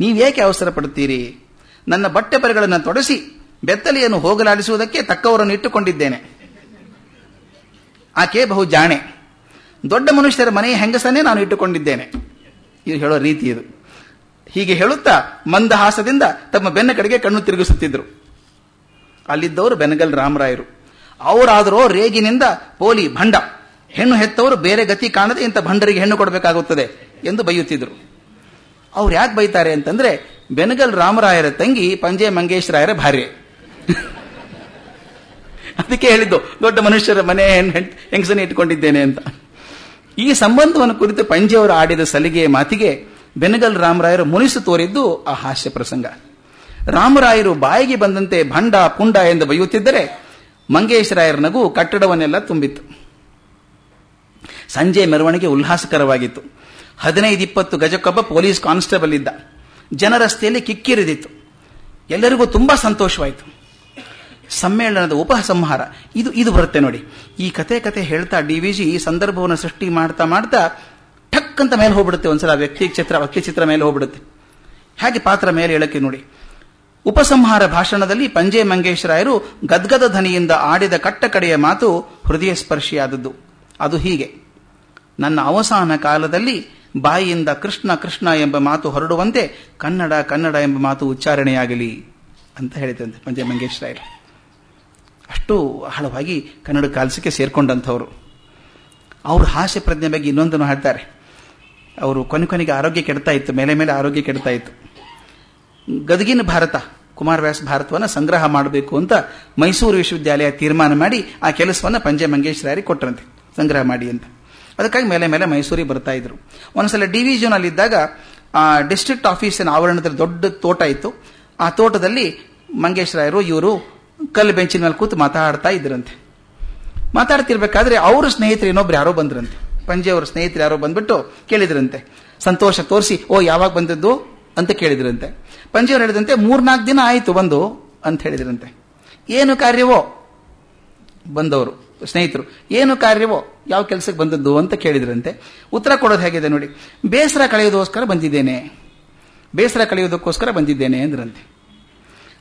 ನೀವೇಕೆ ಅವಸರ ಪಡುತ್ತೀರಿ? ನನ್ನ ಬಟ್ಟೆ ಬರೆಗಳನ್ನು ತೊಡಸಿ ಬೆತ್ತಲೆಯನ್ನು ಹೋಗಲಾಡಿಸುವುದಕ್ಕೆ ತಕ್ಕವರನ್ನು ಇಟ್ಟುಕೊಂಡಿದ್ದೇನೆ. ಆಕೆ ಬಹು ಜಾಣೆ. ದೊಡ್ಡ ಮನುಷ್ಯರ ಮನೆಯ ಹೆಂಗಸನ್ನೇ ನಾನು ಇಟ್ಟುಕೊಂಡಿದ್ದೇನೆ. ಇದು ಹೇಳೋ ರೀತಿ ಇದು. ಹೀಗೆ ಹೇಳುತ್ತಾ ಮಂದಹಾಸದಿಂದ ತಮ್ಮ ಬೆನ್ನ ಕಡೆಗೆ ಕಣ್ಣು ತಿರುಗಿಸುತ್ತಿದ್ದರು ಅಲ್ಲಿದ್ದವರು ಬೆನಗಲ್ ರಾಮರಾಯರು. ಅವರಾದರೂ ರೇಗಿನಿಂದ ಪೋಲಿ ಭಂಡ. ಹೆಣ್ಣು ಹೆತ್ತವರು ಬೇರೆ ಗತಿ ಕಾಣದೆ ಇಂಥ ಭಂಡರಿಗೆ ಹೆಣ್ಣು ಕೊಡಬೇಕಾಗುತ್ತದೆ ಎಂದು ಬೈಯುತ್ತಿದ್ರು. ಅವ್ರು ಯಾಕೆ ಬೈತಾರೆ ಅಂತಂದ್ರೆ ಬೆನಗಲ್ ರಾಮರಾಯರ ತಂಗಿ ಪಂಜೆ ಮಂಗೇಶ್ ರಾಯರ ಭಾರ್ಯೆ. ಅದಕ್ಕೆ ಹೇಳಿದ್ದು, ದೊಡ್ಡ ಮನುಷ್ಯರ ಮನೆ ಹೆಂಗಸನೆ ಇಟ್ಕೊಂಡಿದ್ದೇನೆ ಅಂತ. ಈ ಸಂಬಂಧವನ್ನು ಕುರಿತು ಪಂಜೆಯವರು ಆಡಿದ ಸಲಿಗೆಯ ಮಾತಿಗೆ ಬೆನಗಲ್ ರಾಮರಾಯರು ಮುನಿಸು ತೋರಿದ್ದು ಆ ಹಾಸ್ಯ ಪ್ರಸಂಗ. ರಾಮರಾಯರು ಬಾಯಿಗೆ ಬಂದಂತೆ ಭಂಡ, ಪುಂಡ ಎಂದು ಬೈಯುತ್ತಿದ್ದರೆ ಮಂಗೇಶ್ ರಾಯರ ನಗು ಕಟ್ಟಡವನ್ನೆಲ್ಲ ತುಂಬಿತ್ತು. ಸಂಜೆ ಮೆರವಣಿಗೆ ಉಲ್ಲಾಸಕರವಾಗಿತ್ತು. ಹದಿನೈದು ಇಪ್ಪತ್ತು ಗಜಕ್ಕೊಬ್ಬ ಪೊಲೀಸ್ ಕಾನ್ಸ್ಟೇಬಲ್ ಇದ್ದ. ಜನರಸ್ತೆಯಲ್ಲಿ ಕಿಕ್ಕಿರಿದಿತ್ತು. ಎಲ್ಲರಿಗೂ ತುಂಬಾ ಸಂತೋಷವಾಯಿತು. ಸಮ್ಮೇಳನದ ಉಪಸಂಹಾರ ಇದು ಇದು ಬರುತ್ತೆ ನೋಡಿ. ಈ ಕತೆ ಕತೆ ಹೇಳ್ತಾ ಡಿ ವಿ ಜಿ ಸಂದರ್ಭವನ್ನು ಸೃಷ್ಟಿ ಮಾಡ್ತಾ ಮಾಡ್ತಾ ಠಕ್ ಅಂತ ಮೇಲೆ ಹೋಗ್ಬಿಡುತ್ತೆ ಒಂದ್ಸಲ. ವ್ಯಕ್ತಿ ಚಿತ್ರ ವ್ಯಕ್ತಿ ಚಿತ್ರ ಮೇಲೆ ಹೋಗ್ಬಿಡುತ್ತೆ. ಹಾಗೆ ಪಾತ್ರ ಮೇಲೆ ಹೇಳಕ್ಕೆ ನೋಡಿ. ಉಪಸಂಹಾರ ಭಾಷಣದಲ್ಲಿ ಪಂಜೆ ಮಂಗೇಶ್ ರಾಯರು ಗದ್ಗದ ಧ್ವನಿಯಿಂದ ಆಡಿದ ಕಟ್ಟ ಕಡೆಯ ಮಾತು ಹೃದಯ ಸ್ಪರ್ಶಿಯಾದದ್ದು ಅದು ಹೀಗೆ. ನನ್ನ ಅವಸಾನ ಕಾಲದಲ್ಲಿ ಬಾಯಿಯಿಂದ ಕೃಷ್ಣ ಕೃಷ್ಣ ಎಂಬ ಮಾತು ಹೊರಡುವಂತೆ ಕನ್ನಡ ಕನ್ನಡ ಎಂಬ ಮಾತು ಉಚ್ಚಾರಣೆಯಾಗಲಿ ಅಂತ ಹೇಳಿದಂತೆ ಪಂಜೆ ಮಂಗೇಶ್ ರಾಯರು ಅಷ್ಟು ಆಳವಾಗಿ ಕನ್ನಡ ಕಾಲಸಕ್ಕೆ ಸೇರ್ಕೊಂಡಂಥವ್ರು. ಅವರು ಹಾಸ್ಯ ಪ್ರಜ್ಞೆ ಬಗ್ಗೆ ಇನ್ನೊಂದನ್ನು ಹೇಳ್ತಾರೆ. ಅವರು ಕೊನೆ ಕೊನೆಗೆ ಆರೋಗ್ಯ ಕೆಡ್ತಾ ಇತ್ತು, ಮೇಲೆ ಮೇಲೆ ಆರೋಗ್ಯ ಕೆಡ್ತಾ ಇತ್ತು. ಗದಗಿನ ಭಾರತ ಕುಮಾರವ್ಯಾಸ ಭಾರತವನ್ನು ಸಂಗ್ರಹ ಮಾಡಬೇಕು ಅಂತ ಮೈಸೂರು ವಿಶ್ವವಿದ್ಯಾಲಯ ತೀರ್ಮಾನ ಮಾಡಿ ಆ ಕೆಲಸವನ್ನು ಪಂಜೆ ಮಂಗೇಶ್ ರಾಯರಿಗೆ ಕೊಟ್ಟರಂತೆ ಸಂಗ್ರಹ ಮಾಡಿ ಅಂತ. ಅದಕ್ಕಾಗಿ ಮೇಲೆ ಮೇಲೆ ಮೈಸೂರಿಗೆ ಬರ್ತಾ ಇದ್ರು. ಒಂದ್ಸಲ ಅಲ್ಲಿ ಇದ್ದಾಗ, ಆ ಡಿಸ್ಟ್ರಿಕ್ಟ್ ಆಫೀಸಿನ ಆವರಣದಲ್ಲಿ ದೊಡ್ಡ ತೋಟ ಇತ್ತು. ಆ ತೋಟದಲ್ಲಿ ಮಂಗೇಶ್ ರಾಯರು ಇವರು ಕಲ್ಲು ಬೆಂಚಿನ ಮೇಲೆ ಕೂತು ಮಾತಾಡ್ತಾ ಇದ್ರಂತೆ. ಮಾತಾಡ್ತಿರ್ಬೇಕಾದ್ರೆ ಅವರು ಸ್ನೇಹಿತರು ಇನ್ನೊಬ್ರು ಯಾರೋ ಬಂದ್ರಂತೆ. ಪಂಜೆ ಅವರ ಸ್ನೇಹಿತರು ಯಾರೋ ಬಂದ್ಬಿಟ್ಟು ಕೇಳಿದ್ರಂತೆ. ಸಂತೋಷ ತೋರಿಸಿ, ಓ, ಯಾವಾಗ ಬಂದದ್ದು ಅಂತ ಕೇಳಿದ್ರಂತೆ. ಪಂಜೆಯವರು ಹೇಳಿದಂತೆ, ಮೂರ್ನಾಲ್ಕು ದಿನ ಆಯಿತು ಬಂದು ಅಂತ ಹೇಳಿದ್ರಂತೆ. ಏನು ಕಾರ್ಯವೋ? ಬಂದವರು. ಸ್ನೇಹಿತರು, ಏನು ಕಾರ್ಯವೋ, ಯಾವ ಕೆಲಸಕ್ಕೆ ಬಂದದ್ದು ಅಂತ ಕೇಳಿದ್ರಂತೆ. ಉತ್ತರ ಕೊಡೋದು ಹೇಗಿದೆ ನೋಡಿ, ಬೇಸರ ಕಳೆಯೋದಕ್ಕೋಸ್ಕರ ಬಂದಿದ್ದೇನೆ. ಬೇಸರ ಕಳೆಯೋದಕ್ಕೋಸ್ಕರ ಬಂದಿದ್ದೇನೆ ಅಂದ್ರಂತೆ.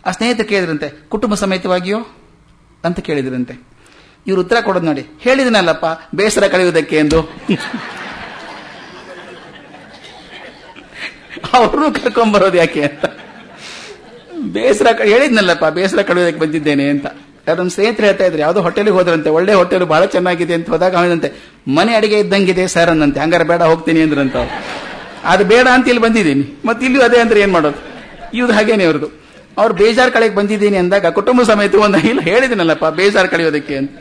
ಆ ಸ್ನೇಹಿತರು ಕೇಳಿದ್ರಂತೆ, ಕುಟುಂಬ ಸಮೇತವಾಗಿಯೋ ಅಂತ ಕೇಳಿದ್ರಂತೆ. ಇವ್ರು ಉತ್ತರ ಕೊಡೋದು ನೋಡಿ, ಹೇಳಿದನಲ್ಲಪ್ಪ, ಬೇಸರ ಕಳೆಯುವುದಕ್ಕೆ ಎಂದು. ಅವರು ಕರ್ಕೊಂಡ್ಬರೋದು ಯಾಕೆ ಅಂತ. ಬೇಸರ ಹೇಳಿದ್ನಲ್ಲಪ್ಪ, ಬೇಸರ ಕಳೆಯೋದಕ್ಕೆ ಬಂದಿದ್ದೇನೆ ಅಂತ. ನಮ್ಮ ಸ್ನೇಹಿತರು ಹೇಳ್ತಾ ಇದ್ರು ಯಾವುದೋ ಹೋಟೆಲ್ಗೆ ಹೋದ್ರಂತೆ, ಒಳ್ಳೆ ಹೋಟೆಲ್ ಬಹಳ ಚೆನ್ನಾಗಿದೆ ಅಂತ ಹೋದಾಗ ಅವನಂತೆ, ಮನೆ ಅಡಿಗೆ ಇದ್ದಂಗಿದೆ ಸರ್ ಅನ್ನಂತೆ, ಹಂಗಾರೆ ಬೇಡ, ಹೋಗ್ತೀನಿ ಅಂದ್ರಂತ ಅದು ಬೇಡ ಅಂತ ಇಲ್ಲಿ ಬಂದಿದ್ದೀನಿ. ಮತ್ತೆ ಇಲ್ಲೂ ಅದೇ ಅಂದ್ರೆ ಏನ್ ಮಾಡೋದು? ಇವ್ದು ಹಾಗೇನೆ ಅವ್ರದ್ದು ಅವ್ರು ಬೇಜಾರ್ ಕಳೆಗೆ ಬಂದಿದ್ದೀನಿ ಅಂದಾಗ, ಕುಟುಂಬ ಸಮೇತ ಒಂದು ಇಲ್ಲ ಹೇಳಿದಿನಲ್ಲಪ್ಪ, ಬೇಜಾರ್ ಕಳೆಯೋದಕ್ಕೆ ಅಂತ.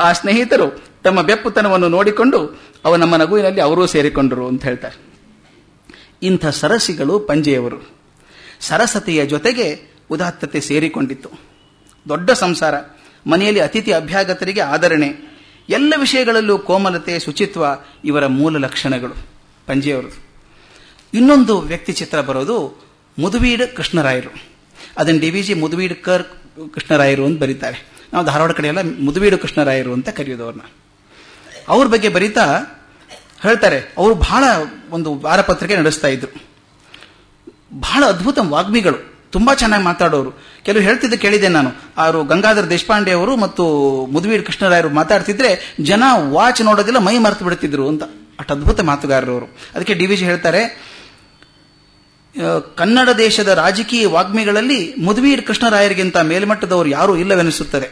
ಆ ಸ್ನೇಹಿತರು ತಮ್ಮ ಬೆಪ್ಪುತನವನ್ನು ನೋಡಿಕೊಂಡು, ಅವ ನಮ್ಮ ನಗುವಿನಲ್ಲಿ ಅವರೂ ಸೇರಿಕೊಂಡರು ಅಂತ ಹೇಳ್ತಾರೆ. ಇಂಥ ಸರಸಿಗಳು ಪಂಜೆಯವರು. ಸರಸತೆಯ ಜೊತೆಗೆ ಉದಾತ್ತತೆ ಸೇರಿಕೊಂಡಿತ್ತು. ದೊಡ್ಡ ಸಂಸಾರ, ಮನೆಯಲ್ಲಿ ಅತಿಥಿ ಅಭ್ಯಾಗತರಿಗೆ ಆದರಣೆ, ಎಲ್ಲ ವಿಷಯಗಳಲ್ಲೂ ಕೋಮಲತೆ, ಶುಚಿತ್ವ ಇವರ ಮೂಲ ಲಕ್ಷಣಗಳು. ಪಂಜೆಯವರು. ಇನ್ನೊಂದು ವ್ಯಕ್ತಿ ಚಿತ್ರ ಬರೋದು ಮುದುವೀಡ್ ಕೃಷ್ಣರಾಯರು. ಅದನ್ನು ಡಿ ವಿ ಜಿ ಮುದುವೀಡ್ ಕರ್ ಕೃಷ್ಣರಾಯರು ಅಂತ ಬರೀತಾರೆ. ನಾವು ಧಾರವಾಡ ಕಡೆ ಎಲ್ಲ ಮುದುವೀಡು ಕೃಷ್ಣರಾಯರು ಅಂತ ಕರೆಯೋದು ಅವ್ರನ್ನ ಅವ್ರ ಬಗ್ಗೆ ಬರೀತಾ ಹೇಳ್ತಾರೆ, ಅವರು ಬಹಳ ಒಂದು ವಾರಪತ್ರಿಕೆ ನಡೆಸ್ತಾ ಇದ್ರು. ಬಹಳ ಅದ್ಭುತ ವಾಗ್ಮಿಗಳು. ತುಂಬಾ ಚೆನ್ನಾಗಿ ಮಾತಾಡೋರು. ಕೆಲವು ಹೇಳ್ತಿದ್ದ ಕೇಳಿದೆ ನಾನು. ಅವರು ಗಂಗಾಧರ್ ದೇಶಪಾಂಡೆ ಅವರು ಮತ್ತು ಮುದುವೀರ್ ಕೃಷ್ಣರಾಯರು ಮಾತಾಡ್ತಿದ್ರೆ ಜನ ವಾಚ್ ನೋಡೋದಿಲ್ಲ ಮೈ ಮರೆತು ಬಿಡ್ತಿದ್ರು ಅಂತ. ಅಷ್ಟು ಅದ್ಭುತ ಮಾತುಗಾರರು ಅವರು. ಅದಕ್ಕೆ ಡಿ ವಿಜಿ ಹೇಳ್ತಾರೆ ಕನ್ನಡ ದೇಶದ ರಾಜಕೀಯ ವಾಗ್ಮಿಗಳಲ್ಲಿ ಮುದುವೀರ್ ಕೃಷ್ಣರಾಯರಿಗಿಂತ ಮೇಲ್ಮಟ್ಟದವರು ಯಾರೂ ಇಲ್ಲವೆನಿಸುತ್ತದೆ.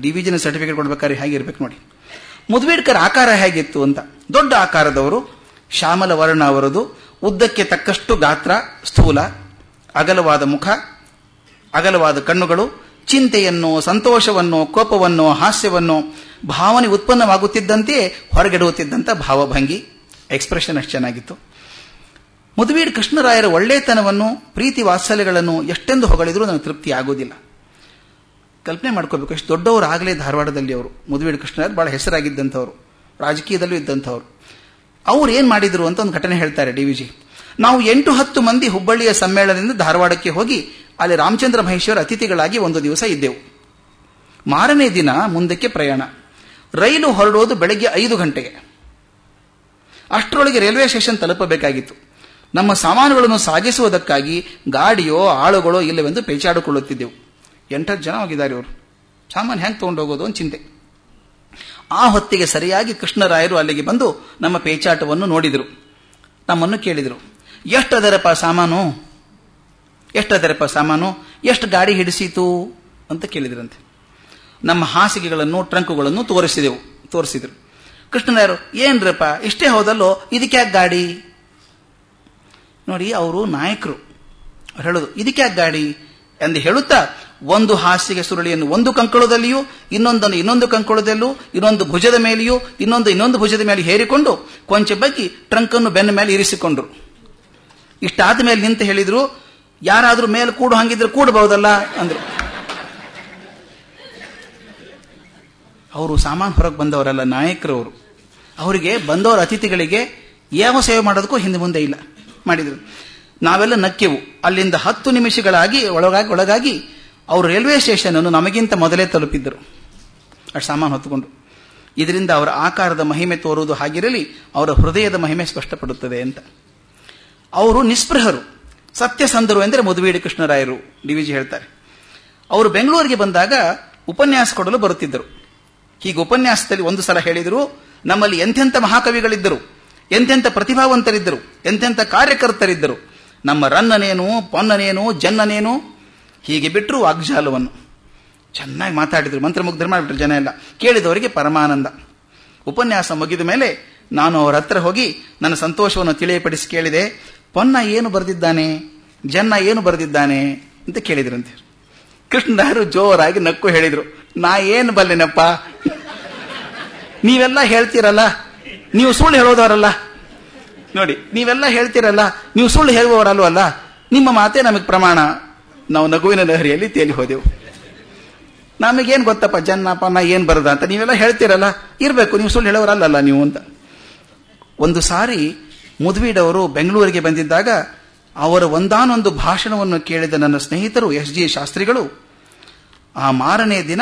ಡಿ ವಿಜಿನ ಸರ್ಟಿಫಿಕೇಟ್ ಕೊಡ್ಬೇಕಾದ್ರೆ ಹೇಗಿರ್ಬೇಕು ನೋಡಿ. ಮುದುವೀಡ್ಕರ್ ಆಕಾರ ಹೇಗಿತ್ತು ಅಂತ. ದೊಡ್ಡ ಆಕಾರದವರು, ಶ್ಯಾಮಲ ವರ್ಣ ಅವರದು, ಉದ್ದಕ್ಕೆ ತಕ್ಕಷ್ಟು ಗಾತ್ರ, ಸ್ಥೂಲ ಅಗಲವಾದ ಮುಖ, ಅಗಲವಾದ ಕಣ್ಣುಗಳು, ಚಿಂತೆಯನ್ನು, ಸಂತೋಷವನ್ನು, ಕೋಪವನ್ನು, ಹಾಸ್ಯವನ್ನು, ಭಾವನೆ ಉತ್ಪನ್ನವಾಗುತ್ತಿದ್ದಂತೆಯೇ ಹೊರಗೆಡುತ್ತಿದ್ದಂಥ ಭಾವಭಂಗಿ. ಎಕ್ಸ್ಪ್ರೆಷನ್ ಅಷ್ಟು ಚೆನ್ನಾಗಿತ್ತು. ಮುದುವೀಡ್ ಕೃಷ್ಣರಾಯರ ಒಳ್ಳೆತನವನ್ನು, ಪ್ರೀತಿ ವಾತ್ಸಲ್ಯಗಳನ್ನು ಎಷ್ಟೆಂದು ಹೊಗಳಿದ್ರೂ ನನಗೆ ತೃಪ್ತಿ ಆಗೋದಿಲ್ಲ. ಕಲ್ಪನೆ ಮಾಡ್ಕೋಬೇಕು ಎಷ್ಟು ದೊಡ್ಡವರು ಆಗಲೇ ಧಾರವಾಡದಲ್ಲಿ ಅವರು. ಮುದುವೀಡ್ ಕೃಷ್ಣರಾಯರು ಬಹಳ ಹೆಸರಾಗಿದ್ದಂಥವ್ರು. ರಾಜಕೀಯದಲ್ಲೂ ಇದ್ದಂಥವ್ರು. ಅವ್ರು ಏನ್ ಮಾಡಿದ್ರು ಅಂತ ಒಂದು ಘಟನೆ ಹೇಳ್ತಾರೆ ಡಿ ವಿಜಿ ನಾವು ಎಂಟು ಹತ್ತು ಮಂದಿ ಹುಬ್ಬಳ್ಳಿಯ ಸಮ್ಮೇಳನದಿಂದ ಧಾರವಾಡಕ್ಕೆ ಹೋಗಿ ಅಲ್ಲಿ ರಾಮಚಂದ್ರ ಮಹೇಶ್ವರ ಅತಿಥಿಗಳಾಗಿ ಒಂದು ದಿವಸ ಇದ್ದೆವು. ಮಾರನೇ ದಿನ ಮುಂದಕ್ಕೆ ಪ್ರಯಾಣ. ರೈಲು ಹೊರಡೋದು ಬೆಳಗ್ಗೆ ಐದು ಗಂಟೆಗೆ. ಅಷ್ಟರೊಳಗೆ ರೈಲ್ವೆ ಸ್ಟೇಷನ್ ತಲುಪಬೇಕಾಗಿತ್ತು. ನಮ್ಮ ಸಾಮಾನುಗಳನ್ನು ಸಾಗಿಸುವುದಕ್ಕಾಗಿ ಗಾಡಿಯೋ, ಆಳುಗಳೋ ಇಲ್ಲವೆಂದು ಪೇಚಾಡಿಕೊಳ್ಳುತ್ತಿದ್ದೆವು. ಎಂಟತ್ತು ಜನ ಹೋಗಿದ್ದಾರೆ ಇವರು. ಸಾಮಾನು ಹೆಂಗೆ ತಗೊಂಡೋಗೋದು ಅಂತ ಚಿಂತೆ. ಆ ಹೊತ್ತಿಗೆ ಸರಿಯಾಗಿ ಕೃಷ್ಣರಾಯರು ಅಲ್ಲಿಗೆ ಬಂದು ನಮ್ಮ ಪೇಚಾಟವನ್ನು ನೋಡಿದರು. ನಮ್ಮನ್ನು ಕೇಳಿದರು. ಎಷ್ಟದರಪ್ಪ ಸಾಮಾನು? ಎಷ್ಟದರಪ್ಪ ಸಾಮಾನು? ಎಷ್ಟು ಗಾಡಿ ಹಿಡಿಸಿತು? ಅಂತ ಕೇಳಿದ್ರಂತೆ. ನಮ್ಮ ಹಾಸಿಗೆಗಳನ್ನು, ಟ್ರಂಕುಗಳನ್ನು ತೋರಿಸಿದೆವು, ತೋರಿಸಿದ್ರು. ಕೃಷ್ಣನಾಯರು ಏನ್ರಪ್ಪ? ಇಷ್ಟೇ ಹೋದಲ್ಲೋ? ಯಾಕೆ ಗಾಡಿ? ನೋಡಿ, ಅವರು ನಾಯಕರು. ಅವ್ರು ಹೇಳೋದು ಇದಕ್ಯಾಕೆ ಗಾಡಿ? ಎಂದು ಹೇಳುತ್ತಾ, ಒಂದು ಹಾಸಿಗೆ ಸುರುಳಿಯನ್ನು ಒಂದು ಕಂಕುಳದಲ್ಲಿಯೂ, ಇನ್ನೊಂದನ್ನು ಇನ್ನೊಂದು ಕಂಕುಳದಲ್ಲೂ, ಇನ್ನೊಂದು ಭುಜದ ಮೇಲೆಯೂ, ಇನ್ನೊಂದು ಇನ್ನೊಂದು ಭುಜದ ಮೇಲೆ ಹೇರಿಕೊಂಡು, ಕೊಂಚ ಬಗ್ಗಿ ಟ್ರಂಕನ್ನು ಬೆನ್ನ ಮೇಲೆ ಇರಿಸಿಕೊಂಡ್ರು. ಇಷ್ಟಾದ ಮೇಲೆ ನಿಂತು ಹೇಳಿದ್ರು, ಯಾರಾದ್ರೂ ಮೇಲೆ ಕೂಡು ಹಂಗಿದ್ರೆ ಕೂಡಬಹುದಲ್ಲ ಅಂದ್ರು. ಅವರು ಸಾಮಾನು ಹೊರಗೆ ಬಂದವರಲ್ಲ ಅವರು ಅವರಿಗೆ ಬಂದವರ ಅತಿಥಿಗಳಿಗೆ ಯಾವ ಸೇವೆ ಮಾಡೋದಕ್ಕೂ ಹಿಂದೆ ಮುಂದೆ ಇಲ್ಲ, ಮಾಡಿದರು. ನಾವೆಲ್ಲ ನಕ್ಕೆವು. ಅಲ್ಲಿಂದ ಹತ್ತು ನಿಮಿಷಗಳಾಗಿ ಒಳಗಾಗಿ ಒಳಗಾಗಿ ಅವರು ರೈಲ್ವೆ ಸ್ಟೇಷನ್ ಅನ್ನು ನಮಗಿಂತ ಮೊದಲೇ ತಲುಪಿದ್ದರು. ಅಷ್ಟು ಸಾಮಾನು ಹೊತ್ತುಕೊಂಡು. ಇದರಿಂದ ಅವರ ಆಕಾರದ ಮಹಿಮೆ ತೋರುವುದು ಹಾಗಿರಲಿ, ಅವರ ಹೃದಯದ ಮಹಿಮೆ ಸ್ಪಷ್ಟಪಡುತ್ತದೆ ಅಂತ. ಅವರು ನಿಸ್ಪೃಹರು ಸತ್ಯಸಂಧರು ಎಂದರೆ ಮದುವೇಡಿ ಕೃಷ್ಣರಾಯರು ಡಿವಿಜಿ ಹೇಳ್ತಾರೆ. ಅವರು ಬೆಂಗಳೂರಿಗೆ ಬಂದಾಗ ಉಪನ್ಯಾಸ ಕೊಡಲು ಬರುತ್ತಿದ್ದರು. ಹೀಗೆ ಉಪನ್ಯಾಸದಲ್ಲಿ ಒಂದು ಸಲ ಹೇಳಿದರು, ನಮ್ಮಲ್ಲಿ ಎಂಥೆಂಥ ಮಹಾಕವಿಗಳಿದ್ದರು, ಎಂತೆಂಥ ಪ್ರತಿಭಾವಂತರಿದ್ದರು ಎಂಥೆಂಥ ಕಾರ್ಯಕರ್ತರಿದ್ದರು. ನಮ್ಮ ರನ್ನನೇನು, ಪೊನ್ನನೇನು, ಜನ್ನನೇನು, ಹೀಗೆ ಬಿಟ್ಟರು ವಾಗ್ಜಾಲವನ್ನು. ಚೆನ್ನಾಗಿ ಮಾತಾಡಿದರು, ಮಂತ್ರಮುಗ್ಧರು ಮಾಡಿಬಿಟ್ರು ಜನ ಎಲ್ಲ. ಕೇಳಿದವರಿಗೆ ಪರಮಾನಂದ. ಉಪನ್ಯಾಸ ಮುಗಿದ ಮೇಲೆ ನಾನು ಅವರ ಹತ್ರ ಹೋಗಿ ನನ್ನ ಸಂತೋಷವನ್ನು ತಿಳಿಯಪಡಿಸಿ ಕೇಳಿದೆ. ಪೊನ್ನ ಏನು ಬರೆದಿದ್ದಾನೆ, ಜನ್ನ ಏನು ಬರೆದಿದ್ದಾನೆ ಅಂತ ಕೇಳಿದ್ರಂತೆ. ಕೃಷ್ಣದಾರು ಜೋರಾಗಿ ನಕ್ಕು ಹೇಳಿದ್ರು, ನಾ ಏನು ಬಲ್ಲೆನಪ್ಪ? ನೀವೆಲ್ಲ ಹೇಳ್ತೀರಲ್ಲ? ನೀವು ಸುಳ್ಳು ಹೇಳೋದವರಲ್ಲ? ನೋಡಿ, ನೀವೆಲ್ಲ ಹೇಳ್ತೀರಲ್ಲ, ನೀವು ಸುಳ್ಳು ಹೇಳುವವರಲ್ವಲ್ಲ? ನಿಮ್ಮ ಮಾತೇ ನಮಗೆ ಪ್ರಮಾಣ. ನಾವು ನಗುವಿನ ಲಹರಿಯಲ್ಲಿ ತೇಲಿ ಹೋದೆವು. ನಮಗೇನು ಗೊತ್ತಪ್ಪ ಜನ್ನಪ್ಪ ನಾ ಏನು ಬರದ ಅಂತ? ನೀವೆಲ್ಲ ಹೇಳ್ತೀರಲ್ಲ? ಇರಬೇಕು, ನೀವು ಸುಳ್ಳು ಹೇಳೋರಲ್ಲ ನೀವು ಅಂತ. ಒಂದು ಸಾರಿ ಮುದ್ವೀಡವರು ಬೆಂಗಳೂರಿಗೆ ಬಂದಿದ್ದಾಗ ಅವರ ಒಂದಾನೊಂದು ಭಾಷಣವನ್ನು ಕೇಳಿದ ನನ್ನ ಸ್ನೇಹಿತರು ಎಸ್ ಜಿ ಶಾಸ್ತ್ರಿಗಳು, ಆ ಮಾರನೇ ದಿನ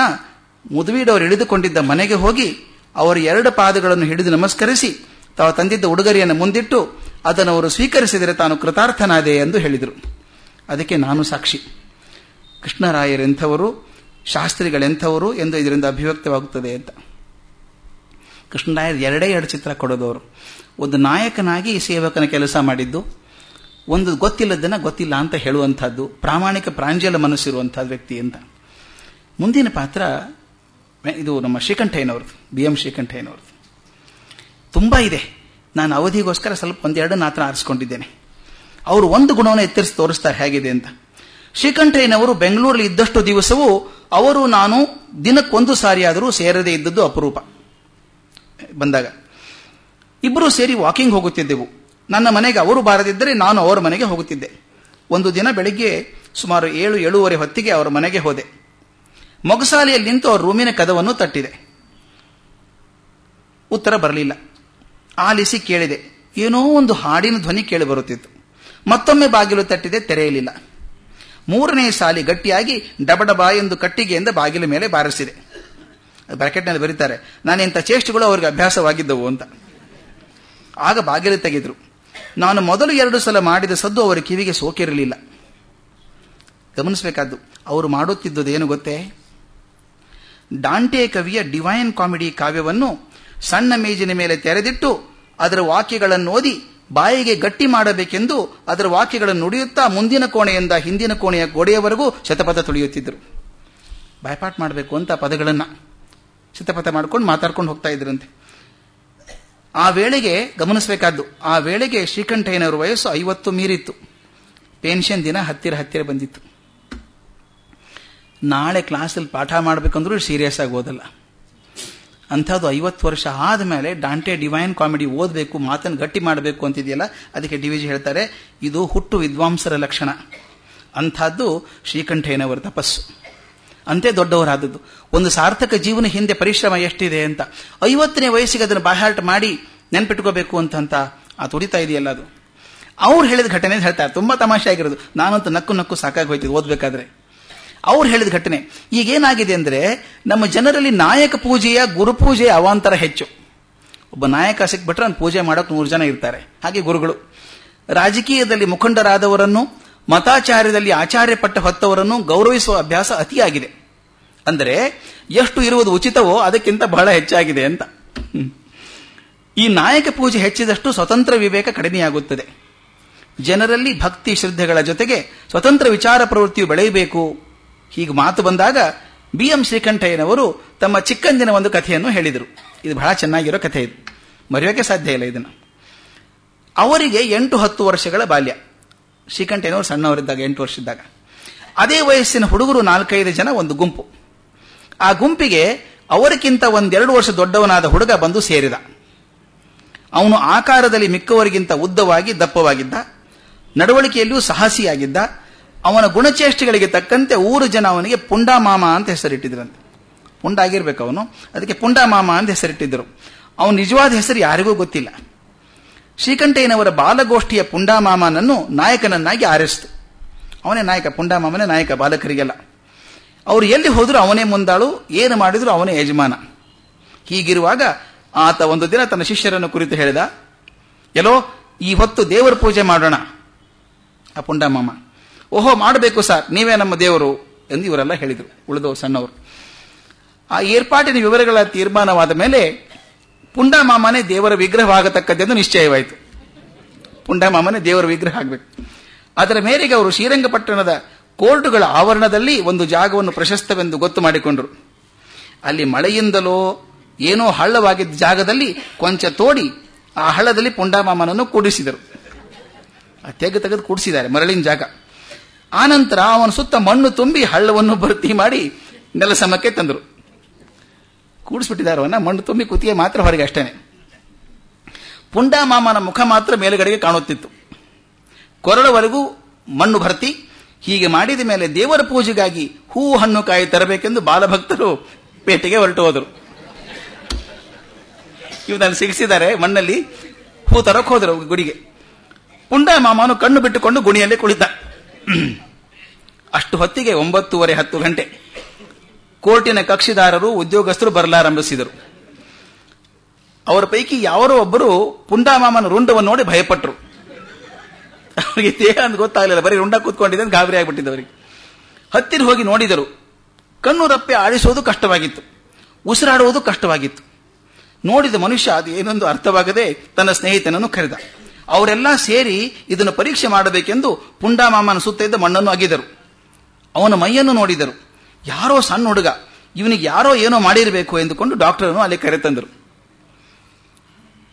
ಮುದುವೀಡವರು ಇಳಿದುಕೊಂಡಿದ್ದ ಮನೆಗೆ ಹೋಗಿ ಅವರ ಎರಡು ಪಾದಗಳನ್ನು ಹಿಡಿದು ನಮಸ್ಕರಿಸಿ, ತಾವು ತಂದಿದ್ದ ಉಡುಗೊರೆಯನ್ನು ಮುಂದಿಟ್ಟು ಅದನ್ನು ಅವರು ಸ್ವೀಕರಿಸಿದರೆ ತಾನು ಕೃತಾರ್ಥನಾದೆ ಎಂದು ಹೇಳಿದರು. ಅದಕ್ಕೆ ನಾನು ಸಾಕ್ಷಿ. ಕೃಷ್ಣರಾಯರೆಂಥವರು, ಶಾಸ್ತ್ರಿಗಳೆಂಥವರು ಎಂದು ಇದರಿಂದ ಅಭಿವ್ಯಕ್ತವಾಗುತ್ತದೆ ಅಂತ. ಕೃಷ್ಣರಾಯರ್ ಎರಡೇ ಎರಡು ಚಿತ್ರ ಕೊಡೋದವರು. ಒಂದು ನಾಯಕನಾಗಿ ಸೇವಕನ ಕೆಲಸ ಮಾಡಿದ್ದು, ಒಂದು ಗೊತ್ತಿಲ್ಲದನ್ನ ಗೊತ್ತಿಲ್ಲ ಅಂತ ಹೇಳುವಂಥದ್ದು, ಪ್ರಾಮಾಣಿಕ ಪ್ರಾಂಜಲ ಮನಸ್ಸಿರುವಂತಹ ವ್ಯಕ್ತಿ ಅಂತ. ಮುಂದಿನ ಪಾತ್ರ ಇದು ನಮ್ಮ ಶ್ರೀಕಂಠಯ್ಯನವ್ರದ್ದು, ಬಿ ಎಂ ಶ್ರೀಕಂಠಯ್ಯನವ್ರದ್ದು. ತುಂಬ ಇದೆ. ನಾನು ಅವಧಿಗೋಸ್ಕರ ಸ್ವಲ್ಪ ಒಂದೆರಡು ಮಾತ್ರ ಆರಿಸ್ಕೊಂಡಿದ್ದೇನೆ. ಅವರು ಒಂದು ಗುಣವನ್ನು ಎತ್ತರಿಸಿ ತೋರಿಸ್ತಾರೆ ಹೇಗಿದೆ ಅಂತ. ಶ್ರೀಕಂಠಯ್ಯನವರು ಬೆಂಗಳೂರಲ್ಲಿ ಇದ್ದಷ್ಟು ದಿವಸವೂ ಅವರು, ನಾನು ದಿನಕ್ಕೊಂದು ಸಾರಿ ಆದರೂ ಸೇರದೇ ಇದ್ದದ್ದು ಅಪರೂಪ. ಬಂದಾಗ ಇಬ್ಬರು ಸೇರಿ ವಾಕಿಂಗ್ ಹೋಗುತ್ತಿದ್ದೆವು. ನನ್ನ ಮನೆಗೆ ಅವರು ಬಾರದಿದ್ದರೆ ನಾನು ಅವರ ಮನೆಗೆ ಹೋಗುತ್ತಿದ್ದೆ. ಒಂದು ದಿನ ಬೆಳಿಗ್ಗೆ ಸುಮಾರು ಏಳು, ಏಳೂವರೆ ಹೊತ್ತಿಗೆ ಅವರ ಮನೆಗೆ ಹೋದೆ. ಮೊಗಸಾಲೆಯಲ್ಲಿ ನಿಂತು ಅವರ ರೂಮಿನ ಕದವನ್ನು ತಟ್ಟಿದೆ. ಉತ್ತರ ಬರಲಿಲ್ಲ. ಆಲಿಸಿ ಕೇಳಿದೆ, ಏನೋ ಒಂದು ಹಾಡಿನ ಧ್ವನಿ ಕೇಳಿ ಬರುತ್ತಿತ್ತು. ಮತ್ತೊಮ್ಮೆ ಬಾಗಿಲು ತಟ್ಟಿದೆ, ತೆರೆಯಲಿಲ್ಲ. ಮೂರನೇ ಸಾಲಿ ಗಟ್ಟಿಯಾಗಿ ಡಬಡಬ ಎಂದು ಕಟ್ಟಿಗೆಯಿಂದ ಬಾಗಿಲ ಮೇಲೆ ಬಾರಿಸಿದೆ. ಬ್ರಾಕೆಟ್ನಲ್ಲಿ ಬರೀತಾರೆ ನಾನಿಂಥ ಚೇಷ್ಟೆಗಳು ಅವರಿಗೆ ಅಭ್ಯಾಸವಾಗಿದ್ದವು ಅಂತ. ಆಗ ಬಾಗಿಲು ತೆಗೆದರು. ನಾನು ಮೊದಲು ಎರಡು ಸಲ ಮಾಡಿದ ಸದ್ದು ಅವರ ಕಿವಿಗೆ ಸೋಕಿರಲಿಲ್ಲ. ಗಮನಿಸಬೇಕಾದ್ದು, ಅವರು ಮಾಡುತ್ತಿದ್ದುದೇನು ಗೊತ್ತೇ? ಡಾಂಟೆ ಕವಿಯ ಡಿವೈನ್ ಕಾಮಿಡಿ ಕಾವ್ಯವನ್ನು ಸಣ್ಣ ಮೇಜಿನ ಮೇಲೆ ತೆರೆದಿಟ್ಟು ಅದರ ವಾಕ್ಯಗಳನ್ನು ಓದಿ ಬಾಯಿಗೆ ಗಟ್ಟಿ ಮಾಡಬೇಕೆಂದು ಅದರ ವಾಕ್ಯಗಳನ್ನು ನುಡಿಯುತ್ತಾ ಮುಂದಿನ ಕೋಣೆಯಿಂದ ಹಿಂದಿನ ಕೋಣೆಯ ಗೋಡೆಯವರೆಗೂ ಶತಪಥ ತುಳಿಯುತ್ತಿದ್ದರು. ಬಾಯ್ಪಾಟ್ ಮಾಡಬೇಕು ಅಂತ ಪದಗಳನ್ನು ಶತಪಥ ಮಾಡ್ಕೊಂಡು ಮಾತಾಡ್ಕೊಂಡು ಹೋಗ್ತಾ ಇದ್ರಂತೆ. ಆ ವೇಳೆಗೆ ಗಮನಿಸಬೇಕಾದ್ದು, ಆ ವೇಳೆಗೆ ಶ್ರೀಕಂಠಯ್ಯನವರ ವಯಸ್ಸು ಐವತ್ತು ಮೀರಿತ್ತು. ಪೆನ್ಷನ್ ದಿನ ಹತ್ತಿರ ಹತ್ತಿರ ಬಂದಿತ್ತು. ನಾಳೆ ಕ್ಲಾಸಲ್ಲಿ ಪಾಠ ಮಾಡಬೇಕಂದ್ರೂ ಸೀರಿಯಸ್ ಆಗಿ ಓದಲ್ಲ. ಅಂಥದ್ದು ಐವತ್ತು ವರ್ಷ ಆದಮೇಲೆ ಡಾಂಟೆ ಡಿವೈನ್ ಕಾಮಿಡಿ ಓದಬೇಕು, ಮಾತನ್ನು ಗಟ್ಟಿ ಮಾಡಬೇಕು ಅಂತಿದೆಯಲ್ಲ, ಅದಕ್ಕೆ ಡಿವಿಜಿ ಹೇಳ್ತಾರೆ, ಇದು ಹುಟ್ಟು ವಿದ್ವಾಂಸರ ಲಕ್ಷಣ. ಅಂಥದ್ದು ಶ್ರೀಕಂಠಯ್ಯನವರ ತಪಸ್ಸು. ಅಂತೆ ದೊಡ್ಡವರಾದದ್ದು. ಒಂದು ಸಾರ್ಥಕ ಜೀವನ ಹಿಂದೆ ಪರಿಶ್ರಮ ಎಷ್ಟಿದೆ ಅಂತ. ಐವತ್ತನೇ ವಯಸ್ಸಿಗೆ ಅದನ್ನು ಬಾಯ್ಹಾರ್ಟ್ ಮಾಡಿ ನೆನ್ಪಿಟ್ಕೋಬೇಕು ಅಂತ ಆ ತುಡಿತಾ ಇದೆಯಲ್ಲ ಅದು. ಅವ್ರು ಹೇಳಿದ ಘಟನೆ ಹೇಳ್ತಾರೆ. ತುಂಬಾ ತಮಾಷೆ ಆಗಿರೋದು. ನಾನಂತೂ ನಕ್ಕು ನಕ್ಕು ಸಾಕಾಗಿ ಹೋಯ್ತಿದ್ದು ಓದ್ಬೇಕಾದ್ರೆ. ಅವ್ರು ಹೇಳಿದ ಘಟನೆ ಈಗ ಏನಾಗಿದೆ ಅಂದ್ರೆ ನಮ್ಮ ಜನರಲ್ಲಿ ನಾಯಕ ಪೂಜೆಯ ಗುರುಪೂಜೆಯ ಅವಾಂತರ ಹೆಚ್ಚು. ಒಬ್ಬ ನಾಯಕ ಸಿಕ್ಬಿಟ್ರೆ ಅವ್ನು ಪೂಜೆ ಮಾಡೋಕೆ ನೂರು ಜನ ಇರ್ತಾರೆ. ಹಾಗೆ ಗುರುಗಳು. ರಾಜಕೀಯದಲ್ಲಿ ಮುಖಂಡರಾದವರನ್ನು, ಮತಾಚಾರ್ಯದಲ್ಲಿ ಆಚಾರ್ಯ ಪಟ್ಟ ಹೊತ್ತವರನ್ನು ಗೌರವಿಸುವ ಅಭ್ಯಾಸ ಅತಿಯಾಗಿದೆ. ಅಂದರೆ ಎಷ್ಟು ಇರುವುದು ಉಚಿತವೋ ಅದಕ್ಕಿಂತ ಬಹಳ ಹೆಚ್ಚಾಗಿದೆ ಅಂತ. ಈ ನಾಯಕ ಪೂಜೆ ಹೆಚ್ಚಿದಷ್ಟು ಸ್ವತಂತ್ರ ವಿವೇಕ ಕಡಿಮೆಯಾಗುತ್ತದೆ. ಜನರಲ್ಲಿ ಭಕ್ತಿ ಶ್ರದ್ಧೆಗಳ ಜೊತೆಗೆ ಸ್ವತಂತ್ರ ವಿಚಾರ ಪ್ರವೃತ್ತಿಯು ಬೆಳೆಯಬೇಕು. ಹೀಗೆ ಮಾತು ಬಂದಾಗ ಬಿ ಎಂ ಶ್ರೀಕಂಠಯ್ಯನವರು ತಮ್ಮ ಚಿಕ್ಕಂದಿನ ಒಂದು ಕಥೆಯನ್ನು ಹೇಳಿದರು. ಇದು ಬಹಳ ಚೆನ್ನಾಗಿರೋ ಕಥೆ ಇದು. ಮರೆಯೋಕೆ ಸಾಧ್ಯ ಇಲ್ಲ ಇದನ್ನು. ಅವರಿಗೆ ಎಂಟು ಹತ್ತು ವರ್ಷಗಳ ಬಾಲ್ಯ. ಶ್ರೀಕಂಠಯ್ಯನವರು ಸಣ್ಣವರಿದ್ದಾಗ, ಎಂಟು ವರ್ಷದಿದ್ದಾಗ ಅದೇ ವಯಸ್ಸಿನ ಹುಡುಗರು ನಾಲ್ಕೈದು ಜನ ಒಂದು ಗುಂಪು. ಆ ಗುಂಪಿಗೆ ಅವರಿಗಿಂತ ಒಂದೆರಡು ವರ್ಷ ದೊಡ್ಡವನಾದ ಹುಡುಗ ಬಂದು ಸೇರಿದ. ಅವನು ಆಕಾರದಲ್ಲಿ ಮಿಕ್ಕವರಿಗಿಂತ ಉದ್ದವಾಗಿ ದಪ್ಪವಾಗಿದ್ದ, ನಡವಳಿಕೆಯಲ್ಲಿಯೂ ಸಾಹಸಿಯಾಗಿದ್ದ, ಅವನ ಗುಣಚೇಷ್ಟೆಗಳಿಗೆ ತಕ್ಕಂತೆ ಊರು ಜನ ಅವನಿಗೆ ಪುಂಡಾ ಮಾಮ ಅಂತ ಹೆಸರಿಟ್ಟಿದ್ರಂತೆ. ಪುಂಡ ಆಗಿರ್ಬೇಕು ಅವನು. ಅದಕ್ಕೆ ಪುಂಡಾ ಮಾಮ ಅಂತ ಹೆಸರಿಟ್ಟಿದ್ದರು. ಅವನ ನಿಜವಾದ ಹೆಸರು ಯಾರಿಗೂ ಗೊತ್ತಿಲ್ಲ. ಶ್ರೀಕಂಠಯ್ಯನವರ ಬಾಲಗೋಷ್ಠಿಯ ಪುಂಡಾ ಮಾಮನನ್ನು ನಾಯಕನನ್ನಾಗಿ ಆರಿಸಿತು. ಅವನೇ ನಾಯಕ ಪುಂಡಾ ಮಾಮನೇ ನಾಯಕ ಬಾಲಕರಿಗೆಲ್ಲ. ಅವರು ಎಲ್ಲಿ ಹೋದರೂ ಅವನೇ ಮುಂದಾಳು, ಏನು ಮಾಡಿದರೂ ಅವನೇ ಯಜಮಾನ. ಹೀಗಿರುವಾಗ ಆತ ಒಂದು ದಿನ ತನ್ನ ಶಿಷ್ಯರನ್ನು ಕುರಿತು ಹೇಳಿದ, ಎಲ್ಲೋ, ಈ ಹೊತ್ತು ದೇವರ ಪೂಜೆ ಮಾಡೋಣ. ಆ ಮಾಮ ಓಹೋ, ಮಾಡಬೇಕು ಸರ್, ನೀವೇ ನಮ್ಮ ದೇವರು, ಎಂದು ಇವರೆಲ್ಲ ಹೇಳಿದರು, ಉಳಿದವರು ಸಣ್ಣವರು. ಆ ಏರ್ಪಾಟಿನ ವಿವರಗಳ ತೀರ್ಮಾನವಾದ ಮೇಲೆ ಪುಂಡ ಮಾಮನೇ ದೇವರ ವಿಗ್ರಹವಾಗತಕ್ಕದ್ದೆಂದು ನಿಶ್ಚಯವಾಯಿತು. ಪುಂಡ ಮಾಮನೇ ದೇವರ ವಿಗ್ರಹ ಆಗಬೇಕು. ಅದರ ಮೇರೆಗೆ ಅವರು ಶ್ರೀರಂಗಪಟ್ಟಣದ ಕೋರ್ಟುಗಳ ಆವರಣದಲ್ಲಿ ಒಂದು ಜಾಗವನ್ನು ಪ್ರಶಸ್ತವೆಂದು ಗೊತ್ತು ಮಾಡಿಕೊಂಡರು. ಅಲ್ಲಿ ಮಳೆಯಿಂದಲೋ ಏನೋ ಹಳ್ಳವಾಗಿದ್ದ ಜಾಗದಲ್ಲಿ ಕೊಂಚ ತೋಡಿ ಆ ಹಳ್ಳದಲ್ಲಿ ಪುಂಡಾಮಾಮನನ್ನು ಕೂಡಿಸಿದರು. ತೆಗೆ ತೆಗೆದು ಕೂಡಿಸಿದ್ದಾರೆ ಮರಳಿನ ಜಾಗ. ಆನಂತರ ಅವನ ಸುತ್ತ ಮಣ್ಣು ತುಂಬಿ ಹಳ್ಳವನ್ನು ಭರ್ತಿ ಮಾಡಿ ನೆಲಸಮಕ್ಕೆ ತಂದರು. ಕೂಡಿಸ್ಬಿಟ್ಟಿದ್ದಾರೆ ಅವನ್ನ, ಮಣ್ಣು ತುಂಬಿ ಕುತ್ತಿಗೆ ಮಾತ್ರ ಹೊರಗೆ ಅಷ್ಟೇನೆ. ಪುಂಡಾಮಾಮನ ಮುಖ ಮಾತ್ರ ಮೇಲುಗಡೆಗೆ ಕಾಣುತ್ತಿತ್ತು. ಕೊರಳವರೆಗೂ ಮಣ್ಣು ಭರ್ತಿ ಹೀಗೆ ಮಾಡಿದ ಮೇಲೆ ದೇವರ ಪೂಜೆಗಾಗಿ ಹೂ ಹಣ್ಣು ಕಾಯಿ ತರಬೇಕೆಂದು ಬಾಲಭಕ್ತರು ಪೇಟೆಗೆ ಹೊರಟು ಹೋದರು. ಇವನಲ್ಲಿ ಸಿಗಿಸಿದ್ದಾರೆ, ಮಣ್ಣಲ್ಲಿ ಹೂ ತರಕ್ ಹೋದರು ಗುಡಿಗೆ. ಪುಂಡ ಮಾಮನು ಕಣ್ಣು ಬಿಟ್ಟುಕೊಂಡು ಗುಣಿಯಲ್ಲೇ ಕುಳಿತ. ಅಷ್ಟು ಹೊತ್ತಿಗೆ ಒಂಬತ್ತೂವರೆ ಹತ್ತು ಗಂಟೆ. ಕೋರ್ಟಿನ ಕಕ್ಷಿದಾರರು, ಉದ್ಯೋಗಸ್ಥರು ಬರಲಾರಂಭಿಸಿದರು. ಅವರ ಪೈಕಿ ಯಾರೋ ಒಬ್ಬರು ಪುಂಡಾಮಾಮನ ರುಂಡವನ್ನು ನೋಡಿ ಭಯಪಟ್ಟರು ಅವರಿಗೆ ದೇಹ ಅಂತ ಗೊತ್ತಾಗಲಿಲ್ಲ. ಬರೀ ರುಂಡ ಕೂತ್ಕೊಂಡಿದೆ ಅಂತ ಗಾಬರಿ ಆಗ್ಬಿಟ್ಟಿದ್ದವರಿಗೆ ಹತ್ತಿರ ಹೋಗಿ ನೋಡಿದರು. ಕಣ್ಣು ರಪ್ಪೆ ಆಡಿಸೋದು ಕಷ್ಟವಾಗಿತ್ತು. ಉಸಿರಾಡುವುದು ಕಷ್ಟವಾಗಿತ್ತು. ನೋಡಿದ ಮನುಷ್ಯ ಅದು ಏನೊಂದು ಅರ್ಥವಾಗದೆ ತನ್ನ ಸ್ನೇಹಿತನನ್ನು ಕರೆದ. ಅವರೆಲ್ಲ ಸೇರಿ ಇದನ್ನು ಪರೀಕ್ಷೆ ಮಾಡಬೇಕೆಂದು ಪುಂಡಾಮಾಮನ ಸುತ್ತ ಇದ್ದ ಮಣ್ಣನ್ನು ಅಗಿದರು. ಅವನ ಮೈಯನ್ನು ನೋಡಿದರು. ಯಾರೋ ಸಣ್ಣ ಹುಡುಗ, ಇವನಿಗೆ ಯಾರೋ ಏನೋ ಮಾಡಿರಬೇಕು ಎಂದುಕೊಂಡು ಡಾಕ್ಟರನ್ನು ಅಲ್ಲಿ ಕರೆತಂದರು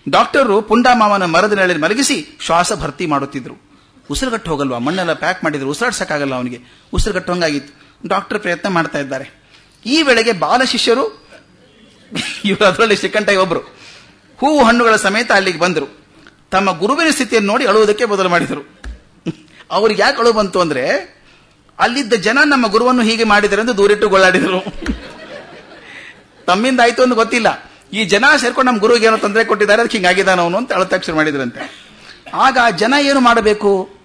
ಡಾಕ್ಟರು ಪುಂಡಾಮಾಮನ ಮರದ ನೆಲೆಯಲ್ಲಿ ಮಲಗಿಸಿ ಶ್ವಾಸ ಭರ್ತಿ ಮಾಡುತ್ತಿದ್ರು ಉಸಿರುಗಟ್ಟು ಹೋಗಲ್ವಾ? ಮಣ್ಣೆಲ್ಲ ಪ್ಯಾಕ್ ಮಾಡಿದ್ರು ಉಸಿರಾಡ್ಸಕ್ಕಾಗಲ್ಲ ಅವನಿಗೆ. ಉಸಿರುಗಟ್ಟು ಹಂಗಾಗಿತ್ತು. ಡಾಕ್ಟರ್ ಪ್ರಯತ್ನ ಮಾಡ್ತಾ ಇದ್ದಾರೆ. ಈ ವೇಳೆಗೆ ಬಾಲ ಶಿಷ್ಯರು, ಇವರು ಅದರಲ್ಲಿ ಶ್ರೀಕಂಠ ಒಬ್ಬರು ಹೂವು ಹಣ್ಣುಗಳ ಸಮೇತ ಅಲ್ಲಿಗೆ ಬಂದರು. ತಮ್ಮ ಗುರುವಿನ ಸ್ಥಿತಿಯನ್ನು ನೋಡಿ ಅಳುವುದಕ್ಕೆ ಬದಲು ಮಾಡಿದರು. ಅವ್ರಿಗೆ ಯಾಕೆ ಅಳು ಬಂತು ಅಂದ್ರೆ, ಅಲ್ಲಿದ್ದ ಜನ ನಮ್ಮ ಗುರುವನ್ನು ಹೀಗೆ ಮಾಡಿದರೆ ಎಂದು ದೂರಿಟ್ಟು ಗೊಳ್ಳಾಡಿದರು ತಮ್ಮಿಂದ ಆಯ್ತು ಅಂತ ಗೊತ್ತಿಲ್ಲ. ಈ ಜನ ಸೇರ್ಕೊಂಡು ನಮ್ಮ ಗುರುವಿಗೆ ಏನೋ ತೊಂದರೆ ಕೊಟ್ಟಿದ್ದಾರೆ, ಅದಕ್ಕೆ ಹಿಂಗಾಗಿದ್ದಾನ ಅವನು ಅಂತ ಅಳತಾಕ್ಷರ ಮಾಡಿದ್ರಂತೆ. ಆಗ ಆ ಜನ ಏನು ಮಾಡಬೇಕು?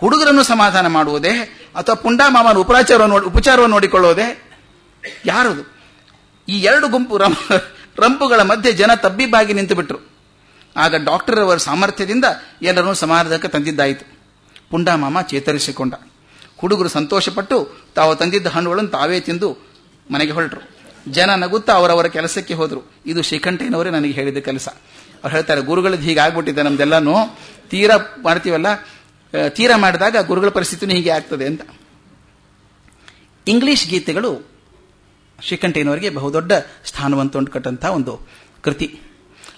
ಹುಡುಗರನ್ನು ಸಮಾಧಾನ ಮಾಡುವುದೇ, ಅಥವಾ ಪುಂಡಾ ಮಾಮನ ಉಪಚಾರ ಉಪಚಾರವನ್ನು ನೋಡಿಕೊಳ್ಳುವುದೇ? ಯಾರದು? ಈ ಎರಡು ಗುಂಪು ರಂಪುಗಳ ಮಧ್ಯೆ ಜನ ತಬ್ಬಿಬ್ಬಾಗಿ ನಿಂತು ಬಿಟ್ರು ಆಗ ಡಾಕ್ಟರ್ ಅವರ ಸಾಮರ್ಥ್ಯದಿಂದ ಎಲ್ಲರನ್ನೂ ಸಮಾಧಾನಕ್ಕೆ ತಂದಿದ್ದಾಯಿತು. ಪುಂಡಾ ಮಾಮ ಚೇತರಿಸಿಕೊಂಡ. ಹುಡುಗರು ಸಂತೋಷಪಟ್ಟು ತಾವು ತಂದಿದ್ದ ಹಣ್ಣುಗಳನ್ನು ತಾವೇ ತಿಂದು ಮನೆಗೆ ಹೊರಟರು. ಜನ ನಗುತ್ತಾ ಅವರವರ ಕೆಲಸಕ್ಕೆ ಹೋದರು. ಇದು ಶ್ರೀಕಂಠಯ್ಯನವರೇ ನನಗೆ ಹೇಳಿದ ಕೆಲಸ. ಅವ್ರು ಹೇಳ್ತಾರೆ, ಗುರುಗಳದ್ದು ಹೀಗಾಗ್ಬಿಟ್ಟಿದೆ ನಮ್ದೆಲ್ಲಾನು. ತೀರಾ ಮಾಡ್ತೀವಲ್ಲ? ತೀರಾ ಮಾಡಿದಾಗ ಗುರುಗಳ ಪರಿಸ್ಥಿತಿನೂ ಹೀಗೆ ಆಗ್ತದೆ ಅಂತ. ಇಂಗ್ಲಿಷ್ ಗೀತೆಗಳು ಶ್ರೀಕಂಠಯ್ಯನವರಿಗೆ ಬಹುದೊಡ್ಡ ಸ್ಥಾನವನ್ನು ಕಟ್ಟಂತಹ ಒಂದು ಕೃತಿ.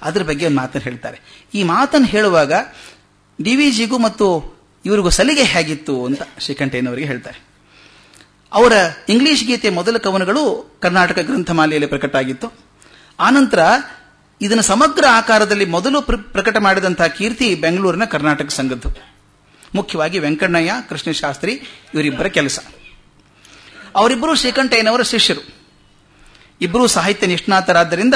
ಅದರ ಬಗ್ಗೆ ಒಂದು ಮಾತನ್ನು ಹೇಳ್ತಾರೆ. ಈ ಮಾತನ್ನು ಹೇಳುವಾಗ ಡಿ ವಿ ಜಿಗೂ ಮತ್ತು ಇವರಿಗೂ ಸಲಿಗೆ ಹೇಗಿತ್ತು ಅಂತ ಶ್ರೀಕಂಠಯ್ಯನವರಿಗೆ ಹೇಳ್ತಾರೆ. ಅವರ ಇಂಗ್ಲಿಷ್ ಗೀತೆ ಮೊದಲ ಕವನಗಳು ಕರ್ನಾಟಕ ಗ್ರಂಥಮಾಲೆಯಲ್ಲಿ ಪ್ರಕಟ ಆಗಿತ್ತು ಆನಂತರ ಇದನ್ನು ಸಮಗ್ರ ಆಕಾರದಲ್ಲಿ ಮೊದಲು ಪ್ರಕಟ ಮಾಡಿದಂತಹ ಕೀರ್ತಿ ಬೆಂಗಳೂರಿನ ಕರ್ನಾಟಕ ಸಂಘದ್ದು. ಮುಖ್ಯವಾಗಿ ವೆಂಕಣ್ಣಯ್ಯ, ಕೃಷ್ಣಶಾಸ್ತ್ರಿ, ಇವರಿಬ್ಬರ ಕೆಲಸ. ಅವರಿಬ್ಬರು ಶ್ರೀಕಂಠಯ್ಯನವರ ಶಿಷ್ಯರು. ಇಬ್ಬರೂ ಸಾಹಿತ್ಯ ನಿಷ್ಣಾತರಾದ್ದರಿಂದ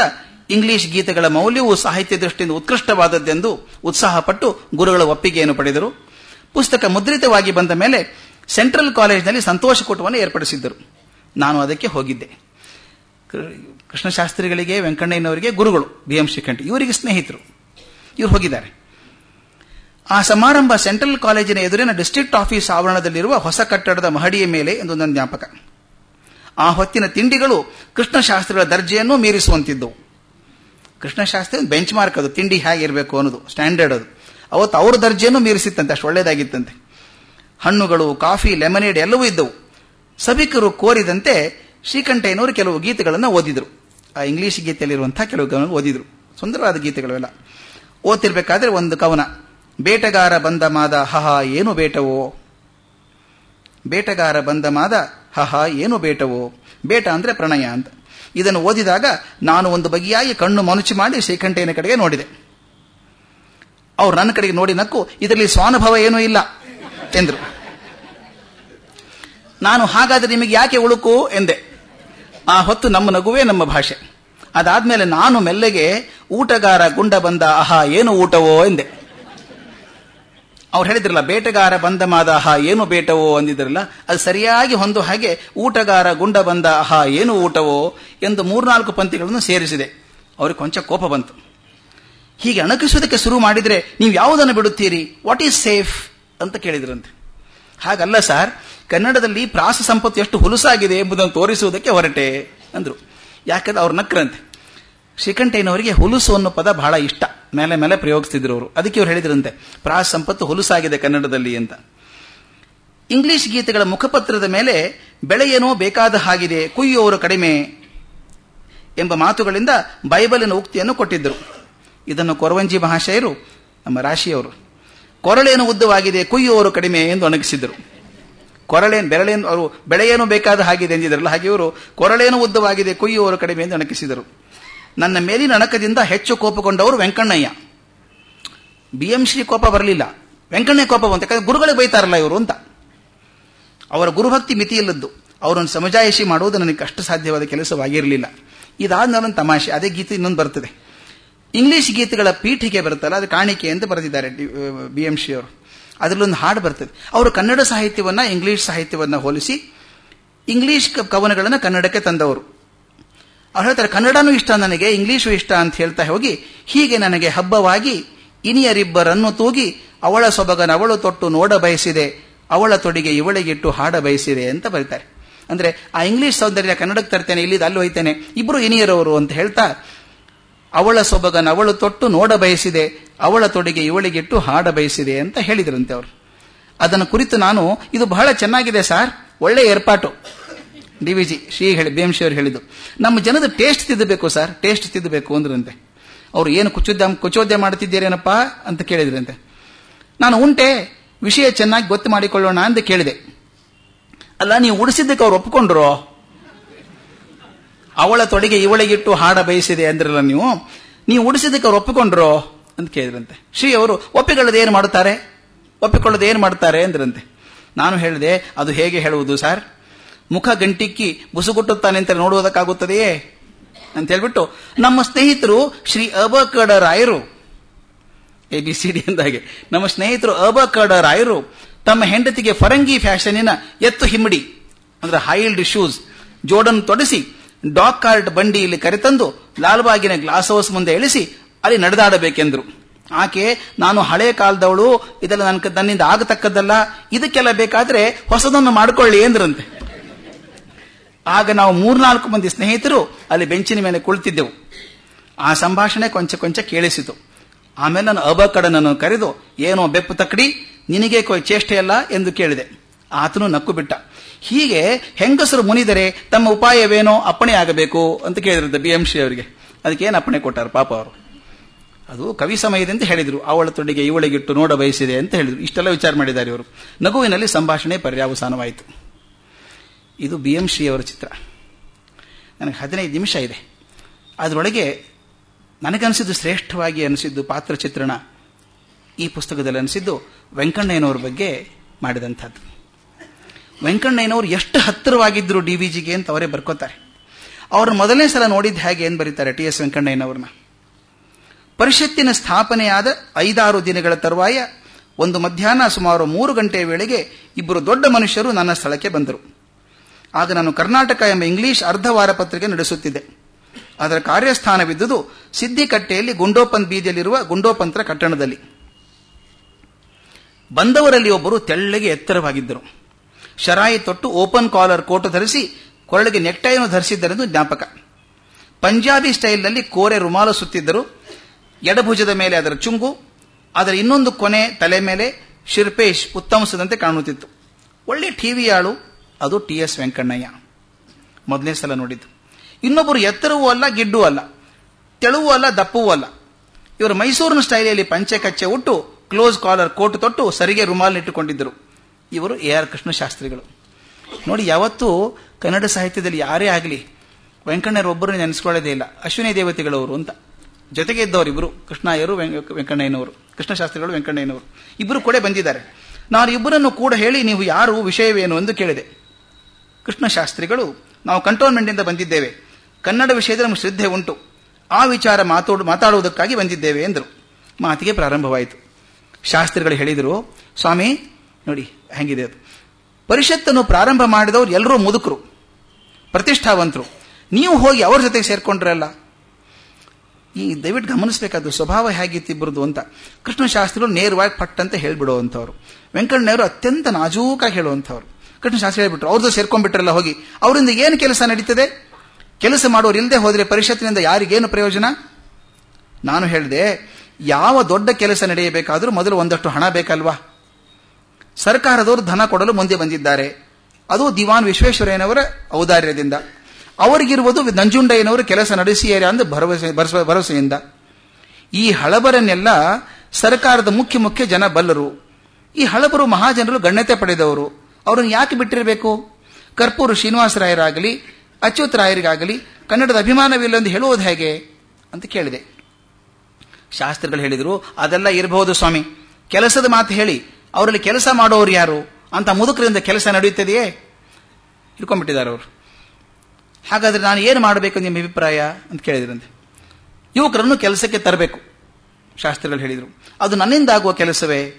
ಇಂಗ್ಲಿಷ್ ಗೀತೆಗಳ ಮೌಲ್ಯವು ಸಾಹಿತ್ಯ ದೃಷ್ಟಿಯಿಂದ ಉತ್ಕೃಷ್ಟವಾದದ್ದೆಂದು ಉತ್ಸಾಹಪಟ್ಟು ಗುರುಗಳ ಒಪ್ಪಿಗೆಯನ್ನು ಪಡೆದರು. ಪುಸ್ತಕ ಮುದ್ರಿತವಾಗಿ ಬಂದ ಮೇಲೆ ಸೆಂಟ್ರಲ್ ಕಾಲೇಜಿನಲ್ಲಿ ಸಂತೋಷ ಕೂಟವನ್ನು ಏರ್ಪಡಿಸಿದ್ದರು. ನಾನು ಅದಕ್ಕೆ ಹೋಗಿದ್ದೆ. ಕೃಷ್ಣಶಾಸ್ತ್ರಿಗಳಿಗೆ, ವೆಂಕಣ್ಣಯ್ಯನವರಿಗೆ ಗುರುಗಳು, ಬಿ ಎಂ ಶ್ರೀಕಂಠ, ಇವರಿಗೆ ಸ್ನೇಹಿತರು. ಇವರು ಹೋಗಿದ್ದಾರೆ. ಆ ಸಮಾರಂಭ ಸೆಂಟ್ರಲ್ ಕಾಲೇಜಿನ ಎದುರಿನ ಡಿಸ್ಟ್ರಿಕ್ಟ್ ಆಫೀಸ್ ಆವರಣದಲ್ಲಿರುವ ಹೊಸ ಕಟ್ಟಡದ ಮಹಡಿಯ ಮೇಲೆ ಎಂದು ನನ್ನ ಜ್ಞಾಪಕ. ಆ ಹೊತ್ತಿನ ತಿಂಡಿಗಳು ಕೃಷ್ಣಶಾಸ್ತ್ರಿಗಳ ದರ್ಜೆಯನ್ನು ಮೀರಿಸುವಂತಿದ್ದವು. ಕೃಷ್ಣಶಾಸ್ತ್ರಿ ಬೆಂಚ್ ಮಾರ್ಕ್ ಅದು, ತಿಂಡಿ ಹೇಗಿರಬೇಕು ಅನ್ನೋದು, ಸ್ಟ್ಯಾಂಡರ್ಡ್ ಅದು. ಅವತ್ತು ಅವ್ರ ದರ್ಜೆಯನ್ನು ಮೀರಿಸಿತ್ತಂತೆ, ಅಷ್ಟು ಒಳ್ಳೇದಾಗಿತ್ತಂತೆ. ಹಣ್ಣುಗಳು, ಕಾಫಿ, ಲೆಮನೇಡ್ ಎಲ್ಲವೂ ಇದ್ದವು. ಸಭಿಕರು ಕೋರಿದಂತೆ ಶ್ರೀಕಂಠಯ್ಯನವರು ಕೆಲವು ಗೀತೆಗಳನ್ನು ಓದಿದರು. ಆ ಇಂಗ್ಲಿಷ್ ಗೀತೆಯಲ್ಲಿರುವಂತಹ ಕೆಲವು ಓದಿದರು. ಸುಂದರವಾದ ಗೀತೆಗಳೆಲ್ಲ. ಓದ್ತಿರ್ಬೇಕಾದ್ರೆ ಒಂದು ಕವನ. ಬೇಟಗಾರ ಬಂದ ಮಾದ ಹಹ ಏನು ಬೇಟವೋ? ಬೇಟಗಾರ ಬಂದ ಮಾದ ಹಹ ಏನು ಬೇಟವೋ? ಬೇಟ ಅಂದ್ರೆ ಪ್ರಣಯ ಅಂತ. ಇದನ್ನು ಓದಿದಾಗ ನಾನು ಒಂದು ಬಗೆಯಾಗಿ ಕಣ್ಣು ಮನುಚಿ ಮಾಡಿ ಶ್ರೀಕಂಠೇನ ಕಡೆಗೆ ನೋಡಿದೆ. ಅವ್ರು ನನ್ನ ಕಡೆಗೆ ನೋಡಿ ನಕ್ಕು, ಇದರಲ್ಲಿ ಸ್ವಾನುಭವ ಏನೂ ಇಲ್ಲ ಎಂದರು. ನಾನು ಹಾಗಾದ್ರೆ ನಿಮಗೆ ಯಾಕೆ ಉಳುಕು ಎಂದೆ. ಆ ಹೊತ್ತು ನಮ್ಮ ನಗುವೇ ನಮ್ಮ ಭಾಷೆ. ಅದಾದ್ಮೇಲೆ ನಾನು ಮೆಲ್ಲೆಗೆ ಊಟಗಾರ ಗುಂಡ ಬಂದ ಆಹಾ ಏನು ಊಟವೋ ಎಂದೆ. ಅವ್ರು ಹೇಳಿದ್ರಲ್ಲ, ಬೇಟೆಗಾರ ಬಂದ ಮಾದ ಆಹಾ, ಏನು ಬೇಟವೋ ಅಂದಿದ್ರಲ್ಲ, ಅದು ಸರಿಯಾಗಿ ಹೊಂದು ಹಾಗೆ ಊಟಗಾರ ಗುಂಡ ಬಂದ ಆಹಾ, ಏನು ಊಟವೋ ಎಂದು ಮೂರ್ನಾಲ್ಕು ಪಂಕ್ತಿಗಳನ್ನು ಸೇರಿಸಿದೆ. ಅವ್ರಿಗೆ ಕೊಂಚ ಕೋಪ ಬಂತು. ಹೀಗೆ ಅಣಕಿಸುವುದಕ್ಕೆ ಶುರು ಮಾಡಿದ್ರೆ, ನೀವು ಯಾವುದನ್ನು ಬಿಡುತ್ತೀರಿ? ವಾಟ್ ಈಸ್ ಸೇಫ್ ಅಂತ ಕೇಳಿದ್ರಂತೆ. ಹಾಗಲ್ಲ ಸರ್, ಕನ್ನಡದಲ್ಲಿ ಪ್ರಾಸ ಸಂಪತ್ತು ಎಷ್ಟು ಹುಲುಸಾಗಿದೆ ಎಂಬುದನ್ನು ತೋರಿಸುವುದಕ್ಕೆ ಹೊರಟೆ, ಅಂದ್ರು. ಯಾಕಂದ್ರೆ ಅವ್ರು ನಕ್ರಂತೆ. ಶ್ರೀಕಂಠಯ್ಯನವರಿಗೆ ಹುಲುಸು ಅನ್ನೋ ಪದ ಬಹಳ ಇಷ್ಟ. ಮೇಲೆ ಮೇಲೆ ಪ್ರಯೋಗಿಸ್ತಿದ್ರು ಅವರು. ಅದಕ್ಕೆ ಅವ್ರು ಹೇಳಿದ್ರಂತೆ ಪ್ರಾಸ ಸಂಪತ್ತು ಹುಲುಸಾಗಿದೆ ಕನ್ನಡದಲ್ಲಿ ಅಂತ. ಇಂಗ್ಲಿಷ್ ಗೀತೆಗಳ ಮುಖಪತ್ರದ ಮೇಲೆ ಬೆಳೆಯೇನೋ ಬೇಕಾದ ಹಾಗಿದೆ, ಕುಯ್ಯೋರು ಕಡಿಮೆ ಎಂಬ ಮಾತುಗಳಿಂದ ಬೈಬಲಿನ ಉಕ್ತಿಯನ್ನು ಕೊಟ್ಟಿದ್ದರು ಇದನ್ನು ಕೊರವಂಜಿ ಮಹಾಶಯರು, ನಮ್ಮ ರಾಶಿಯವರು, ಕೊರಳೇನು ಉದ್ದವಾಗಿದೆ ಕುಯ್ಯುವವರು ಕಡಿಮೆ ಎಂದು ಒಣಗಿಸಿದರು ಕೊರಳೇನು, ಬೆರಳೇನು, ಅವರು ಬೆಳೆಯೇನು ಬೇಕಾದ ಹಾಗಿದೆ ಎಂದಿದ್ರಲ್ಲ, ಹಾಗೆ ಇವರು ಕೊರಳೇನು ಉದ್ದವಾಗಿದೆ ಕುಯ್ಯುವವರು ಕಡಿಮೆ ಎಂದು ಅಣಕಿಸಿದರು ನನ್ನ ಮೇಲಿನ ಅಣಕದಿಂದ ಹೆಚ್ಚು ಕೋಪಗೊಂಡವರು ವೆಂಕಣ್ಣಯ್ಯ. ಬಿ ಎಂ ಶ್ರೀ ಕೋಪ ಬರಲಿಲ್ಲ. ವೆಂಕಣ್ಣಯ್ಯ ಕೋಪ ಬಂತ. ಯಾಕಂದ್ರೆ ಗುರುಗಳಿಗೆ ಬೈತಾರಲ್ಲ ಇವರು ಅಂತ. ಅವರ ಗುರುಭಕ್ತಿ ಮಿತಿಯಿಲ್ಲದ್ದು. ಅವರನ್ನು ಸಮಜಾಯಿಷಿ ಮಾಡುವುದು ನನಗೆ ಕಷ್ಟ ಸಾಧ್ಯವಾದ ಕೆಲಸವಾಗಿರಲಿಲ್ಲ. ಇದಾದ ನನ್ನ ತಮಾಷೆ. ಅದೇ ಗೀತೆ ಇನ್ನೊಂದು ಬರ್ತದೆ. ಇಂಗ್ಲಿಷ್ ಗೀತೆಗಳ ಪೀಠಿಗೆ ಬರುತ್ತಲ್ಲ, ಅದು ಕಾಣಿಕೆ ಅಂತ ಬರೆದಿದ್ದಾರೆ ಬಿ ಎಂ ಶ್ರೀ ಅವರು. ಅದರಲ್ಲೊಂದು ಹಾಡು ಬರ್ತದೆ. ಅವರು ಕನ್ನಡ ಸಾಹಿತ್ಯವನ್ನ, ಇಂಗ್ಲಿಷ್ ಸಾಹಿತ್ಯವನ್ನ ಹೋಲಿಸಿ, ಇಂಗ್ಲಿಷ್ ಕವನಗಳನ್ನು ಕನ್ನಡಕ್ಕೆ ತಂದವರು. ಅವ್ರು ಹೇಳ್ತಾರೆ, ಕನ್ನಡನೂ ಇಷ್ಟ ನನಗೆ ಇಂಗ್ಲೀಷು ಇಷ್ಟ ಅಂತ ಹೇಳ್ತಾ ಹೋಗಿ, ಹೀಗೆ ನನಗೆ ಹಬ್ಬವಾಗಿ ಇನಿಯರಿಬ್ಬರನ್ನು ತೂಗಿ ಅವಳ ಸೊಬಗನ ಅವಳು ತೊಟ್ಟು ನೋಡ ಬಯಸಿದೆ, ಅವಳ ತೊಡಿಗೆ ಇವಳಿಗಿಟ್ಟು ಹಾಡ ಬಯಸಿದೆ ಅಂತ ಬರೀತಾರೆ. ಅಂದ್ರೆ ಆ ಇಂಗ್ಲಿಷ್ ಸೌಂದರ್ಯ ಕನ್ನಡಕ್ಕೆ ತರ್ತೇನೆ ಇಲ್ಲಿ ಅಲ್ಲಿ ಹೋಯ್ತೇನೆ, ಇಬ್ರು ಇನಿಯರವರು ಅಂತ ಹೇಳ್ತಾ, ಅವಳ ಸೊಬಗನ ಅವಳು ತೊಟ್ಟು ನೋಡ ಬಯಸಿದೆ, ಅವಳ ತೊಡಿಗೆ ಇವಳಿಗಿಟ್ಟು ಹಾಡ ಬಯಸಿದೆ ಅಂತ ಹೇಳಿದ್ರಂತೆ ಅವರು. ಅದನ್ನು ಕುರಿತು ನಾನು, ಇದು ಬಹಳ ಚೆನ್ನಾಗಿದೆ ಸಾರ್, ಒಳ್ಳೆ ಏರ್ಪಾಟು. ಡಿ ವಿ ಜಿ ಶ್ರೀ ಹೇಳಿ ಬಿ ಎಂ ಶ್ರೀ ಅವರು ಹೇಳಿದ್ದು. ನಮ್ಮ ಜನದ ಟೇಸ್ಟ್ ತಿದ್ದಬೇಕು ಸರ್ ಟೇಸ್ಟ್ ತಿದ್ದಬೇಕು ಅಂದ್ರಂತೆ. ಅವರು ಏನು ಕುಚೋದ್ಯ ಕುಚೋದ್ಯ ಮಾಡ್ತಿದ್ದೀರೇನಪ್ಪ ಅಂತ ಕೇಳಿದ್ರಂತೆ. ನಾನು ಉಂಟೆ, ವಿಷಯ ಚೆನ್ನಾಗಿ ಗೊತ್ತು ಮಾಡಿಕೊಳ್ಳೋಣ ಅಂತ ಕೇಳಿದೆ. ಅಲ್ಲ, ನೀವು ಉಡಿಸಿದ್ದಕ್ಕೆ ಅವ್ರು ಒಪ್ಕೊಂಡ್ರು? ಅವಳ ತೊಡೆಗೆ ಇವಳಿಗಿಟ್ಟು ಹಾಡ ಬಯಸಿದೆ ಅಂದ್ರಲ್ಲ ನೀವು. ನೀವು ಉಡಿಸಿದ್ದಕ್ಕೆ ಅವ್ರು ಒಪ್ಪಿಕೊಂಡ್ರು? ಅಂತ ಕೇಳಿದ್ರಂತೆ. ಶ್ರೀ ಅವರು, ಒಪ್ಪಿಕೊಳ್ಳದೆ ಏನು ಮಾಡುತ್ತಾರೆ? ಒಪ್ಪಿಕೊಳ್ಳದೆ ಏನು ಮಾಡ್ತಾರೆ ಅಂದ್ರಂತೆ. ನಾನು ಹೇಳಿದೆ, ಅದು ಹೇಗೆ ಹೇಳುವುದು ಸರ್ ಮುಖ ಗಂಟಿಕ್ಕಿ ಬುಸುಗುಟ್ಟುತ್ತಾನೆ ಅಂತ ನೋಡುವುದಕ್ಕಾಗುತ್ತದೆಯೇ? ಅಂತ ಹೇಳ್ಬಿಟ್ಟು ನಮ್ಮ ಸ್ನೇಹಿತರು ಶ್ರೀ ಅಬಕಡ ರಾಯರು ಎ ಬಿ ಸಿ ಡಿ ಅಂದಾಗೆ. ನಮ್ಮ ಸ್ನೇಹಿತರು ಅಬಕಡ ರಾಯರು ತಮ್ಮ ಹೆಂಡತಿಗೆ ಫರಂಗಿ ಫ್ಯಾಷನಿನ ಎತ್ತು ಹಿಮ್ಮಡಿ, ಅಂದ್ರೆ ಹೈಲ್ಡ್ ಶೂಸ್, ಜೋಡನ್ನು ತೊಡಿಸಿ, ಡಾಕ್ ಕಾರ್ಟ್ ಬಂಡಿಯಲ್ಲಿ ಕರೆತಂದು ಲಾಲ್ಬಾಗಿನ ಗ್ಲಾಸ್ ಹೌಸ್ ಮುಂದೆ ಇಳಿಸಿ ಅಲ್ಲಿ ನಡೆದಾಡಬೇಕೆಂದ್ರು. ಆಕೆ, ನಾನು ಹಳೆ ಕಾಲದವಳು, ಇದೆಲ್ಲ ನನ್ನ ನನ್ನಿಂದ ಆಗತಕ್ಕದ್ದಲ್ಲ, ಇದಕ್ಕೆಲ್ಲ ಬೇಕಾದ್ರೆ ಹೊಸದನ್ನು ಮಾಡಿಕೊಳ್ಳಿ ಎಂದ್ರಂತೆ. ಆಗ ನಾವು ಮೂರ್ನಾಲ್ಕು ಮಂದಿ ಸ್ನೇಹಿತರು ಅಲ್ಲಿ ಬೆಂಚಿನ ಮೇಲೆ ಕುಳಿತಿದ್ದೆವು. ಆ ಸಂಭಾಷಣೆ ಕೊಂಚ ಕೊಂಚ ಕೇಳಿಸಿತು. ಆಮೇಲೆ ನಾನು ಅಬಕಡನನ್ನು ಕರೆದು, ಏನೋ ಬೆಪ್ಪು ತಕ್ಕಡಿ ನಿನಗೆ ಚೇಷ್ಟೆಯಲ್ಲ ಎಂದು ಕೇಳಿದೆ. ಆತನು ನಕ್ಕು ಬಿಟ್ಟ ಹೀಗೆ ಹೆಂಗಸರು ಮುನಿದರೆ ತಮ್ಮ ಉಪಾಯವೇನೋ ಅಪ್ಪಣೆ ಆಗಬೇಕು ಅಂತ ಕೇಳಿದ್ರಂತೆ ಬಿ ಎಂ ಶ್ರೀ ಅವರಿಗೆ. ಅದಕ್ಕೆ ಏನು ಅಪ್ಪಣೆ ಕೊಟ್ಟಾರ ಪಾಪ ಅವರು. ಅದು ಕವಿ ಸಮಯದಿಂದ ಹೇಳಿದರು. ಅವಳ ತೊಡಿಗೆ ಇವಳಿಗಿಟ್ಟು ನೋಡ ಬಯಸಿದೆ ಅಂತ ಹೇಳಿದರು. ಇಷ್ಟೆಲ್ಲ ವಿಚಾರ ಮಾಡಿದ್ದಾರೆ ಇವರು. ನಗುವಿನಲ್ಲಿ ಸಂಭಾಷಣೆ ಪರ್ಯಾವಸಾನವಾಯಿತು. ಇದು ಬಿ ಎಂ ಶ್ರೀ ಅವರ ಚಿತ್ರ. ನನಗೆ ಹದಿನೈದು ನಿಮಿಷ ಇದೆ. ಅದರೊಳಗೆ ನನಗನಿಸಿದ್ದು ಶ್ರೇಷ್ಠವಾಗಿ ಅನಿಸಿದ್ದು ಪಾತ್ರ ಚಿತ್ರಣ ಈ ಪುಸ್ತಕದಲ್ಲಿ ಅನಿಸಿದ್ದು ವೆಂಕಣ್ಣಯ್ಯನವ್ರ ಬಗ್ಗೆ ಮಾಡಿದಂಥದ್ದು. ವೆಂಕಣ್ಣಯ್ಯನವರು ಎಷ್ಟು ಹತ್ತಿರವಾಗಿದ್ದರು ಡಿ ವಿ ಜಿಗೆ ಅಂತ ಅವರೇ ಬರ್ಕೋತಾರೆ. ಅವ್ರ ಮೊದಲನೇ ಸಲ ನೋಡಿದ್ದು ಹೇಗೆ ಏನು ಬರೀತಾರೆ ಟಿ ಎಸ್ ವೆಂಕಣ್ಣಯ್ಯನವ್ರನ್ನ? ಪರಿಷತ್ತಿನ ಸ್ಥಾಪನೆಯಾದ ಐದಾರು ದಿನಗಳ ತರುವಾಯ ಒಂದು ಮಧ್ಯಾಹ್ನ ಸುಮಾರು ಮೂರು ಗಂಟೆಯ ವೇಳೆಗೆ ಇಬ್ಬರು ದೊಡ್ಡ ಮನುಷ್ಯರು ನನ್ನ ಸ್ಥಳಕ್ಕೆ ಬಂದರು. ಆಗ ನಾನು ಕರ್ನಾಟಕ ಎಂಬ ಇಂಗ್ಲಿಷ್ ಅರ್ಧವಾರ ಪತ್ರಿಕೆ ನಡೆಸುತ್ತಿದ್ದೆ. ಅದರ ಕಾರ್ಯಸ್ಥಾನವಿದ್ದುದು ಸಿದ್ದಿಕಟ್ಟೆಯಲ್ಲಿ ಗುಂಡೋಪಂತ್ ಬೀದಿಯಲ್ಲಿರುವ ಗುಂಡೋಪಂತ್ರ ಕಟ್ಟಣದಲ್ಲಿ ಬಂದವರಲ್ಲಿ ಒಬ್ಬರು ತೆಳ್ಳಗೆ ಎತ್ತರವಾಗಿದ್ದರು. ಶರಾಯಿ ತೊಟ್ಟು ಓಪನ್ ಕಾಲರ್ ಕೋಟು ಧರಿಸಿ ಕೊರಳಿಗೆ ನೆಕ್ಟೈಯನ್ನು ಧರಿಸಿದ್ದರೆಂದು ಜ್ಞಾಪಕ. ಪಂಜಾಬಿ ಸ್ಟೈಲ್ನಲ್ಲಿ ಕೋರೆ ರುಮಾಲು ಸುತ್ತಿದ್ದರು ಎಡಭುಜದ ಮೇಲೆ ಅದರ ಚುಂಗು, ಅದರ ಇನ್ನೊಂದು ಕೊನೆ ತಲೆ ಮೇಲೆ ಶಿರ್ಪೇಶ್ ಉತ್ತಮಿಸದಂತೆ ಕಾಣುತ್ತಿತ್ತು. ಒಳ್ಳೆ ಟಿವಿ ಆಳು ಅದು ಟಿ ಎಸ್ ವೆಂಕಣ್ಣಯ್ಯ. ಮೊದಲನೇ ಸಲ ನೋಡಿದ್ದು. ಇನ್ನೊಬ್ಬರು ಎತ್ತರವೂ ಅಲ್ಲ, ಗಿಡ್ಡೂ ಅಲ್ಲ. ತೆಳುವೂ ಅಲ್ಲ, ದಪ್ಪವೂ ಅಲ್ಲ. ಇವರು ಮೈಸೂರಿನ ಸ್ಟೈಲಿಯಲ್ಲಿ ಪಂಚೆ ಕಚ್ಚೆ ಉಟ್ಟು, ಕ್ಲೋಸ್ ಕಾಲರ್ ಕೋಟ್ ತೊಟ್ಟು, ಸರಿಗೆ ರುಮಾಲ್ ಇಟ್ಟುಕೊಂಡಿದ್ದರು. ಇವರು ಎ ಆರ್ ಕೃಷ್ಣಶಾಸ್ತ್ರಿಗಳು. ನೋಡಿ, ಯಾವತ್ತೂ ಕನ್ನಡ ಸಾಹಿತ್ಯದಲ್ಲಿ ಯಾರೇ ಆಗಲಿ ವೆಂಕಣ್ಣಯ್ಯರು ಒಬ್ಬರು ನೆನೆಸ್ಕೊಳ್ಳೋದೇ ಇಲ್ಲ. ಅಶ್ವಿನಿ ದೇವತೆಗಳವರು ಅಂತ. ಜೊತೆಗೆ ಇದ್ದವರು ಇಬ್ಬರು ಕೃಷ್ಣಯ್ಯರು ವೆಂಕಣ್ಣಯ್ಯನವರು, ಕೃಷ್ಣಶಾಸ್ತ್ರಿಗಳು, ವೆಂಕಣ್ಣಯ್ಯನವರು. ಇಬ್ಬರು ಕೂಡ ಬಂದಿದ್ದಾರೆ. ನಾನು ಇಬ್ಬರನ್ನು ಕೂಡ ಹೇಳಿ ನೀವು ಯಾರು, ವಿಷಯವೇನು ಎಂದು ಕೇಳಿದೆ. ಕೃಷ್ಣಶಾಸ್ತ್ರಿಗಳು ನಾವು ಕಂಟೋನ್ಮೆಂಟಿಂದ ಬಂದಿದ್ದೇವೆ. ಕನ್ನಡ ವಿಷಯದಲ್ಲಿ ನಮ್ಮ ಶ್ರದ್ಧೆ ಉಂಟು. ಆ ವಿಚಾರ ಮಾತಾಡು, ಮಾತಾಡುವುದಕ್ಕಾಗಿ ಬಂದಿದ್ದೇವೆ ಎಂದರು. ಮಾತಿಗೆ ಪ್ರಾರಂಭವಾಯಿತು. ಶಾಸ್ತ್ರಿಗಳು ಹೇಳಿದರು, ಸ್ವಾಮಿ, ನೋಡಿ, ಹೆಂಗಿದೆ ಅದು. ಪರಿಷತ್ತನ್ನು ಪ್ರಾರಂಭ ಮಾಡಿದವರು ಎಲ್ಲರೂ ಮುದುಕರು, ಪ್ರತಿಷ್ಠಾವಂತರು. ನೀವು ಹೋಗಿ ಅವ್ರ ಜೊತೆಗೆ ಸೇರ್ಕೊಂಡ್ರಲ್ಲ ಈ ದಯವಿಟ್ಟು ಗಮನಿಸಬೇಕಾದ ಸ್ವಭಾವ ಹೇಗಿತ್ತು ಇಬ್ಬರದು ಅಂತ. ಕೃಷ್ಣಶಾಸ್ತ್ರಿಗಳು ನೇರವಾಗಿ ಪಟ್ ಅಂತ ಹೇಳ್ಬಿಡುವಂಥವ್ರು. ವೆಂಕಣ್ಣಯ್ಯವರು ಅತ್ಯಂತ ನಾಜೂಕಾಗಿ ಹೇಳುವಂಥವ್ರು. ಕೃಷ್ಣಶಾಸ್ತ್ರಿ ಹೇಳ್ಬಿಟ್ರು, ಅವ್ರದ್ದು ಸೇರ್ಕೊಂಡ್ಬಿಟ್ರಲ್ಲ ಹೋಗಿ. ಅವರಿಂದ ಏನು ಕೆಲಸ ನಡೀತದೆ? ಕೆಲಸ ಮಾಡೋರು ಇಲ್ಲದೆ ಹೋದರೆ ಪರಿಷತ್ತಿನಿಂದ ಯಾರಿಗೇನು ಪ್ರಯೋಜನ? ನಾನು ಹೇಳಿದೆ, ಯಾವ ದೊಡ್ಡ ಕೆಲಸ ನಡೆಯಬೇಕಾದರೂ ಮೊದಲು ಒಂದಷ್ಟು ಹಣ ಬೇಕಲ್ವಾ? ಸರ್ಕಾರದವರು ಧನ ಕೊಡಲು ಮುಂದೆ ಬಂದಿದ್ದಾರೆ. ಅದು ದಿವಾನ್ ವಿಶ್ವೇಶ್ವರಯ್ಯನವರ ಔದಾರ್ಯದಿಂದ. ಅವರಿಗಿರುವುದು ನಂಜುಂಡಯ್ಯನವರು ಕೆಲಸ ನಡೆಸಿಯರೆ ಅಂದು ಭರವಸೆ, ಭರವಸೆಯಿಂದ. ಈ ಹಳಬರನ್ನೆಲ್ಲ ಸರ್ಕಾರದ ಮುಖ್ಯ ಮುಖ್ಯ ಜನ ಬಲ್ಲರು. ಈ ಹಳಬರು ಮಹಾಜನರು ಗಣ್ಯತೆ ಪಡೆದವರು. ಅವರನ್ನು ಯಾಕೆ ಬಿಟ್ಟಿರಬೇಕು? ಕರ್ಪೂರು ಶ್ರೀನಿವಾಸರಾಯರಾಗಲಿ ಅಚ್ಯುತರಾಯರಿಗಾಗಲಿ ಕನ್ನಡದ ಅಭಿಮಾನವಿಲ್ಲ ಎಂದು ಹೇಳುವುದು ಹೇಗೆ? ಅಂತ ಕೇಳಿದೆ. ಶಾಸ್ತ್ರಿಗಳು ಹೇಳಿದರು, ಅದೆಲ್ಲ ಇರಬಹುದು ಸ್ವಾಮಿ. ಕೆಲಸದ ಮಾತು ಹೇಳಿ, ಅವರಲ್ಲಿ ಕೆಲಸ ಮಾಡೋರು ಯಾರು? ಅಂತ ಮುದುಕರಿಂದ ಕೆಲಸ ನಡೆಯುತ್ತದೆಯೇ? ಇಟ್ಕೊಂಡ್ಬಿಟ್ಟಿದ್ದಾರೆ ಅವರು. ಹಾಗಾದ್ರೆ ನಾನು ಏನು ಮಾಡಬೇಕು ನಿಮ್ಮ ಅಭಿಪ್ರಾಯ? ಅಂತ ಕೇಳಿದ್ರಂತೆ. ಯುವಕರನ್ನು ಕೆಲಸಕ್ಕೆ ತರಬೇಕು, ಶಾಸ್ತ್ರಿಗಳು ಹೇಳಿದರು. ಅದು ನನ್ನಿಂದ ಆಗುವ ಕೆಲಸವೇ?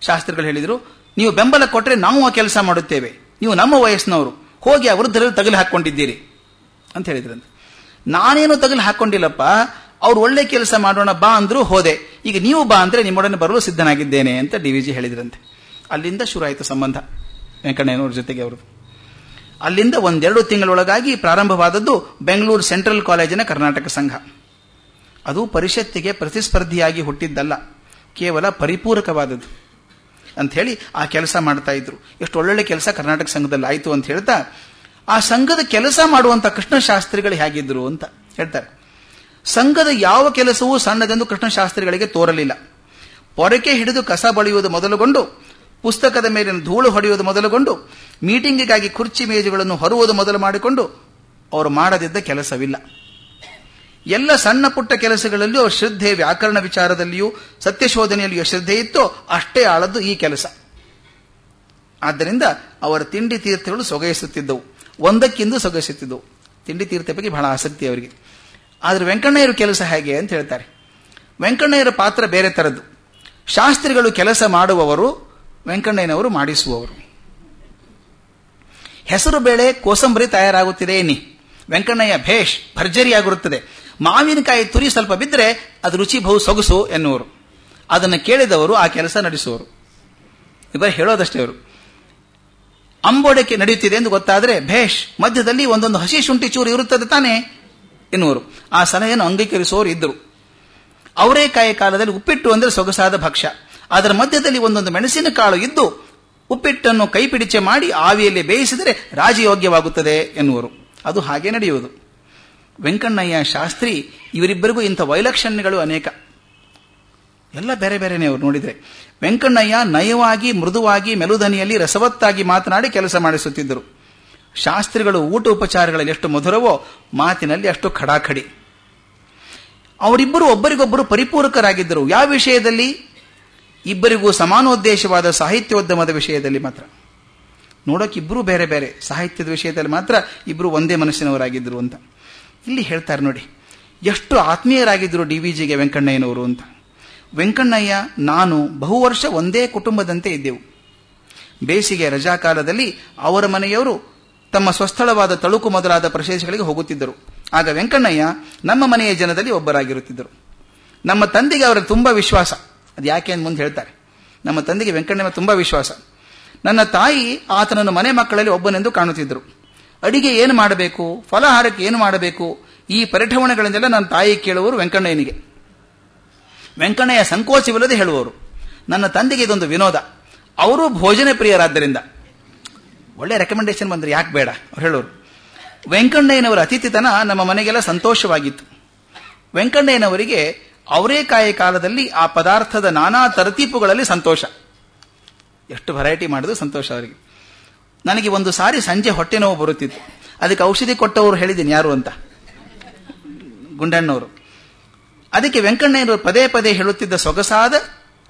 ಶಾಸ್ತ್ರಿಗಳು ಹೇಳಿದರು ನೀವು ಬೆಂಬಲ ಕೊಟ್ಟರೆ ನಾವು ಆ ಕೆಲಸ ಮಾಡುತ್ತೇವೆ. ನೀವು ನಮ್ಮ ವಯಸ್ಸಿನವರು. ಹೋಗಿ ಆ ವೃದ್ಧರಲ್ಲಿ ತಗಲು ಹಾಕೊಂಡಿದ್ದೀರಿ ಅಂತ ಹೇಳಿದ್ರಂತೆ. ನಾನೇನು ತಗಲು ಹಾಕೊಂಡಿಲ್ಲಪ್ಪ ಅವ್ರು ಒಳ್ಳೆ ಕೆಲಸ ಮಾಡೋಣ ಬಾ ಅಂದ್ರು ಹೋದೆ. ಈಗ ನೀವು ಬಾ ಅಂದ್ರೆ ನಿಮ್ಮೊಡನೆ ಬರಲು ಸಿದ್ಧನಾಗಿದ್ದೇನೆ ಅಂತ ಡಿ ವಿಜಿ ಹೇಳಿದ್ರಂತೆ. ಅಲ್ಲಿಂದ ಶುರು ಆಯಿತು ಸಂಬಂಧ ವೆಂಕಣ್ಣಯ್ಯನವ್ರ ಜೊತೆಗೆ ಅವರು ಅಲ್ಲಿಂದ ಒಂದೆರಡು ತಿಂಗಳೊಳಗಾಗಿ ಪ್ರಾರಂಭವಾದದ್ದು ಬೆಂಗಳೂರು ಸೆಂಟ್ರಲ್ ಕಾಲೇಜಿನ ಕರ್ನಾಟಕ ಸಂಘ. ಅದು ಪರಿಷತ್ತಿಗೆ ಪ್ರತಿಸ್ಪರ್ಧಿಯಾಗಿ ಹುಟ್ಟಿದ್ದಲ್ಲ, ಕೇವಲ ಪರಿಪೂರಕವಾದದ್ದು. ಅಂತ ಹೇಳಿ ಆ ಕೆಲಸ ಮಾಡ್ತಾ ಇದ್ರು. ಎಷ್ಟು ಒಳ್ಳೊಳ್ಳೆ ಕೆಲಸ ಕರ್ನಾಟಕ ಸಂಘದಲ್ಲಿ ಆಯಿತು ಅಂತ ಹೇಳ್ತಾ, ಆ ಸಂಘದ ಕೆಲಸ ಮಾಡುವಂತ ಕೃಷ್ಣಶಾಸ್ತ್ರಿಗಳು ಹೇಗಿದ್ರು ಅಂತ ಹೇಳ್ತಾರೆ. ಸಂಘದ ಯಾವ ಕೆಲಸವೂ ಸಣ್ಣದೆಂದು ಕೃಷ್ಣಶಾಸ್ತ್ರಿಗಳಿಗೆ ತೋರಲಿಲ್ಲ. ಪೊರಕೆ ಹಿಡಿದು ಕಸ ಬಳಿಯುವುದು ಮೊದಲುಗೊಂಡು, ಪುಸ್ತಕದ ಮೇಲಿನ ಧೂಳು ಹೊಡೆಯುವುದು ಮೊದಲುಗೊಂಡು, ಮೀಟಿಂಗಿಗಾಗಿ ಕುರ್ಚಿ ಮೇಜುಗಳನ್ನು ಹೊರುವುದು ಮೊದಲು ಮಾಡಿಕೊಂಡು, ಅವರು ಮಾಡದಿದ್ದ ಕೆಲಸವಿಲ್ಲ. ಎಲ್ಲ ಸಣ್ಣ ಪುಟ್ಟ ಕೆಲಸಗಳಲ್ಲಿ ಅವ್ರ ಶ್ರದ್ಧೆ ವ್ಯಾಕರಣ ವಿಚಾರದಲ್ಲಿಯೂ ಸತ್ಯಶೋಧನೆಯಲ್ಲಿಯೂ ಶ್ರದ್ಧೆ ಇತ್ತೋ, ಅಷ್ಟೇ ಆಳದ್ದು ಈ ಕೆಲಸ. ಆದ್ದರಿಂದ ಅವರ ತಿಂಡಿ ತೀರ್ಥಗಳು ಸೊಗೈಸುತ್ತಿದ್ದವು. ಒಂದಕ್ಕಿಂದು ಸೊಗೈಸುತ್ತಿದ್ದವು. ತಿಂಡಿ ತೀರ್ಥ ಬಗ್ಗೆ ಬಹಳ ಆಸಕ್ತಿ ಅವರಿಗೆ. ಆದರೆ ವೆಂಕಣ್ಣಯ್ಯರ ಕೆಲಸ ಹೇಗೆ ಅಂತ ಹೇಳ್ತಾರೆ. ವೆಂಕಣ್ಣಯ್ಯರ ಪಾತ್ರ ಬೇರೆ ತರದ್ದು. ಶಾಸ್ತ್ರಿಗಳು ಕೆಲಸ ಮಾಡುವವರು, ವೆಂಕಣ್ಣಯ್ಯನವರು ಮಾಡಿಸುವವರು. ಹೆಸರು ಬೇಳೆ ಕೋಸಂಬರಿ ತಯಾರಾಗುತ್ತಿದೆ ಎನ್ನಿ. ವೆಂಕಣ್ಣಯ್ಯ ಭೇಷ್ ಭರ್ಜರಿಯಾಗಿರುತ್ತದೆ. ಮಾವಿನಕಾಯಿ ತುರಿ ಸ್ವಲ್ಪ ಬಿದ್ದರೆ ಅದು ರುಚಿ ಬಹು ಸೊಗಸು ಎನ್ನುವರು. ಅದನ್ನು ಕೇಳಿದವರು ಆ ಕೆಲಸ ನಡೆಸುವರು. ಇವರು ಹೇಳೋದಷ್ಟೇ ಅವರು ಅಂಬೋಡಕ್ಕೆ ನಡೆಯುತ್ತಿದೆ ಎಂದು ಗೊತ್ತಾದರೆ ಭೇಷ್, ಮಧ್ಯದಲ್ಲಿ ಒಂದೊಂದು ಹಸಿ ಶುಂಠಿ ಚೂರು ಇರುತ್ತದೆ ತಾನೇ ಎನ್ನುವರು. ಆ ಸಲಹೆಯನ್ನು ಅಂಗೀಕರಿಸುವವರು ಇದ್ದರು. ಅವರೇಕಾಯಿ ಕಾಲದಲ್ಲಿ ಉಪ್ಪಿಟ್ಟು ಅಂದರೆ ಸೊಗಸಾದ ಭಕ್ಷ್ಯ. ಅದರ ಮಧ್ಯದಲ್ಲಿ ಒಂದೊಂದು ಮೆಣಸಿನ ಕಾಳು ಇದ್ದು ಉಪ್ಪಿಟ್ಟನ್ನು ಕೈಪಿಡಿಚೆ ಮಾಡಿ ಆವಿಯಲ್ಲಿ ಬೇಯಿಸಿದರೆ ರಾಜಯೋಗ್ಯವಾಗುತ್ತದೆ ಎನ್ನುವರು. ಅದು ಹಾಗೆ ನಡೆಯುವುದು. ವೆಂಕಣ್ಣಯ್ಯ ಶಾಸ್ತ್ರಿ, ಇವರಿಬ್ಬರಿಗೂ ಇಂಥ ವೈಲಕ್ಷಣ್ಯಗಳು ಅನೇಕ. ಎಲ್ಲ ಬೇರೆ ಬೇರೆನೇ ಅವರು ನೋಡಿದರೆ. ವೆಂಕಣ್ಣಯ್ಯ ನಯವಾಗಿ, ಮೃದುವಾಗಿ ಮೆಲುದನಿಯಲ್ಲಿ ರಸವತ್ತಾಗಿ ಮಾತನಾಡಿ ಕೆಲಸ ಮಾಡಿಸುತ್ತಿದ್ದರು. ಶಾಸ್ತ್ರಿಗಳು ಊಟ ಉಪಚಾರಗಳಲ್ಲಿ ಎಷ್ಟು ಮಧುರವೋ, ಮಾತಿನಲ್ಲಿ ಅಷ್ಟು ಖಡಾಖಡಿ. ಅವರಿಬ್ಬರು ಒಬ್ಬರಿಗೊಬ್ಬರು ಪರಿಪೂರಕರಾಗಿದ್ದರು. ಯಾವ ವಿಷಯದಲ್ಲಿ? ಇಬ್ಬರಿಗೂ ಸಮಾನೋದ್ದೇಶವಾದ ಸಾಹಿತ್ಯೋದ್ಯಮದ ವಿಷಯದಲ್ಲಿ ಮಾತ್ರ. ನೋಡೋಕೆ ಇಬ್ಬರೂ ಬೇರೆ ಬೇರೆ. ಸಾಹಿತ್ಯದ ವಿಷಯದಲ್ಲಿ ಮಾತ್ರ ಇಬ್ಬರು ಒಂದೇ ಮನಸ್ಸಿನವರಾಗಿದ್ದರು ಅಂತ. ಇಲ್ಲಿ ಹೇಳ್ತಾರೆ ನೋಡಿ, ಎಷ್ಟು ಆತ್ಮೀಯರಾಗಿದ್ದರು ಡಿ ವಿ ಜಿಗೆ ವೆಂಕಣ್ಣಯ್ಯನವರು ಅಂತ. ವೆಂಕಣ್ಣಯ್ಯ, ನಾನು ಬಹು ವರ್ಷ ಒಂದೇ ಕುಟುಂಬದಂತೆ ಇದ್ದೆವು. ಬೇಸಿಗೆ ರಜಾ ಕಾಲದಲ್ಲಿ ಅವರ ಮನೆಯವರು ತಮ್ಮ ಸ್ವಸ್ಥಳವಾದ ತಳುಕು ಮೊದಲಾದ ಪ್ರದೇಶಗಳಿಗೆ ಹೋಗುತ್ತಿದ್ದರು. ಆಗ ವೆಂಕಣ್ಣಯ್ಯ ನಮ್ಮ ಮನೆಯ ಜನದಲ್ಲಿ ಒಬ್ಬರಾಗಿರುತ್ತಿದ್ದರು. ನಮ್ಮ ತಂದೆಗೆ ಅವರ ತುಂಬಾ ವಿಶ್ವಾಸ. ಅದು ಯಾಕೆ ಅಂತ ಮುಂದೆ ಹೇಳ್ತಾರೆ. ನಮ್ಮ ತಂದೆಗೆ ವೆಂಕಣ್ಣಯ್ಯ ತುಂಬಾ ವಿಶ್ವಾಸ. ನನ್ನ ತಾಯಿ ಆತನನ್ನು ಮನೆ ಮಕ್ಕಳಲ್ಲಿ ಒಬ್ಬನೆಂದು ಕಾಣುತ್ತಿದ್ದರು. ಅಡಿಗೆ ಏನು ಮಾಡಬೇಕು? ಫಲಹಾರಕ್ಕೆ ಏನು ಮಾಡಬೇಕು? ಈ ಪರಿಠವಣೆಗಳನ್ನೆಲ್ಲ ನನ್ನ ತಾಯಿ ಕೇಳುವರು ವೆಂಕಣ್ಣಯ್ಯನಿಗೆ. ವೆಂಕಣ್ಣಯ್ಯ ಸಂಕೋಚವಿಲ್ಲದೆ ಹೇಳುವವರು, ನನ್ನ ತಂದೆಗೆ ಇದೊಂದು ವಿನೋದ. ಅವರು ಭೋಜನ ಪ್ರಿಯರಾದ್ದರಿಂದ. ಒಳ್ಳೆ ರೆಕಮೆಂಡೇಶನ್ ಬಂದರೆ ಯಾಕೆ ಬೇಡ? ಅವ್ರು ಹೇಳೋರು, ವೆಂಕಣ್ಣಯ್ಯನವರ ಅತಿಥಿತನ ನಮ್ಮ ಮನೆಗೆಲ್ಲ ಸಂತೋಷವಾಗಿತ್ತು. ವೆಂಕಣ್ಣಯ್ಯನವರಿಗೆ ಅವರೇಕಾಯಿ ಕಾಲದಲ್ಲಿ ಆ ಪದಾರ್ಥದ ನಾನಾ ತರತೀಪುಗಳಲ್ಲಿ ಸಂತೋಷ. ಎಷ್ಟು ವೆರೈಟಿ ಮಾಡಿದ್ರು ಸಂತೋಷ ಅವರಿಗೆ. ನನಗೆ ಒಂದು ಸಾರಿ ಸಂಜೆ ಹೊಟ್ಟೆ ನೋವು ಬರುತ್ತಿತ್ತು. ಅದಕ್ಕೆ ಔಷಧಿ ಕೊಟ್ಟವರು ಹೇಳಿದ್ದೀನಿ, ಯಾರು ಅಂತ. ಗುಂಡಣ್ಣವರು. ಅದಕ್ಕೆ ವೆಂಕಣ್ಣಯ್ಯನವರು ಪದೇ ಪದೇ ಹೇಳುತ್ತಿದ್ದ ಸೊಗಸಾದ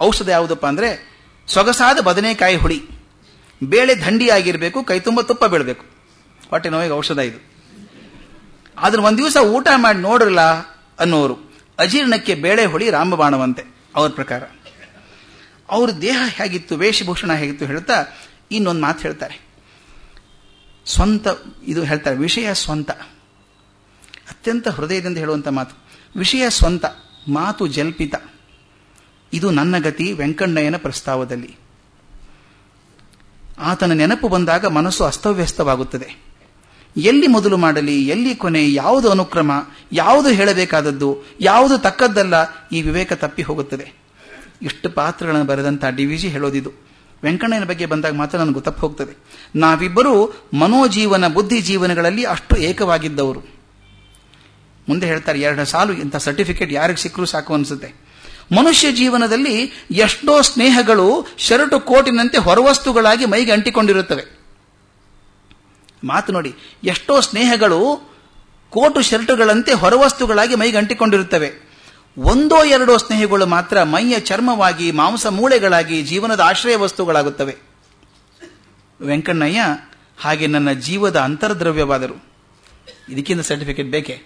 ಔಷಧ ಯಾವುದಪ್ಪ ಅಂದ್ರೆ, ಸೊಗಸಾದ ಬದನೆಕಾಯಿ ಹುಳಿ. ಬೇಳೆ ದಂಡಿಯಾಗಿರಬೇಕು, ಕೈ ತುಂಬ ತುಪ್ಪ ಬೀಳಬೇಕು. ಹೊಟ್ಟೆ ನೋವಿಗೆ ಔಷಧ ಇದು. ಆದ್ರೆ ಒಂದ್ ದಿವಸ ಊಟ ಮಾಡಿ ನೋಡ್ರಲ್ಲ ಅನ್ನೋರು, ಅಜೀರ್ಣಕ್ಕೆ ಬೇಳೆ ಹುಳಿ ರಾಮಬಾಣವಂತೆ, ಅವ್ರ ಪ್ರಕಾರ. ಅವ್ರ ದೇಹ ಹೇಗಿತ್ತು, ವೇಷಭೂಷಣ ಹೇಗಿತ್ತು ಹೇಳ್ತಾ ಇನ್ನೊಂದು ಮಾತು ಹೇಳ್ತಾರೆ. ಸ್ವಂತ, ಇದು ಹೇಳ್ತಾರೆ, ವಿಷಯ ಸ್ವಂತ. ಅತ್ಯಂತ ಹೃದಯದಿಂದ ಹೇಳುವಂಥ ಮಾತು. ವಿಷಯ ಸ್ವಂತ, ಮಾತು ಜಲ್ಪಿತ. ಇದು ನನ್ನ ಗತಿ ವೆಂಕಣ್ಣಯ್ಯನ ಪ್ರಸ್ತಾವದಲ್ಲಿ. ಆತನ ನೆನಪು ಬಂದಾಗ ಮನಸ್ಸು ಅಸ್ತವ್ಯಸ್ತವಾಗುತ್ತದೆ. ಎಲ್ಲಿ ಮೊದಲು ಮಾಡಲಿ, ಎಲ್ಲಿ ಕೊನೆ, ಯಾವುದು ಅನುಕ್ರಮ, ಯಾವುದು ಹೇಳಬೇಕಾದದ್ದು, ಯಾವುದು ತಕ್ಕದ್ದಲ್ಲ, ಈ ವಿವೇಕ ತಪ್ಪಿ ಹೋಗುತ್ತದೆ. ಇಷ್ಟು ಪಾತ್ರಗಳನ್ನು ಬರೆದಂತಹ ಜಿ ಹೇಳೋದಿದು. ವೆಂಕಣ್ಣಯ್ಯನ ಬಗ್ಗೆ ಬಂದಾಗ ಮಾತ್ರ ನನಗೆ ಗೊತ್ತಪ್ಪ ಹೋಗ್ತದೆ. ನಾವಿಬ್ಬರೂ ಮನೋಜೀವನ, ಬುದ್ಧಿ ಜೀವನಗಳಲ್ಲಿ ಅಷ್ಟು ಏಕವಾಗಿದ್ದವರು. ಮುಂದೆ ಹೇಳ್ತಾರೆ, ಎರಡು ಸಾಲು ಇಂಥ ಸರ್ಟಿಫಿಕೇಟ್ ಯಾರಿಗೆ ಸಿಕ್ಕರೂ ಸಾಕು ಅನಿಸುತ್ತೆ. ಮನುಷ್ಯ ಜೀವನದಲ್ಲಿ ಎಷ್ಟೋ ಸ್ನೇಹಗಳು ಶರಟು ಕೋಟಿನಂತೆ ಹೊರವಸ್ತುಗಳಾಗಿ ಮೈಗೆ ಅಂಟಿಕೊಂಡಿರುತ್ತವೆ. ಮಾತು ನೋಡಿ, ಎಷ್ಟೋ ಸ್ನೇಹಗಳು ಕೋಟು ಶರ್ಟುಗಳಂತೆ ಹೊರವಸ್ತುಗಳಾಗಿ ಮೈಗೆ ಅಂಟಿಕೊಂಡಿರುತ್ತವೆ. ಒಂದೋ ಎರಡೋ ಸ್ನೇಹಗಳು ಮಾತ್ರ ಮೈಯ ಚರ್ಮವಾಗಿ, ಮಾಂಸ ಮೂಳೆಗಳಾಗಿ ಜೀವನದ ಆಶ್ರಯ ವಸ್ತುಗಳಾಗುತ್ತವೆ. ವೆಂಕಣ್ಣಯ್ಯ ಹಾಗೆ ನನ್ನ ಜೀವದ ಅಂತರ್ದ್ರವ್ಯವಾದರು. ಇದಕ್ಕಿಂತ ಸರ್ಟಿಫಿಕೇಟ್ ಬೇಕೆ?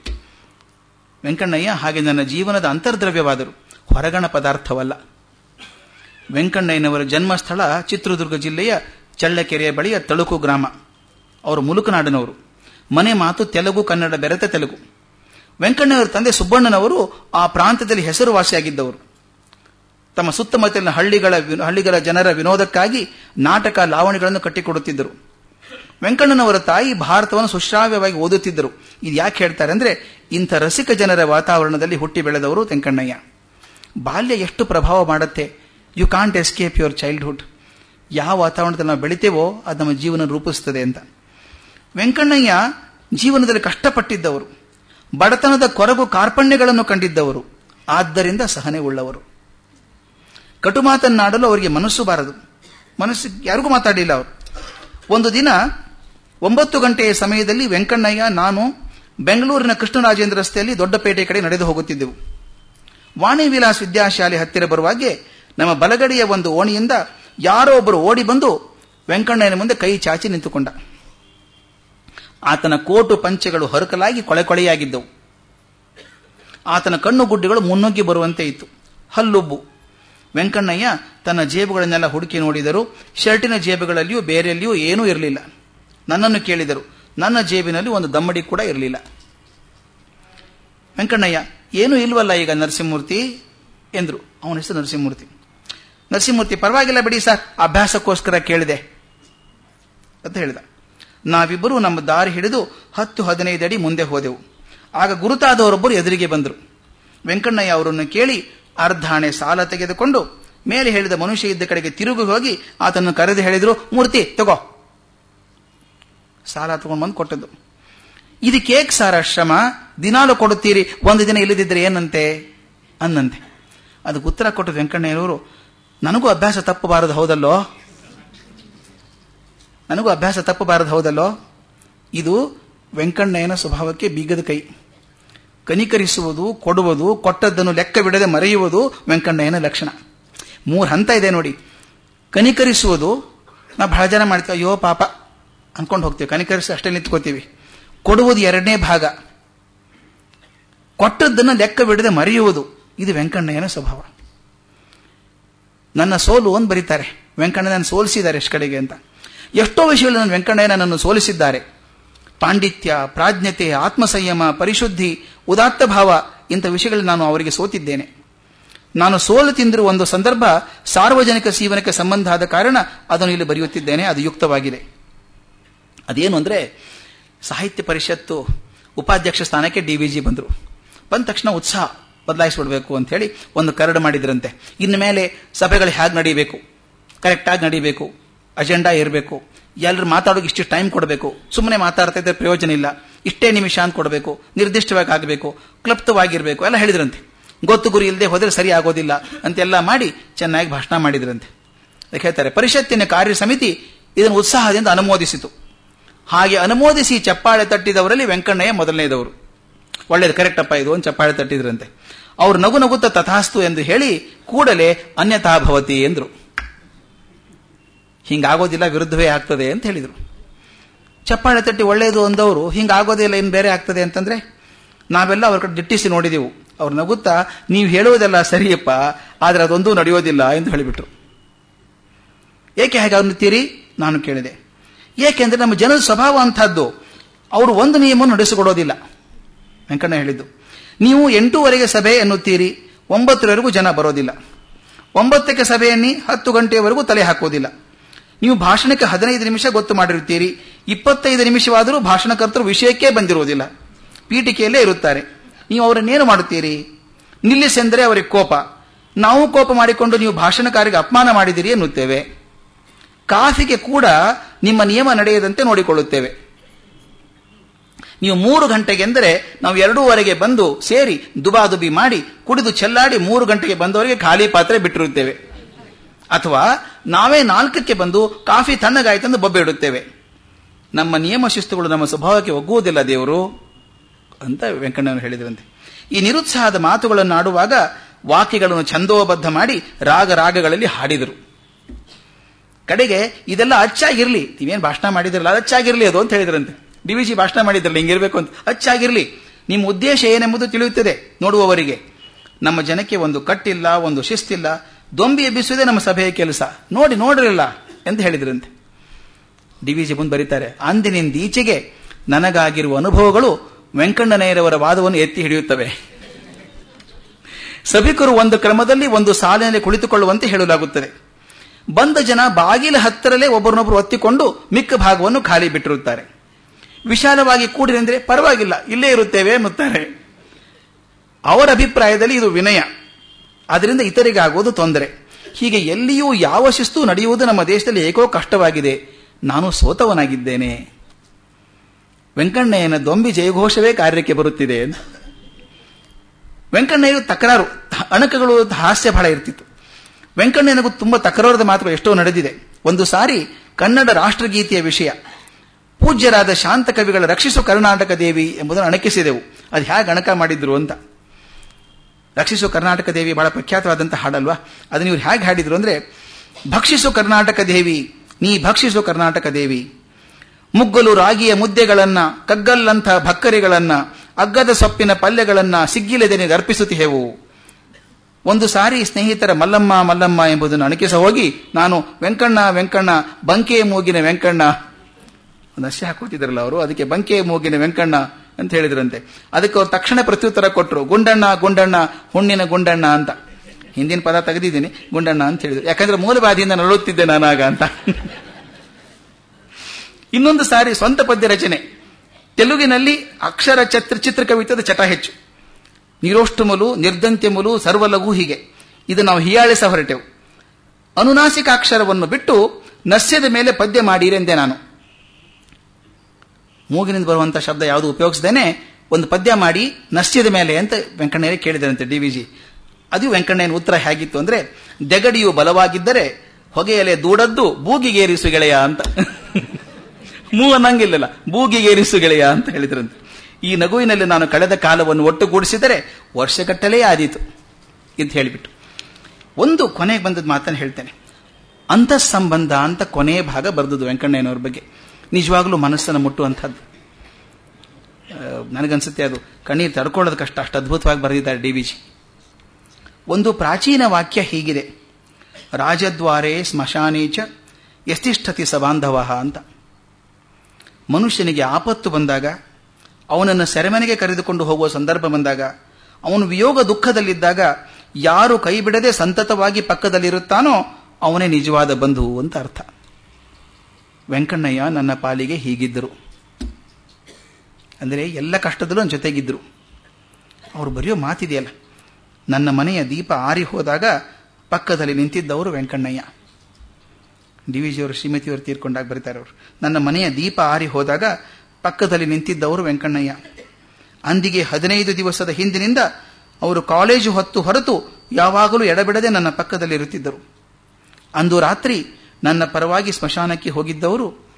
ವೆಂಕಣ್ಣಯ್ಯ ಹಾಗೆ ನನ್ನ ಜೀವನದ ಅಂತರ್ದ್ರವ್ಯವಾದರು. ಹೊರಗಣ ಪದಾರ್ಥವಲ್ಲ. ವೆಂಕಣ್ಣಯ್ಯನವರ ಜನ್ಮಸ್ಥಳ ಚಿತ್ರದುರ್ಗ ಜಿಲ್ಲೆಯ ಚಳ್ಳಕೆರೆಯ ಬಳಿಯ ತಳುಕು ಗ್ರಾಮ. ಅವರು ಮುಲುಕನಾಡಿನವರು. ಮನೆ ಮಾತು ತೆಲುಗು, ಕನ್ನಡ ಬೆರೆತ ತೆಲುಗು. ವೆಂಕಣ್ಣಯವರ ತಂದೆ ಸುಬ್ಬಣ್ಣನವರು ಆ ಪ್ರಾಂತ್ಯದಲ್ಲಿ ಹೆಸರುವಾಸಿಯಾಗಿದ್ದವರು. ತಮ್ಮ ಸುತ್ತಮುತ್ತಲಿನ ಹಳ್ಳಿಗಳ ಹಳ್ಳಿಗಳ ಜನರ ವಿನೋದಕ್ಕಾಗಿ ನಾಟಕ ಲಾವಣಿಗಳನ್ನು ಕಟ್ಟಿಕೊಡುತ್ತಿದ್ದರು. ವೆಂಕಣ್ಣನವರ ತಾಯಿ ಭಾರತವನ್ನು ಸುಶ್ರಾವ್ಯವಾಗಿ ಓದುತ್ತಿದ್ದರು. ಇದು ಯಾಕೆ ಹೇಳ್ತಾರೆ ಅಂದ್ರೆ, ಇಂಥ ರಸಿಕ ಜನರ ವಾತಾವರಣದಲ್ಲಿ ಹುಟ್ಟಿ ಬೆಳೆದವರು ವೆಂಕಣ್ಣಯ್ಯ. ಬಾಲ್ಯ ಎಷ್ಟು ಪ್ರಭಾವ ಮಾಡುತ್ತೆ. You can't escape your childhood ಯಾವ ವಾತಾವರಣದಲ್ಲಿ ನಾವು ಬೆಳಿತೇವೋ ಅದು ನಮ್ಮ ಜೀವನ ರೂಪಿಸುತ್ತದೆ ಅಂತ. ವೆಂಕಣ್ಣಯ್ಯ ಜೀವನದಲ್ಲಿ ಕಷ್ಟಪಟ್ಟಿದ್ದವರು. ಬಡತನದ ಕೊರಗು ಕಾರ್ಪಣ್ಯಗಳನ್ನು ಕಂಡಿದ್ದವರು. ಆದ್ದರಿಂದ ಸಹನೆ ಉಳ್ಳವರು. ಕಟು ಮಾತನ್ನಾಡಲು ಅವರಿಗೆ ಮನಸ್ಸು ಬಾರದು. ಮನಸ್ಸು ಯಾರಿಗೂ ಮಾತಾಡಿಲ್ಲ ಅವರು. ಒಂದು ದಿನ, ಒಂಬತ್ತು ಗಂಟೆಯ ಸಮಯದಲ್ಲಿ ವೆಂಕಣ್ಣಯ್ಯ, ನಾನು ಬೆಂಗಳೂರಿನ ಕೃಷ್ಣರಾಜೇಂದ್ರ ರಸ್ತೆಯಲ್ಲಿ ದೊಡ್ಡಪೇಟೆ ಕಡೆ ನಡೆದು ಹೋಗುತ್ತಿದ್ದೆವು. ವಾಣಿ ವಿಲಾಸ್ ವಿದ್ಯಾಶಾಲೆ ಹತ್ತಿರ ಬರುವಾಗೆ ನಮ್ಮ ಬಲಗಡೆಯ ಒಂದು ಓಣಿಯಿಂದ ಯಾರೋ ಒಬ್ಬರು ಓಡಿ ಬಂದು ವೆಂಕಣ್ಣಯ್ಯನ ಮುಂದೆ ಕೈ ಚಾಚಿ ನಿಂತುಕೊಂಡ. ಆತನ ಕೋಟು ಪಂಚೆಗಳು ಹರಕಲಾಗಿ ಕೊಳೆ ಕೊಳೆಯಾಗಿದ್ದವು. ಆತನ ಕಣ್ಣು ಗುಡ್ಡೆಗಳು ಮುನ್ನುಗ್ಗಿ ಬರುವಂತೆ ಇತ್ತು. ಹಲ್ಲುಬ್ಬು. ವೆಂಕಣ್ಣಯ್ಯ ತನ್ನ ಜೇಬುಗಳನ್ನೆಲ್ಲ ಹುಡುಕಿ ನೋಡಿದರು ಶರ್ಟಿನ ಜೇಬುಗಳಲ್ಲಿಯೂ ಬೇರೆಯಲ್ಲಿಯೂ ಏನೂ ಇರಲಿಲ್ಲ. ನನ್ನನ್ನು ಕೇಳಿದರು. ನನ್ನ ಜೇಬಿನಲ್ಲಿ ಒಂದು ದಮ್ಮಡಿ ಕೂಡ ಇರಲಿಲ್ಲ. ವೆಂಕಣ್ಣಯ್ಯ, ಏನೂ ಇಲ್ವಲ್ಲ ಈಗ ನರಸಿಂಹಮೂರ್ತಿ? ಎಂದರು. ಅವನ ಹೆಸರು ನರಸಿಂಹಮೂರ್ತಿ. ನರಸಿಂಹಮೂರ್ತಿ, ಪರವಾಗಿಲ್ಲ ಬಿಡಿ ಸರ್. ಅಭ್ಯಾಸಕ್ಕೋಸ್ಕರ ಕೇಳಿದೆ ಅಂತ ಹೇಳಿದ. ನಾವಿಬ್ಬರು ನಮ್ಮ ದಾರಿ ಹಿಡಿದು ಹತ್ತು ಹದಿನೈದು ಅಡಿ ಮುಂದೆ ಹೋದೆವು. ಆಗ ಗುರುತಾದವರೊಬ್ಬರು ಎದುರಿಗೆ ಬಂದರು. ವೆಂಕಣ್ಣಯ್ಯ ಅವರನ್ನು ಕೇಳಿ ಅರ್ಧಾಣೆ ಸಾಲ ತೆಗೆದುಕೊಂಡು ಮೇಲೆ ಹೇಳಿದ ಮನುಷ್ಯ ಇದ್ದ ಕಡೆಗೆ ತಿರುಗಿ ಹೋಗಿ ಆತನನ್ನು ಕರೆದು ಹೇಳಿದ್ರು, ಮೂರ್ತಿ, ತಗೋ. ಸಾಲ ತಗೊಂಡು ಬಂದು ಕೊಟ್ಟದ್ದು. ಇದು ಕೇಕ್ ಸಾರ ಶ್ರಮ? ದಿನಾಲು ಕೊಡುತ್ತೀರಿ? ಒಂದು ದಿನ ಇಲ್ಲದಿದ್ದರೆ ಏನಂತೆ? ಅಂದಂತೆ ಅದಕ್ಕೆ ಉತ್ತರ ಕೊಟ್ಟು ವೆಂಕಣ್ಣಯ್ಯನವರು, ನನಗೂ ಅಭ್ಯಾಸ ತಪ್ಪಬಾರದು, ಹೌದಲ್ಲೋ? ನನಗೂ ಅಭ್ಯಾಸ ತಪ್ಪಬಾರದು, ಹೌದಲ್ಲೋ? ಇದು ವೆಂಕಣ್ಣಯ್ಯನ ಸ್ವಭಾವಕ್ಕೆ ಬೀಗದ ಕೈ. ಕನಿಕರಿಸುವುದು, ಕೊಡುವುದು, ಕೊಟ್ಟದ್ದನ್ನು ಲೆಕ್ಕ ಬಿಡದೆ ಮರೆಯುವುದು ವೆಂಕಣ್ಣಯ್ಯನ ಲಕ್ಷಣ. ಮೂರು ಹಂತ ಇದೆ ನೋಡಿ. ಕನಿಕರಿಸುವುದು ನಾವು ಬಹಳ ಜನ ಮಾಡ್ತೀವಿ, ಅಯ್ಯೋ ಪಾಪ, ಅನ್ಕೊಂಡು ಹೋಗ್ತೀವಿ. ಕನಿಕರಿಸಿ, ಅಷ್ಟೇ ನಿಂತ್ಕೋತೀವಿ. ಕೊಡುವುದು ಎರಡನೇ ಭಾಗ. ಕೊಟ್ಟದ್ದನ್ನು ಲೆಕ್ಕ ಬಿಡದೆ ಮರೆಯುವುದು, ಇದು ವೆಂಕಣ್ಣಯ್ಯನ ಸ್ವಭಾವ. ನನ್ನ ಸೋಲು ಅಂತ ಬರೀತಾರೆ. ವೆಂಕಣ್ಣನ ಸೋಲಿಸಿದ್ದಾರೆ ಎಷ್ಟು ಕಡೆಗೆ ಅಂತ. ಎಷ್ಟೋ ವಿಷಯಗಳು ನನ್ನ ವೆಂಕಣ್ಣಯ್ಯ ನನ್ನನ್ನು ಸೋಲಿಸಿದ್ದಾರೆ. ಪಾಂಡಿತ್ಯ, ಪ್ರಾಜ್ಞತೆ, ಆತ್ಮಸಂಯಮ, ಪರಿಶುದ್ಧಿ, ಉದಾತ್ತ ಭಾವ ಇಂಥ ವಿಷಯಗಳಲ್ಲಿ ನಾನು ಅವರಿಗೆ ಸೋತಿದ್ದೇನೆ. ನಾನು ಸೋಲು ತಿಂದಿರುವ ಒಂದು ಸಂದರ್ಭ ಸಾರ್ವಜನಿಕ ಜೀವನಕ್ಕೆ ಸಂಬಂಧ ಆದ ಕಾರಣ ಅದನ್ನು ಇಲ್ಲಿ ಬರೆಯುತ್ತಿದ್ದೇನೆ. ಅದು ಯುಕ್ತವಾಗಿದೆ. ಅದೇನು ಅಂದರೆ ಸಾಹಿತ್ಯ ಪರಿಷತ್ತು ಉಪಾಧ್ಯಕ್ಷ ಸ್ಥಾನಕ್ಕೆ ಡಿ ವಿ ಜಿ ಬಂದರು. ಬಂದ ತಕ್ಷಣ ಉತ್ಸಾಹ ಬದಲಾಯಿಸ್ಬಿಡ್ಬೇಕು ಅಂತ ಹೇಳಿ ಒಂದು ಕರಡು ಮಾಡಿದ್ರಂತೆ. ಇನ್ನು ಮೇಲೆ ಸಭೆಗಳು ಹೇಗೆ ನಡೀಬೇಕು ಕರೆಕ್ಟಾಗಿ ನಡೀಬೇಕು ಅಜೆಂಡಾ ಇರಬೇಕು. ಎಲ್ಲರೂ ಮಾತಾಡೋಕೆ ಇಷ್ಟು ಟೈಮ್ ಕೊಡಬೇಕು. ಸುಮ್ಮನೆ ಮಾತಾಡ್ತಾ ಇದ್ರೆ ಪ್ರಯೋಜನ ಇಲ್ಲ. ಇಷ್ಟೇ ನಿಮಿಷ ಅಂತ ಕೊಡಬೇಕು. ನಿರ್ದಿಷ್ಟವಾಗಿ ಆಗಬೇಕು. ಕ್ಲಪ್ತವಾಗಿರಬೇಕು. ಎಲ್ಲ ಹೇಳಿದ್ರಂತೆ. ಗೊತ್ತು ಗುರಿ ಇಲ್ಲದೆ ಹೋದರೆ ಸರಿ ಆಗೋದಿಲ್ಲ ಅಂತೆಲ್ಲ ಮಾಡಿ ಚೆನ್ನಾಗಿ ಭಾಷಣ ಮಾಡಿದ್ರಂತೆ. ಹೇಳ್ತಾರೆ, ಪರಿಷತ್ತಿನ ಕಾರ್ಯ ಸಮಿತಿ ಇದನ್ನು ಉತ್ಸಾಹದಿಂದ ಅನುಮೋದಿಸಿತು. ಹಾಗೆ ಅನುಮೋದಿಸಿ ಚಪ್ಪಾಳೆ ತಟ್ಟಿದವರಲ್ಲಿ ವೆಂಕಣ್ಣಯ್ಯ ಮೊದಲನೇದವರು. ಒಳ್ಳೇದು ಕರೆಕ್ಟಪ್ಪ ಇದು ಒಂದು ಚಪ್ಪಾಳೆ ತಟ್ಟಿದ್ರಂತೆ. ಅವರು ನಗು ನಗುತ್ತ ತಥಾಸ್ತು ಎಂದು ಹೇಳಿ ಕೂಡಲೇ ಅನ್ಯಥಾ ಭವತಿ ಎಂದರು. ಹಿಂಗಾಗೋದಿಲ್ಲ, ವಿರುದ್ಧವೇ ಆಗ್ತದೆ ಅಂತ ಹೇಳಿದರು. ಚಪ್ಪಾಳೆ ತಟ್ಟಿ ಒಳ್ಳೆಯದು ಅಂದವರು ಹಿಂಗಾಗೋದಿಲ್ಲ ಇನ್ನು ಬೇರೆ ಆಗ್ತದೆ ಅಂತಂದ್ರೆ, ನಾವೆಲ್ಲ ಅವ್ರ ಕಡೆ ದಿಟ್ಟಿಸಿ ನೋಡಿದೆವು. ಅವ್ರು ನಗುತ್ತಾ, ನೀವು ಹೇಳುವುದೆಲ್ಲ ಸರಿಯಪ್ಪ, ಆದರೆ ಅದೊಂದೂ ನಡೆಯೋದಿಲ್ಲ ಎಂದು ಹೇಳಿಬಿಟ್ರು. ಏಕೆ ಹಾಗೆ ಅನ್ನುತ್ತೀರಿ ನಾನು ಕೇಳಿದೆ. ಏಕೆಂದ್ರೆ ನಮ್ಮ ಜನರ ಸ್ವಭಾವ ಅಂಥದ್ದು, ಅವರು ಒಂದು ನಿಯಮವನ್ನು ನಡೆಸಿಕೊಡೋದಿಲ್ಲ. ವೆಂಕಣ್ಣ ಹೇಳಿದ್ದು, ನೀವು ಎಂಟೂವರೆಗೆ ಸಭೆ ಎನ್ನುತ್ತೀರಿ, ಒಂಬತ್ತರವರೆಗೂ ಜನ ಬರೋದಿಲ್ಲ. ಒಂಬತ್ತಕ್ಕೆ ಸಭೆಯನ್ನಿ, ಹತ್ತು ಗಂಟೆಯವರೆಗೂ ತಲೆ ಹಾಕೋದಿಲ್ಲ. ನೀವು ಭಾಷಣಕ್ಕೆ ಹದಿನೈದು ನಿಮಿಷ ಗೊತ್ತು ಮಾಡಿರುತ್ತೀರಿ, ಇಪ್ಪತ್ತೈದು ನಿಮಿಷವಾದರೂ ಭಾಷಣಕರ್ತರು ವಿಷಯಕ್ಕೆ ಬಂದಿರುವುದಿಲ್ಲ. ಪೀಠಿಕೆಯಲ್ಲೇ ಇರುತ್ತಾರೆ. ನೀವು ಅವರನ್ನೇನು ಮಾಡುತ್ತೀರಿ? ನಿಲ್ಲಿಸೆಂದರೆ ಅವರಿಗೆ ಕೋಪ. ನಾವು ಕೋಪ ಮಾಡಿಕೊಂಡು ನೀವು ಭಾಷಣಕಾರಿಗೆ ಅಪಮಾನ ಮಾಡಿದಿರಿ ಎನ್ನುತ್ತೇವೆ. ಕಾಫಿಗೆ ಕೂಡ ನಿಮ್ಮ ನಿಯಮ ನಡೆಯದಂತೆ ನೋಡಿಕೊಳ್ಳುತ್ತೇವೆ. ನೀವು ಮೂರು ಗಂಟೆಗೆಂದರೆ ನಾವು ಎರಡೂವರೆಗೆ ಬಂದು ಸೇರಿ ದುಬಾದುಬಿ ಮಾಡಿ ಕುಡಿದು ಚೆಲ್ಲಾಡಿ ಮೂರು ಗಂಟೆಗೆ ಬಂದವರಿಗೆ ಖಾಲಿ ಪಾತ್ರೆ ಬಿಟ್ಟಿರುತ್ತೇವೆ. ಅಥವಾ ನಾವೇ ನಾಲ್ಕಕ್ಕೆ ಬಂದು ಕಾಫಿ ತಣ್ಣಗಾಯ್ತೆಂದು ಬೊಬ್ಬೆ ಇಡುತ್ತೇವೆ. ನಮ್ಮ ನಿಯಮ ಶಿಸ್ತುಗಳು ನಮ್ಮ ಸ್ವಭಾವಕ್ಕೆ ಒಗ್ಗುವುದಿಲ್ಲ ದೇವರು ಅಂತ ವೆಂಕಣ್ಣವರು ಹೇಳಿದ್ರಂತೆ. ಈ ನಿರುತ್ಸಾಹದ ಮಾತುಗಳನ್ನು ಆಡುವಾಗ ವಾಕ್ಯಗಳನ್ನು ಛಂದೋಬದ್ಧ ಮಾಡಿ ರಾಗ ರಾಗಗಳಲ್ಲಿ ಹಾಡಿದರು. ಕಡೆಗೆ ಇದೆಲ್ಲ ಅಚ್ಚಾಗಿರ್ಲಿ, ನೀವೇನು ಭಾಷಣ ಮಾಡಿದ್ರಲ್ಲ, ಅದು ಅಚ್ಚಾಗಿರ್ಲಿ ಅದು ಅಂತ ಹೇಳಿದ್ರಂತೆ. ಡಿ ವಿ ಭಾಷಣ ಮಾಡಿದ್ರಲ್ಲ, ಹಿಂಗಿರ್ಬೇಕು ಅಂತ. ಅಚ್ಚಾಗಿರ್ಲಿ. ನಿಮ್ಮ ಉದ್ದೇಶ ಏನೆಂಬುದು ತಿಳಿಯುತ್ತದೆ ನೋಡುವವರಿಗೆ. ನಮ್ಮ ಜನಕ್ಕೆ ಒಂದು ಕಟ್ಟಿಲ್ಲ, ಒಂದು ಶಿಸ್ತಿಲ್ಲ ದೊಂಬಿ ಎಬ್ಬಿಸುವುದೇ ನಮ್ಮ ಸಭೆಯ ಕೆಲಸ. ನೋಡಿ ನೋಡಿರಲಿಲ್ಲ ಎಂದು ಹೇಳಿದ್ರಂತೆ. ಡಿ ವಿ ಜಿ ಮುಂದೆ ಬರೀತಾರೆ ಅಂದಿನಿಂದ ಈಚೆಗೆ ನನಗಾಗಿರುವ ಅನುಭವಗಳು ವೆಂಕಣ್ಣನಯ್ಯರವರ ವಾದವನ್ನು ಎತ್ತಿ ಹಿಡಿಯುತ್ತವೆ. ಸಭಿಕರು ಒಂದು ಕ್ರಮದಲ್ಲಿ ಒಂದು ಸಾಲಿನಲ್ಲಿ ಕುಳಿತುಕೊಳ್ಳುವಂತೆ ಹೇಳಲಾಗುತ್ತದೆ. ಬಂದ ಜನ ಬಾಗಿಲ ಹತ್ತಿರಲ್ಲೇ ಒಬ್ಬರನ್ನೊಬ್ಬರು ಒತ್ತಿಕೊಂಡು ಮಿಕ್ಕ ಭಾಗವನ್ನು ಖಾಲಿ ಬಿಟ್ಟಿರುತ್ತಾರೆ. ವಿಶಾಲವಾಗಿ ಕೂಡಿರೆಂದ್ರೆ ಪರವಾಗಿಲ್ಲ, ಇಲ್ಲೇ ಇರುತ್ತೇವೆ ಎನ್ನುತ್ತಾರೆ. ಅವರ ಅಭಿಪ್ರಾಯದಲ್ಲಿ ಇದು ವಿನಯ. ಅದರಿಂದ ಇತರಿಗಾಗುವುದು ತೊಂದರೆ. ಹೀಗೆ ಎಲ್ಲಿಯೂ ಯಾವ ಶಿಸ್ತು ನಡೆಯುವುದು ನಮ್ಮ ದೇಶದಲ್ಲಿ ಏಕೋ ಕಷ್ಟವಾಗಿದೆ. ನಾನು ಸೋತವನಾಗಿದ್ದೇನೆ. ವೆಂಕಣ್ಣಯ್ಯನ ದೊಂಬಿ ಜಯಘೋಷವೇ ಕಾರ್ಯಕ್ಕೆ ಬರುತ್ತಿದೆ ವೆಂಕಣ್ಣಯ್ಯರು ತಕರಾರು, ಅಣಕಗಳು ಹಾಸ್ಯ ಬಹಳ ಇರ್ತಿತ್ತು. ವೆಂಕಣ್ಣಯ್ಯನಿಗೂ ತುಂಬಾ ತಕರಾರದ ಮಾತ್ರ ಎಷ್ಟೋ ನಡೆದಿದೆ. ಒಂದು ಸಾರಿ ಕನ್ನಡ ರಾಷ್ಟ್ರಗೀತೆಯ ವಿಷಯ, ಪೂಜ್ಯರಾದ ಶಾಂತ ಕವಿಗಳ ರಕ್ಷಿಸು ಕರ್ನಾಟಕ ದೇವಿ ಎಂಬುದನ್ನು ಅಣಕಿಸಿದೆವು. ಅದು ಹೇಗೆ ಅಣಕ ಮಾಡಿದ್ರು ಅಂತ. ರಕ್ಷಿಸು ಕರ್ನಾಟಕ ದೇವಿ ಬಹಳ ಪ್ರಖ್ಯಾತವಾದಂಥ ಹಾಡಲ್ವಾ? ಅದನ್ನ ಇವ್ರು ಹೇಗೆ ಹಾಡಿದ್ರು ಅಂದ್ರೆ, ಭಕ್ಷಿಸು ಕರ್ನಾಟಕ ದೇವಿ, ನೀ ಭಕ್ಷಿಸು ಕರ್ನಾಟಕ ದೇವಿ. ಮುಗ್ಗಲು ರಾಗಿಯ ಮುದ್ದೆಗಳನ್ನ, ಕಗ್ಗಲ್ಲಂಥ ಭಕ್ಕರಿಗಳನ್ನ, ಅಗ್ಗದ ಸೊಪ್ಪಿನ ಪಲ್ಯಗಳನ್ನ ಸಿಗ್ಗಿಲೆದೆನಿಗೆ ಅರ್ಪಿಸುತ್ತಿಹೆವು ಒಂದು ಸಾರಿ ಸ್ನೇಹಿತರ ಮಲ್ಲಮ್ಮ ಮಲ್ಲಮ್ಮ ಎಂಬುದನ್ನು ಅಣಕಿಸ ಹೋಗಿ, ನಾನು ವೆಂಕಣ್ಣ ವೆಂಕಣ್ಣ, ಬಂಕೆ ಮೂಗಿನ ವೆಂಕಣ್ಣ. ಒಂದು ಹಾಕೋತಿದ್ರಲ್ಲ ಅವರು, ಅದಕ್ಕೆ ಬಂಕೆ ಮೂಗಿನ ವೆಂಕಣ್ಣ ಅಂತ ಹೇಳಿದ್ರಂತೆ. ಅದಕ್ಕೆ ಅವ್ರು ತಕ್ಷಣ ಪ್ರತ್ಯುತ್ತರ ಕೊಟ್ಟರು ಗುಂಡಣ್ಣ ಗುಂಡಣ್ಣ, ಹುಣ್ಣಿನ ಗುಂಡಣ್ಣ ಅಂತ. ಹಿಂದಿನ ಪದ ತೆಗೆದಿದ್ದೀನಿ, ಗುಂಡಣ್ಣ ಅಂತ ಹೇಳಿದ್ರು. ಯಾಕಂದ್ರೆ ಮೂಲವಾದಿಯಿಂದ ನರಳುತ್ತಿದ್ದೆ ನಾನಾಗ ಅಂತ. ಇನ್ನೊಂದು ಸಾರಿ ಸ್ವಂತ ಪದ್ಯ ರಚನೆ. ತೆಲುಗಿನಲ್ಲಿ ಅಕ್ಷರ ಚಿತ್ರ ಕವಿತದ ಚಟ ಹೆಚ್ಚು. ನಿರೋಷ್ಟುಮಲು ನಿರ್ದಂತ್ಯಮುಲು ಸರ್ವಲಘು ಹೀಗೆ. ಇದು ನಾವು ಹಿಯಾಳಿಸ ಹೊರಟೆವು. ಅನುನಾಸಿಕ ಅಕ್ಷರವನ್ನು ಬಿಟ್ಟು ನಸ್ಯದ ಮೇಲೆ ಪದ್ಯ ಮಾಡಿರೆಂದೆ ನಾನು. ಮೂಗಿನಿಂದ ಬರುವಂತಹ ಶಬ್ದ ಯಾವುದು ಉಪಯೋಗಿಸದೇನೆ ಒಂದು ಪದ್ಯ ಮಾಡಿ ನಶ್ಯದ ಮೇಲೆ ಅಂತ ವೆಂಕಣ್ಣಯ್ಯ ಕೇಳಿದರಂತೆ ಡಿ ವಿ ಜಿ. ಅದು ವೆಂಕಣ್ಣಯ್ಯನ ಉತ್ತರ ಹೇಗಿತ್ತು ಅಂದ್ರೆ, ದೆಗಡಿಯು ಬಲವಾಗಿದ್ದರೆ ಹೊಗೆಯಲೆ ದೂಡದ್ದು ಬೂಗಿಗೇರಿಸು ಗೆಳೆಯ ಅಂತ. ಮೂ ಅನ್ನಂಗಿಲ್ಲ ಬೂಗಿಗೇರಿಸು ಗೆಳೆಯ ಅಂತ ಹೇಳಿದ್ರಂತೆ. ಈ ನಗುವಿನಲ್ಲಿ ನಾನು ಕಳೆದ ಕಾಲವನ್ನು ಒಟ್ಟುಗೂಡಿಸಿದರೆ ವರ್ಷಗಟ್ಟಲೇ ಆದೀತು ಅಂತ ಹೇಳಿಬಿಟ್ಟು. ಒಂದು ಕೊನೆಗೆ ಬಂದದ ಮಾತನ್ನು ಹೇಳ್ತೇನೆ. ಅಂತಃಸಂಬಂಧ ಅಂತ ಕೊನೆಯ ಭಾಗ ಬರೆದದ್ದು ವೆಂಕಣ್ಣಯ್ಯನವ್ರ ಬಗ್ಗೆ. ನಿಜವಾಗ್ಲೂ ಮನಸ್ಸನ್ನು ಮುಟ್ಟುವಂಥದ್ದು. ನನಗನ್ಸುತ್ತೆ ಅದು. ಕಣ್ಣೀರು ತಡ್ಕೊಳ್ಳೋದು ಕಷ್ಟ. ಅಷ್ಟು ಅದ್ಭುತವಾಗಿ ಬರೆದಿದ್ದಾರೆ ಡಿ ವಿ ಜಿ. ಒಂದು ಪ್ರಾಚೀನ ವಾಕ್ಯ ಹೀಗಿದೆ. ರಾಜದ್ವಾರೇ ಸ್ಮಶಾನೇಚ ಯತಿಷ್ಠತಿ ಸಬಾಂಧವ ಬಾಂಧವ ಅಂತ. ಮನುಷ್ಯನಿಗೆ ಆಪತ್ತು ಬಂದಾಗ, ಅವನನ್ನು ಸೆರೆಮನೆಗೆ ಕರೆದುಕೊಂಡು ಹೋಗುವ ಸಂದರ್ಭ ಬಂದಾಗ, ಅವನು ವಿಯೋಗ ದುಃಖದಲ್ಲಿದ್ದಾಗ ಯಾರು ಕೈ ಬಿಡದೆ ಸಂತತವಾಗಿ ಪಕ್ಕದಲ್ಲಿರುತ್ತಾನೋ ಅವನೇ ನಿಜವಾದ ಬಂಧು ಅಂತ ಅರ್ಥ. ವೆಂಕಣ್ಣಯ್ಯ ನನ್ನ ಪಾಲಿಗೆ ಹೀಗಿದ್ದರು. ಅಂದರೆ ಎಲ್ಲ ಕಷ್ಟದಲ್ಲೂ ನನ್ನ ಜೊತೆಗಿದ್ದರು ಅವರು ಬರೆಯೋ ಮಾತಿದೆಯಲ್ಲ, ನನ್ನ ಮನೆಯ ದೀಪ ಆರಿ ಹೋದಾಗ ಪಕ್ಕದಲ್ಲಿ ನಿಂತಿದ್ದವರು ವೆಂಕಣ್ಣಯ್ಯ. ಡಿ ವಿ ಜಿಯವರು ಶ್ರೀಮತಿಯವರು ತೀರ್ಕೊಂಡಾಗ ಬರೀತಾರೆ ಅವರು. ನನ್ನ ಮನೆಯ ದೀಪ ಆರಿ ಹೋದಾಗ ಪಕ್ಕದಲ್ಲಿ ನಿಂತಿದ್ದವರು ವೆಂಕಣ್ಣಯ್ಯ. ಅಂದಿಗೆ ಹದಿನೈದು ದಿವಸದ ಹಿಂದಿನಿಂದ ಅವರು ಕಾಲೇಜು ಹೊತ್ತು ಹೊರತು ಯಾವಾಗಲೂ ಎಡಬಿಡದೆ ನನ್ನ ಪಕ್ಕದಲ್ಲಿ ಇರುತ್ತಿದ್ದರು. ಅಂದು ರಾತ್ರಿ ನನ್ನ ಪರವಾಗಿ ಸ್ಮಶಾನಕ್ಕೆ ಹೋಗಿದ್ದವರು,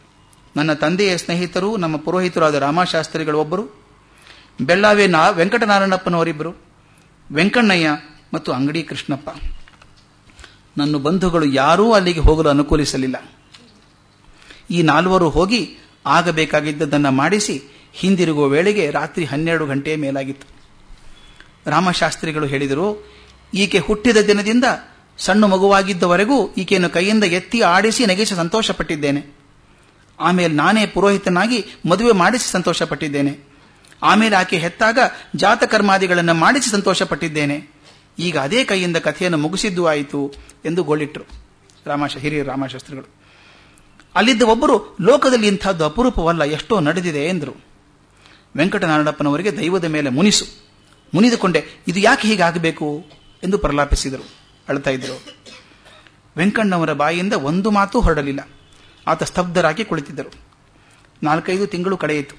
ನನ್ನ ತಂದೆಯ ಸ್ನೇಹಿತರು, ನಮ್ಮ ಪುರೋಹಿತರಾದ ರಾಮಶಾಸ್ತ್ರಿಗಳು ಒಬ್ಬರು ಬೆಳ್ಳಾವೆ ನಾ ವೆಂಕಟನಾರಾಯಣಪ್ಪನವರಿಬ್ಬರು, ವೆಂಕಣ್ಣಯ್ಯ ಮತ್ತು ಅಂಗಡಿ ಕೃಷ್ಣಪ್ಪ ನನ್ನ ಬಂಧುಗಳು ಯಾರೂ ಅಲ್ಲಿಗೆ ಹೋಗಲು ಅನುಕೂಲಿಸಲಿಲ್ಲ. ಈ ನಾಲ್ವರು ಹೋಗಿ ಆಗಬೇಕಾಗಿದ್ದದನ್ನು ಮಾಡಿಸಿ ಹಿಂದಿರುಗುವ ವೇಳೆಗೆ ರಾತ್ರಿ ಹನ್ನೆರಡು ಗಂಟೆಯ ಮೇಲಾಗಿತ್ತು. ರಾಮಶಾಸ್ತ್ರಿಗಳು ಹೇಳಿದರು, ಈಕೆ ಹುಟ್ಟಿದ ದಿನದಿಂದ ಸಣ್ಣ ಮಗುವಾಗಿದ್ದವರೆಗೂ ಈಕೆಯನ್ನು ಕೈಯಿಂದ ಎತ್ತಿ ಆಡಿಸಿ ನಗಿಸಿ ಸಂತೋಷಪಟ್ಟಿದ್ದೇನೆ. ಆಮೇಲೆ ನಾನೇ ಪುರೋಹಿತನಾಗಿ ಮದುವೆ ಮಾಡಿಸಿ ಸಂತೋಷಪಟ್ಟಿದ್ದೇನೆ. ಆಮೇಲೆ ಆಕೆ ಹೆತ್ತಾಗ ಜಾತಕರ್ಮಾದಿಗಳನ್ನು ಮಾಡಿಸಿ ಸಂತೋಷಪಟ್ಟಿದ್ದೇನೆ. ಈಗ ಅದೇ ಕೈಯಿಂದ ಕಥೆಯನ್ನು ಮುಗಿಸಿದ್ದು ಆಯಿತು ಎಂದು ಗೋಳಿಟ್ರು ರಾಮಾಶ ಹಿರಿಯ ರಾಮಶಾಸ್ತ್ರಿಗಳು. ಅಲ್ಲಿದ್ದ ಒಬ್ಬರು, ಲೋಕದಲ್ಲಿ ಇಂಥದ್ದು ಅಪರೂಪವಲ್ಲ, ಎಷ್ಟೋ ನಡೆದಿದೆ ಎಂದರು. ವೆಂಕಟನಾರಾಯಣಪ್ಪನವರಿಗೆ ದೈವದ ಮೇಲೆ ಮುನಿಸು. ಮುನಿದುಕೊಂಡೆ, ಇದು ಯಾಕೆ ಹೀಗಾಗಬೇಕು? ಎಂದು ಪ್ರಲಾಪಿಸಿದರು. ಅಳ್ತಾ ಇದ್ರು. ವೆಂಕಣ್ಣವರ ಬಾಯಿಯಿಂದ ಒಂದು ಮಾತು ಹೊರಡಲಿಲ್ಲ. ಆತ ಸ್ತಬ್ಧರಾಗಿ ಕುಳಿತಿದ್ದರು. ನಾಲ್ಕೈದು ತಿಂಗಳು ಕಳೆಯಿತು.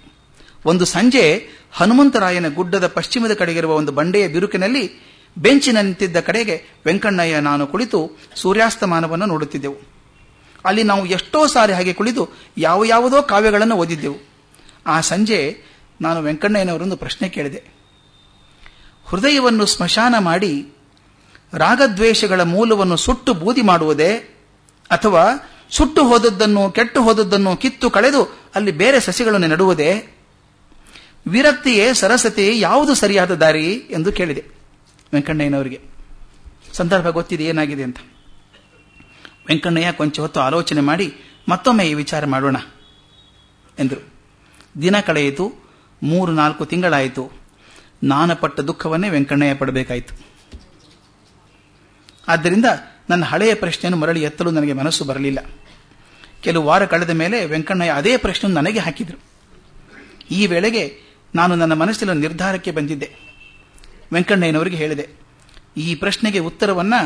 ಒಂದು ಸಂಜೆ ಹನುಮಂತರಾಯನ ಗುಡ್ಡದ ಪಶ್ಚಿಮದ ಕಡೆಗಿರುವ ಒಂದು ಬಂಡೆಯ ಬಿರುಕಿನಲ್ಲಿ ಬೆಂಚಿನ ನಿಂತಿದ್ದ ಕಡೆಗೆ ವೆಂಕಣ್ಣಯ್ಯ ನಾನು ಕುಳಿತು ಸೂರ್ಯಾಸ್ತಮಾನವನ್ನು ನೋಡುತ್ತಿದ್ದೆವು. ಅಲ್ಲಿ ನಾವು ಎಷ್ಟೋ ಸಾರಿ ಹಾಗೆ ಕುಳಿತು ಯಾವ ಯಾವುದೋ ಕಾವ್ಯಗಳನ್ನು ಓದಿದ್ದೆವು. ಆ ಸಂಜೆ ನಾನು ವೆಂಕಣ್ಣಯ್ಯನವರೊಂದು ಪ್ರಶ್ನೆ ಕೇಳಿದೆ. ಹೃದಯವನ್ನು ಸ್ಮಶಾನ ಮಾಡಿ ರಾಗದ್ವೇಷಗಳ ಮೂಲವನ್ನು ಸುಟ್ಟು ಬೂದಿ ಮಾಡುವುದೇ? ಅಥವಾ ಸುಟ್ಟು ಹೋದದ್ದನ್ನು, ಕೆಟ್ಟು ಹೋದದ್ದನ್ನು ಕಿತ್ತು ಕಳೆದು ಅಲ್ಲಿ ಬೇರೆ ಸಸಿಗಳನ್ನು ನೆಡುವುದೇ? ವಿರಕ್ತಿಯೇ ಸರಸ್ವತಿ ಯಾವುದು ಸರಿಯಾದ ದಾರಿ ಎಂದು ಕೇಳಿದೆ ವೆಂಕಣ್ಣಯ್ಯನವರಿಗೆ. ಸಂದರ್ಭ ಗೊತ್ತಿದೆ, ಏನಾಗಿದೆ ಅಂತ. ವೆಂಕಣ್ಣಯ್ಯ ಕೊಂಚ ಹೊತ್ತು ಆಲೋಚನೆ ಮಾಡಿ ಮತ್ತೊಮ್ಮೆ ಈ ವಿಚಾರ ಮಾಡೋಣ ಎಂದರು. ದಿನ ಕಳೆಯಿತು, ಮೂರು ನಾಲ್ಕು ತಿಂಗಳಾಯಿತು. ನಾನು ಪಟ್ಟ ದುಃಖವನ್ನೇ ವೆಂಕಣ್ಣಯ್ಯ ಪಡಬೇಕಾಯಿತು. ಆದ್ದರಿಂದ ನನ್ನ ಹಳೆಯ ಪ್ರಶ್ನೆಯನ್ನು ಮರಳಿ ಎತ್ತಲು ನನಗೆ ಮನಸ್ಸು ಬರಲಿಲ್ಲ. ಕೆಲವು ವಾರ ಕಳೆದ ಮೇಲೆ ವೆಂಕಣ್ಣಯ್ಯ ಅದೇ ಪ್ರಶ್ನೆಯನ್ನು ನನಗೆ ಹಾಕಿದರು. ಈ ವೇಳೆಗೆ ನಾನು ನನ್ನ ಮನಸ್ಸಿನ ನಿರ್ಧಾರಕ್ಕೆ ಬಂದಿದ್ದೆ. ವೆಂಕಣ್ಣಯ್ಯನವರಿಗೆ ಹೇಳಿದೆ, ಈ ಪ್ರಶ್ನೆಗೆ ಉತ್ತರವನ್ನು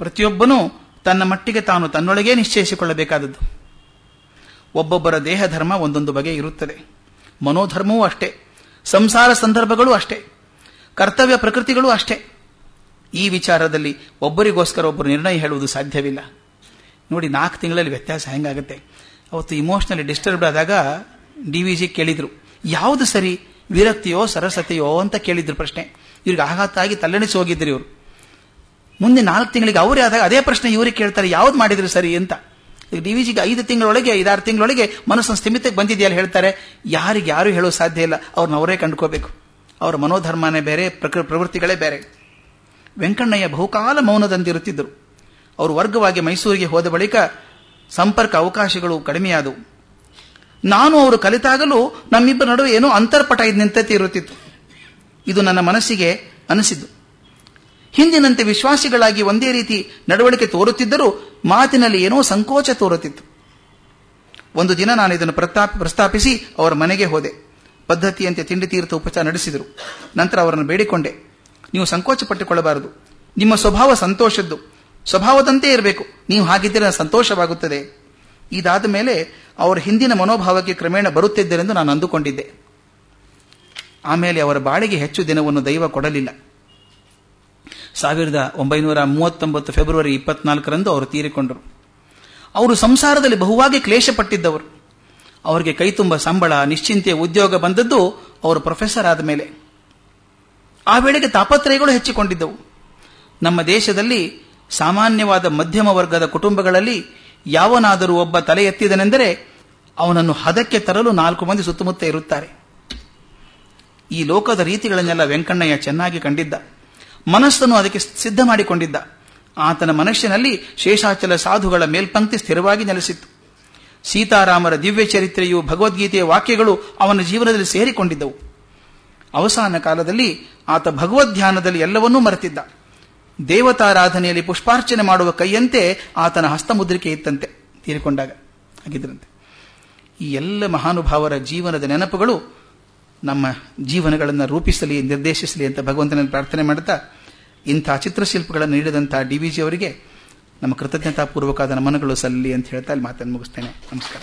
ಪ್ರತಿಯೊಬ್ಬನೂ ತನ್ನ ಮಟ್ಟಿಗೆ ತಾನು ತನ್ನೊಳಗೇ ನಿಶ್ಚಯಿಸಿಕೊಳ್ಳಬೇಕಾದದ್ದು. ಒಬ್ಬೊಬ್ಬರ ದೇಹ ಧರ್ಮ ಒಂದೊಂದು ಬಗೆ ಇರುತ್ತದೆ. ಮನೋಧರ್ಮವೂ ಅಷ್ಟೇ, ಸಂಸಾರ ಸಂದರ್ಭಗಳು ಅಷ್ಟೇ, ಕರ್ತವ್ಯ ಪ್ರಕೃತಿಗಳು ಅಷ್ಟೇ. ಈ ವಿಚಾರದಲ್ಲಿ ಒಬ್ಬರಿಗೋಸ್ಕರ ಒಬ್ಬರು ನಿರ್ಣಯ ಹೇಳುವುದು ಸಾಧ್ಯವಿಲ್ಲ. ನೋಡಿ, ನಾಲ್ಕು ತಿಂಗಳಲ್ಲಿ ವ್ಯತ್ಯಾಸ ಹೆಂಗಾಗುತ್ತೆ? ಅವತ್ತು ಇಮೋಷನಲಿ ಡಿಸ್ಟರ್ಬ್ ಆದಾಗ ಡಿ ವಿ ಜಿ ಕೇಳಿದ್ರು, ಯಾವುದು ಸರಿ? ವಿರಕ್ತಿಯೋ, ಸರಸತೆಯೋ ಅಂತ ಕೇಳಿದ್ರು ಪ್ರಶ್ನೆ. ಇವ್ರಿಗೆ ಆಘಾತ ಆಗಿ ತಲ್ಲಣಿಸಿ ಹೋಗಿದ್ರು ಇವರು. ಮುಂದೆ ನಾಲ್ಕು ತಿಂಗಳಿಗೆ ಅವರೇ ಆದಾಗ ಅದೇ ಪ್ರಶ್ನೆ ಇವರಿಗೆ ಕೇಳ್ತಾರೆ, ಯಾವ್ದು ಮಾಡಿದ್ರು ಸರಿ? ಅಂತ. ಡಿ ವಿ ಜಿಗೆ ಐದು ತಿಂಗಳೊಳಗೆ, ಐದಾರು ತಿಂಗಳೊಳಗೆ ಮನಸ್ಸನ್ನು ಸ್ಥಿಮಿತಕ್ಕೆ ಬಂದಿದೆಯಲ್ಲ ಹೇಳ್ತಾರೆ, ಯಾರಿಗೆ ಯಾರು ಹೇಳೋ ಸಾಧ್ಯ ಇಲ್ಲ. ಅವ್ರನ್ನ ಅವರೇ ಕಂಡುಕೋಬೇಕು. ಅವರ ಮನೋಧರ್ಮನೇ ಬೇರೆ, ಪ್ರಕೃ, ಪ್ರವೃತ್ತಿಗಳೇ ಬೇರೆ. ವೆಂಕಣ್ಣಯ್ಯ ಬಹುಕಾಲ ಮೌನದಂತಿರುತ್ತಿದ್ದರು. ಅವರು ವರ್ಗವಾಗಿ ಮೈಸೂರಿಗೆ ಹೋದ ಬಳಿಕ ಸಂಪರ್ಕ ಅವಕಾಶಗಳು ಕಡಿಮೆಯಾದವು. ನಾನು ಅವರು ಕಲಿತಾಗಲೂ ನಮ್ಮಿಬ್ಬರ ನಡುವೆ ಏನೋ ಅಂತರ್ಪಟ ಇದ್ ಇರುತ್ತಿತ್ತು. ಇದು ನನ್ನ ಮನಸ್ಸಿಗೆ ಅನಿಸಿದ್ದು. ಹಿಂದಿನಂತೆ ವಿಶ್ವಾಸಿಗಳಾಗಿ ಒಂದೇ ರೀತಿ ನಡವಳಿಕೆ ತೋರುತ್ತಿದ್ದರೂ ಮಾತಿನಲ್ಲಿ ಏನೋ ಸಂಕೋಚ ತೋರುತ್ತಿತ್ತು. ಒಂದು ದಿನ ನಾನು ಇದನ್ನು ಪ್ರಸ್ತಾಪ, ಪ್ರಸ್ತಾಪಿಸಿ ಅವರ ಮನೆಗೆ ಹೋದೆ. ಪದ್ಧತಿಯಂತೆ ತಿಂಡಿ ತೀರ್ಥ ಉಪಚಾರ ನಡೆಸಿದರು. ನಂತರ ಅವರನ್ನು ಬೇಡಿಕೊಂಡೆ. ನೀವು ಸಂಕೋಚ ಪಟ್ಟುಕೊಳ್ಳಬಾರದು ನಿಮ್ಮ ಸ್ವಭಾವ ಸಂತೋಷದ್ದು. ಸ್ವಭಾವದಂತೆ ಇರಬೇಕು. ನೀವು ಹಾಗಿದ್ದರೆ ಸಂತೋಷವಾಗುತ್ತದೆ. ಇದಾದ ಮೇಲೆ ಅವರ ಹಿಂದಿನ ಮನೋಭಾವಕ್ಕೆ ಕ್ರಮೇಣ ಬರುತ್ತಿದ್ದರೆಂದು ನಾನು ಅಂದುಕೊಂಡಿದ್ದೆ. ಆಮೇಲೆ ಅವರ ಬಾಳಿಗೆ ಹೆಚ್ಚು ದಿನವನ್ನು ದೈವ ಕೊಡಲಿಲ್ಲ. ಸಾವಿರದ ಒಂಬೈನೂರ ಮೂವತ್ತೊಂಬತ್ತು ಫೆಬ್ರವರಿ ಇಪ್ಪತ್ನಾಲ್ಕರಂದು ಅವರು ತೀರಿಕೊಂಡರು. ಅವರು ಸಂಸಾರದಲ್ಲಿ ಬಹುವಾಗಿ ಕ್ಲೇಶಪಟ್ಟಿದ್ದವರು. ಅವರಿಗೆ ಕೈತುಂಬ ಸಂಬಳ ನಿಶ್ಚಿಂತೆಯ ಉದ್ಯೋಗ ಬಂದದ್ದು ಅವರು ಪ್ರೊಫೆಸರ್ ಆದ ಮೇಲೆ. ಆ ವೇಳೆಗೆ ತಾಪತ್ರಯಗಳು ಹೆಚ್ಚಿಕೊಂಡಿದ್ದವು. ನಮ್ಮ ದೇಶದಲ್ಲಿ ಸಾಮಾನ್ಯವಾದ ಮಧ್ಯಮ ವರ್ಗದ ಕುಟುಂಬಗಳಲ್ಲಿ ಯಾವನಾದರೂ ಒಬ್ಬ ತಲೆ ಎತ್ತಿದನೆಂದರೆ ಅವನನ್ನು ಹದಕ್ಕೆ ತರಲು ನಾಲ್ಕು ಮಂದಿ ಸುತ್ತಮುತ್ತ ಇರುತ್ತಾರೆ. ಈ ಲೋಕದ ರೀತಿಗಳನ್ನೆಲ್ಲ ವೆಂಕಣ್ಣಯ್ಯ ಚೆನ್ನಾಗಿ ಕಂಡಿದ್ದ. ಮನಸ್ಸನ್ನು ಅದಕ್ಕೆ ಸಿದ್ಧ ಮಾಡಿಕೊಂಡಿದ್ದ. ಆತನ ಮನಸ್ಸಿನಲ್ಲಿ ಶೇಷಾಚಲ ಸಾಧುಗಳ ಮೇಲ್ಪಂಕ್ತಿ ಸ್ಥಿರವಾಗಿ ನೆಲೆಸಿತ್ತು. ಸೀತಾರಾಮರ ದಿವ್ಯ ಚರಿತ್ರೆಯು ಭಗವದ್ಗೀತೆಯ ವಾಕ್ಯಗಳು ಅವನ ಜೀವನದಲ್ಲಿ ಸೇರಿಕೊಂಡಿದ್ದವು. ಅವಸಾನ ಕಾಲದಲ್ಲಿ ಆತ ಭಗವದ್ಧ್ಯಾನದಲ್ಲಿ ಎಲ್ಲವನ್ನೂ ಮರೆತಿದ್ದ. ದೇವತಾರಾಧನೆಯಲ್ಲಿ ಪುಷ್ಪಾರ್ಚನೆ ಮಾಡುವ ಕೈಯಂತೆ ಆತನ ಹಸ್ತಮುದ್ರಿಕೆ ಇತ್ತಂತೆ, ತೀರಿಕೊಂಡಾಗ ಹಾಗಿದ್ರಂತೆ ಈ ಎಲ್ಲ ಮಹಾನುಭಾವರ ಜೀವನದ ನೆನಪುಗಳು ನಮ್ಮ ಜೀವನಗಳನ್ನು ರೂಪಿಸಲಿ, ನಿರ್ದೇಶಿಸಲಿ ಅಂತ ಭಗವಂತನಲ್ಲಿ ಪ್ರಾರ್ಥನೆ ಮಾಡುತ್ತಾ ಇಂಥ ಚಿತ್ರಶಿಲ್ಪಗಳನ್ನು ನೀಡಿದಂಥ ಡಿ ವಿ ಜಿ ಅವರಿಗೆ ನಮ್ಮ ಕೃತಜ್ಞತಾಪೂರ್ವಕವಾದ ನಮನಗಳು ಸಲ್ಲಿ ಅಂತ ಹೇಳ್ತಾ ಅಲ್ಲಿ ಮಾತನ್ನು ಮುಗಿಸ್ತೇನೆ. ನಮಸ್ಕಾರ.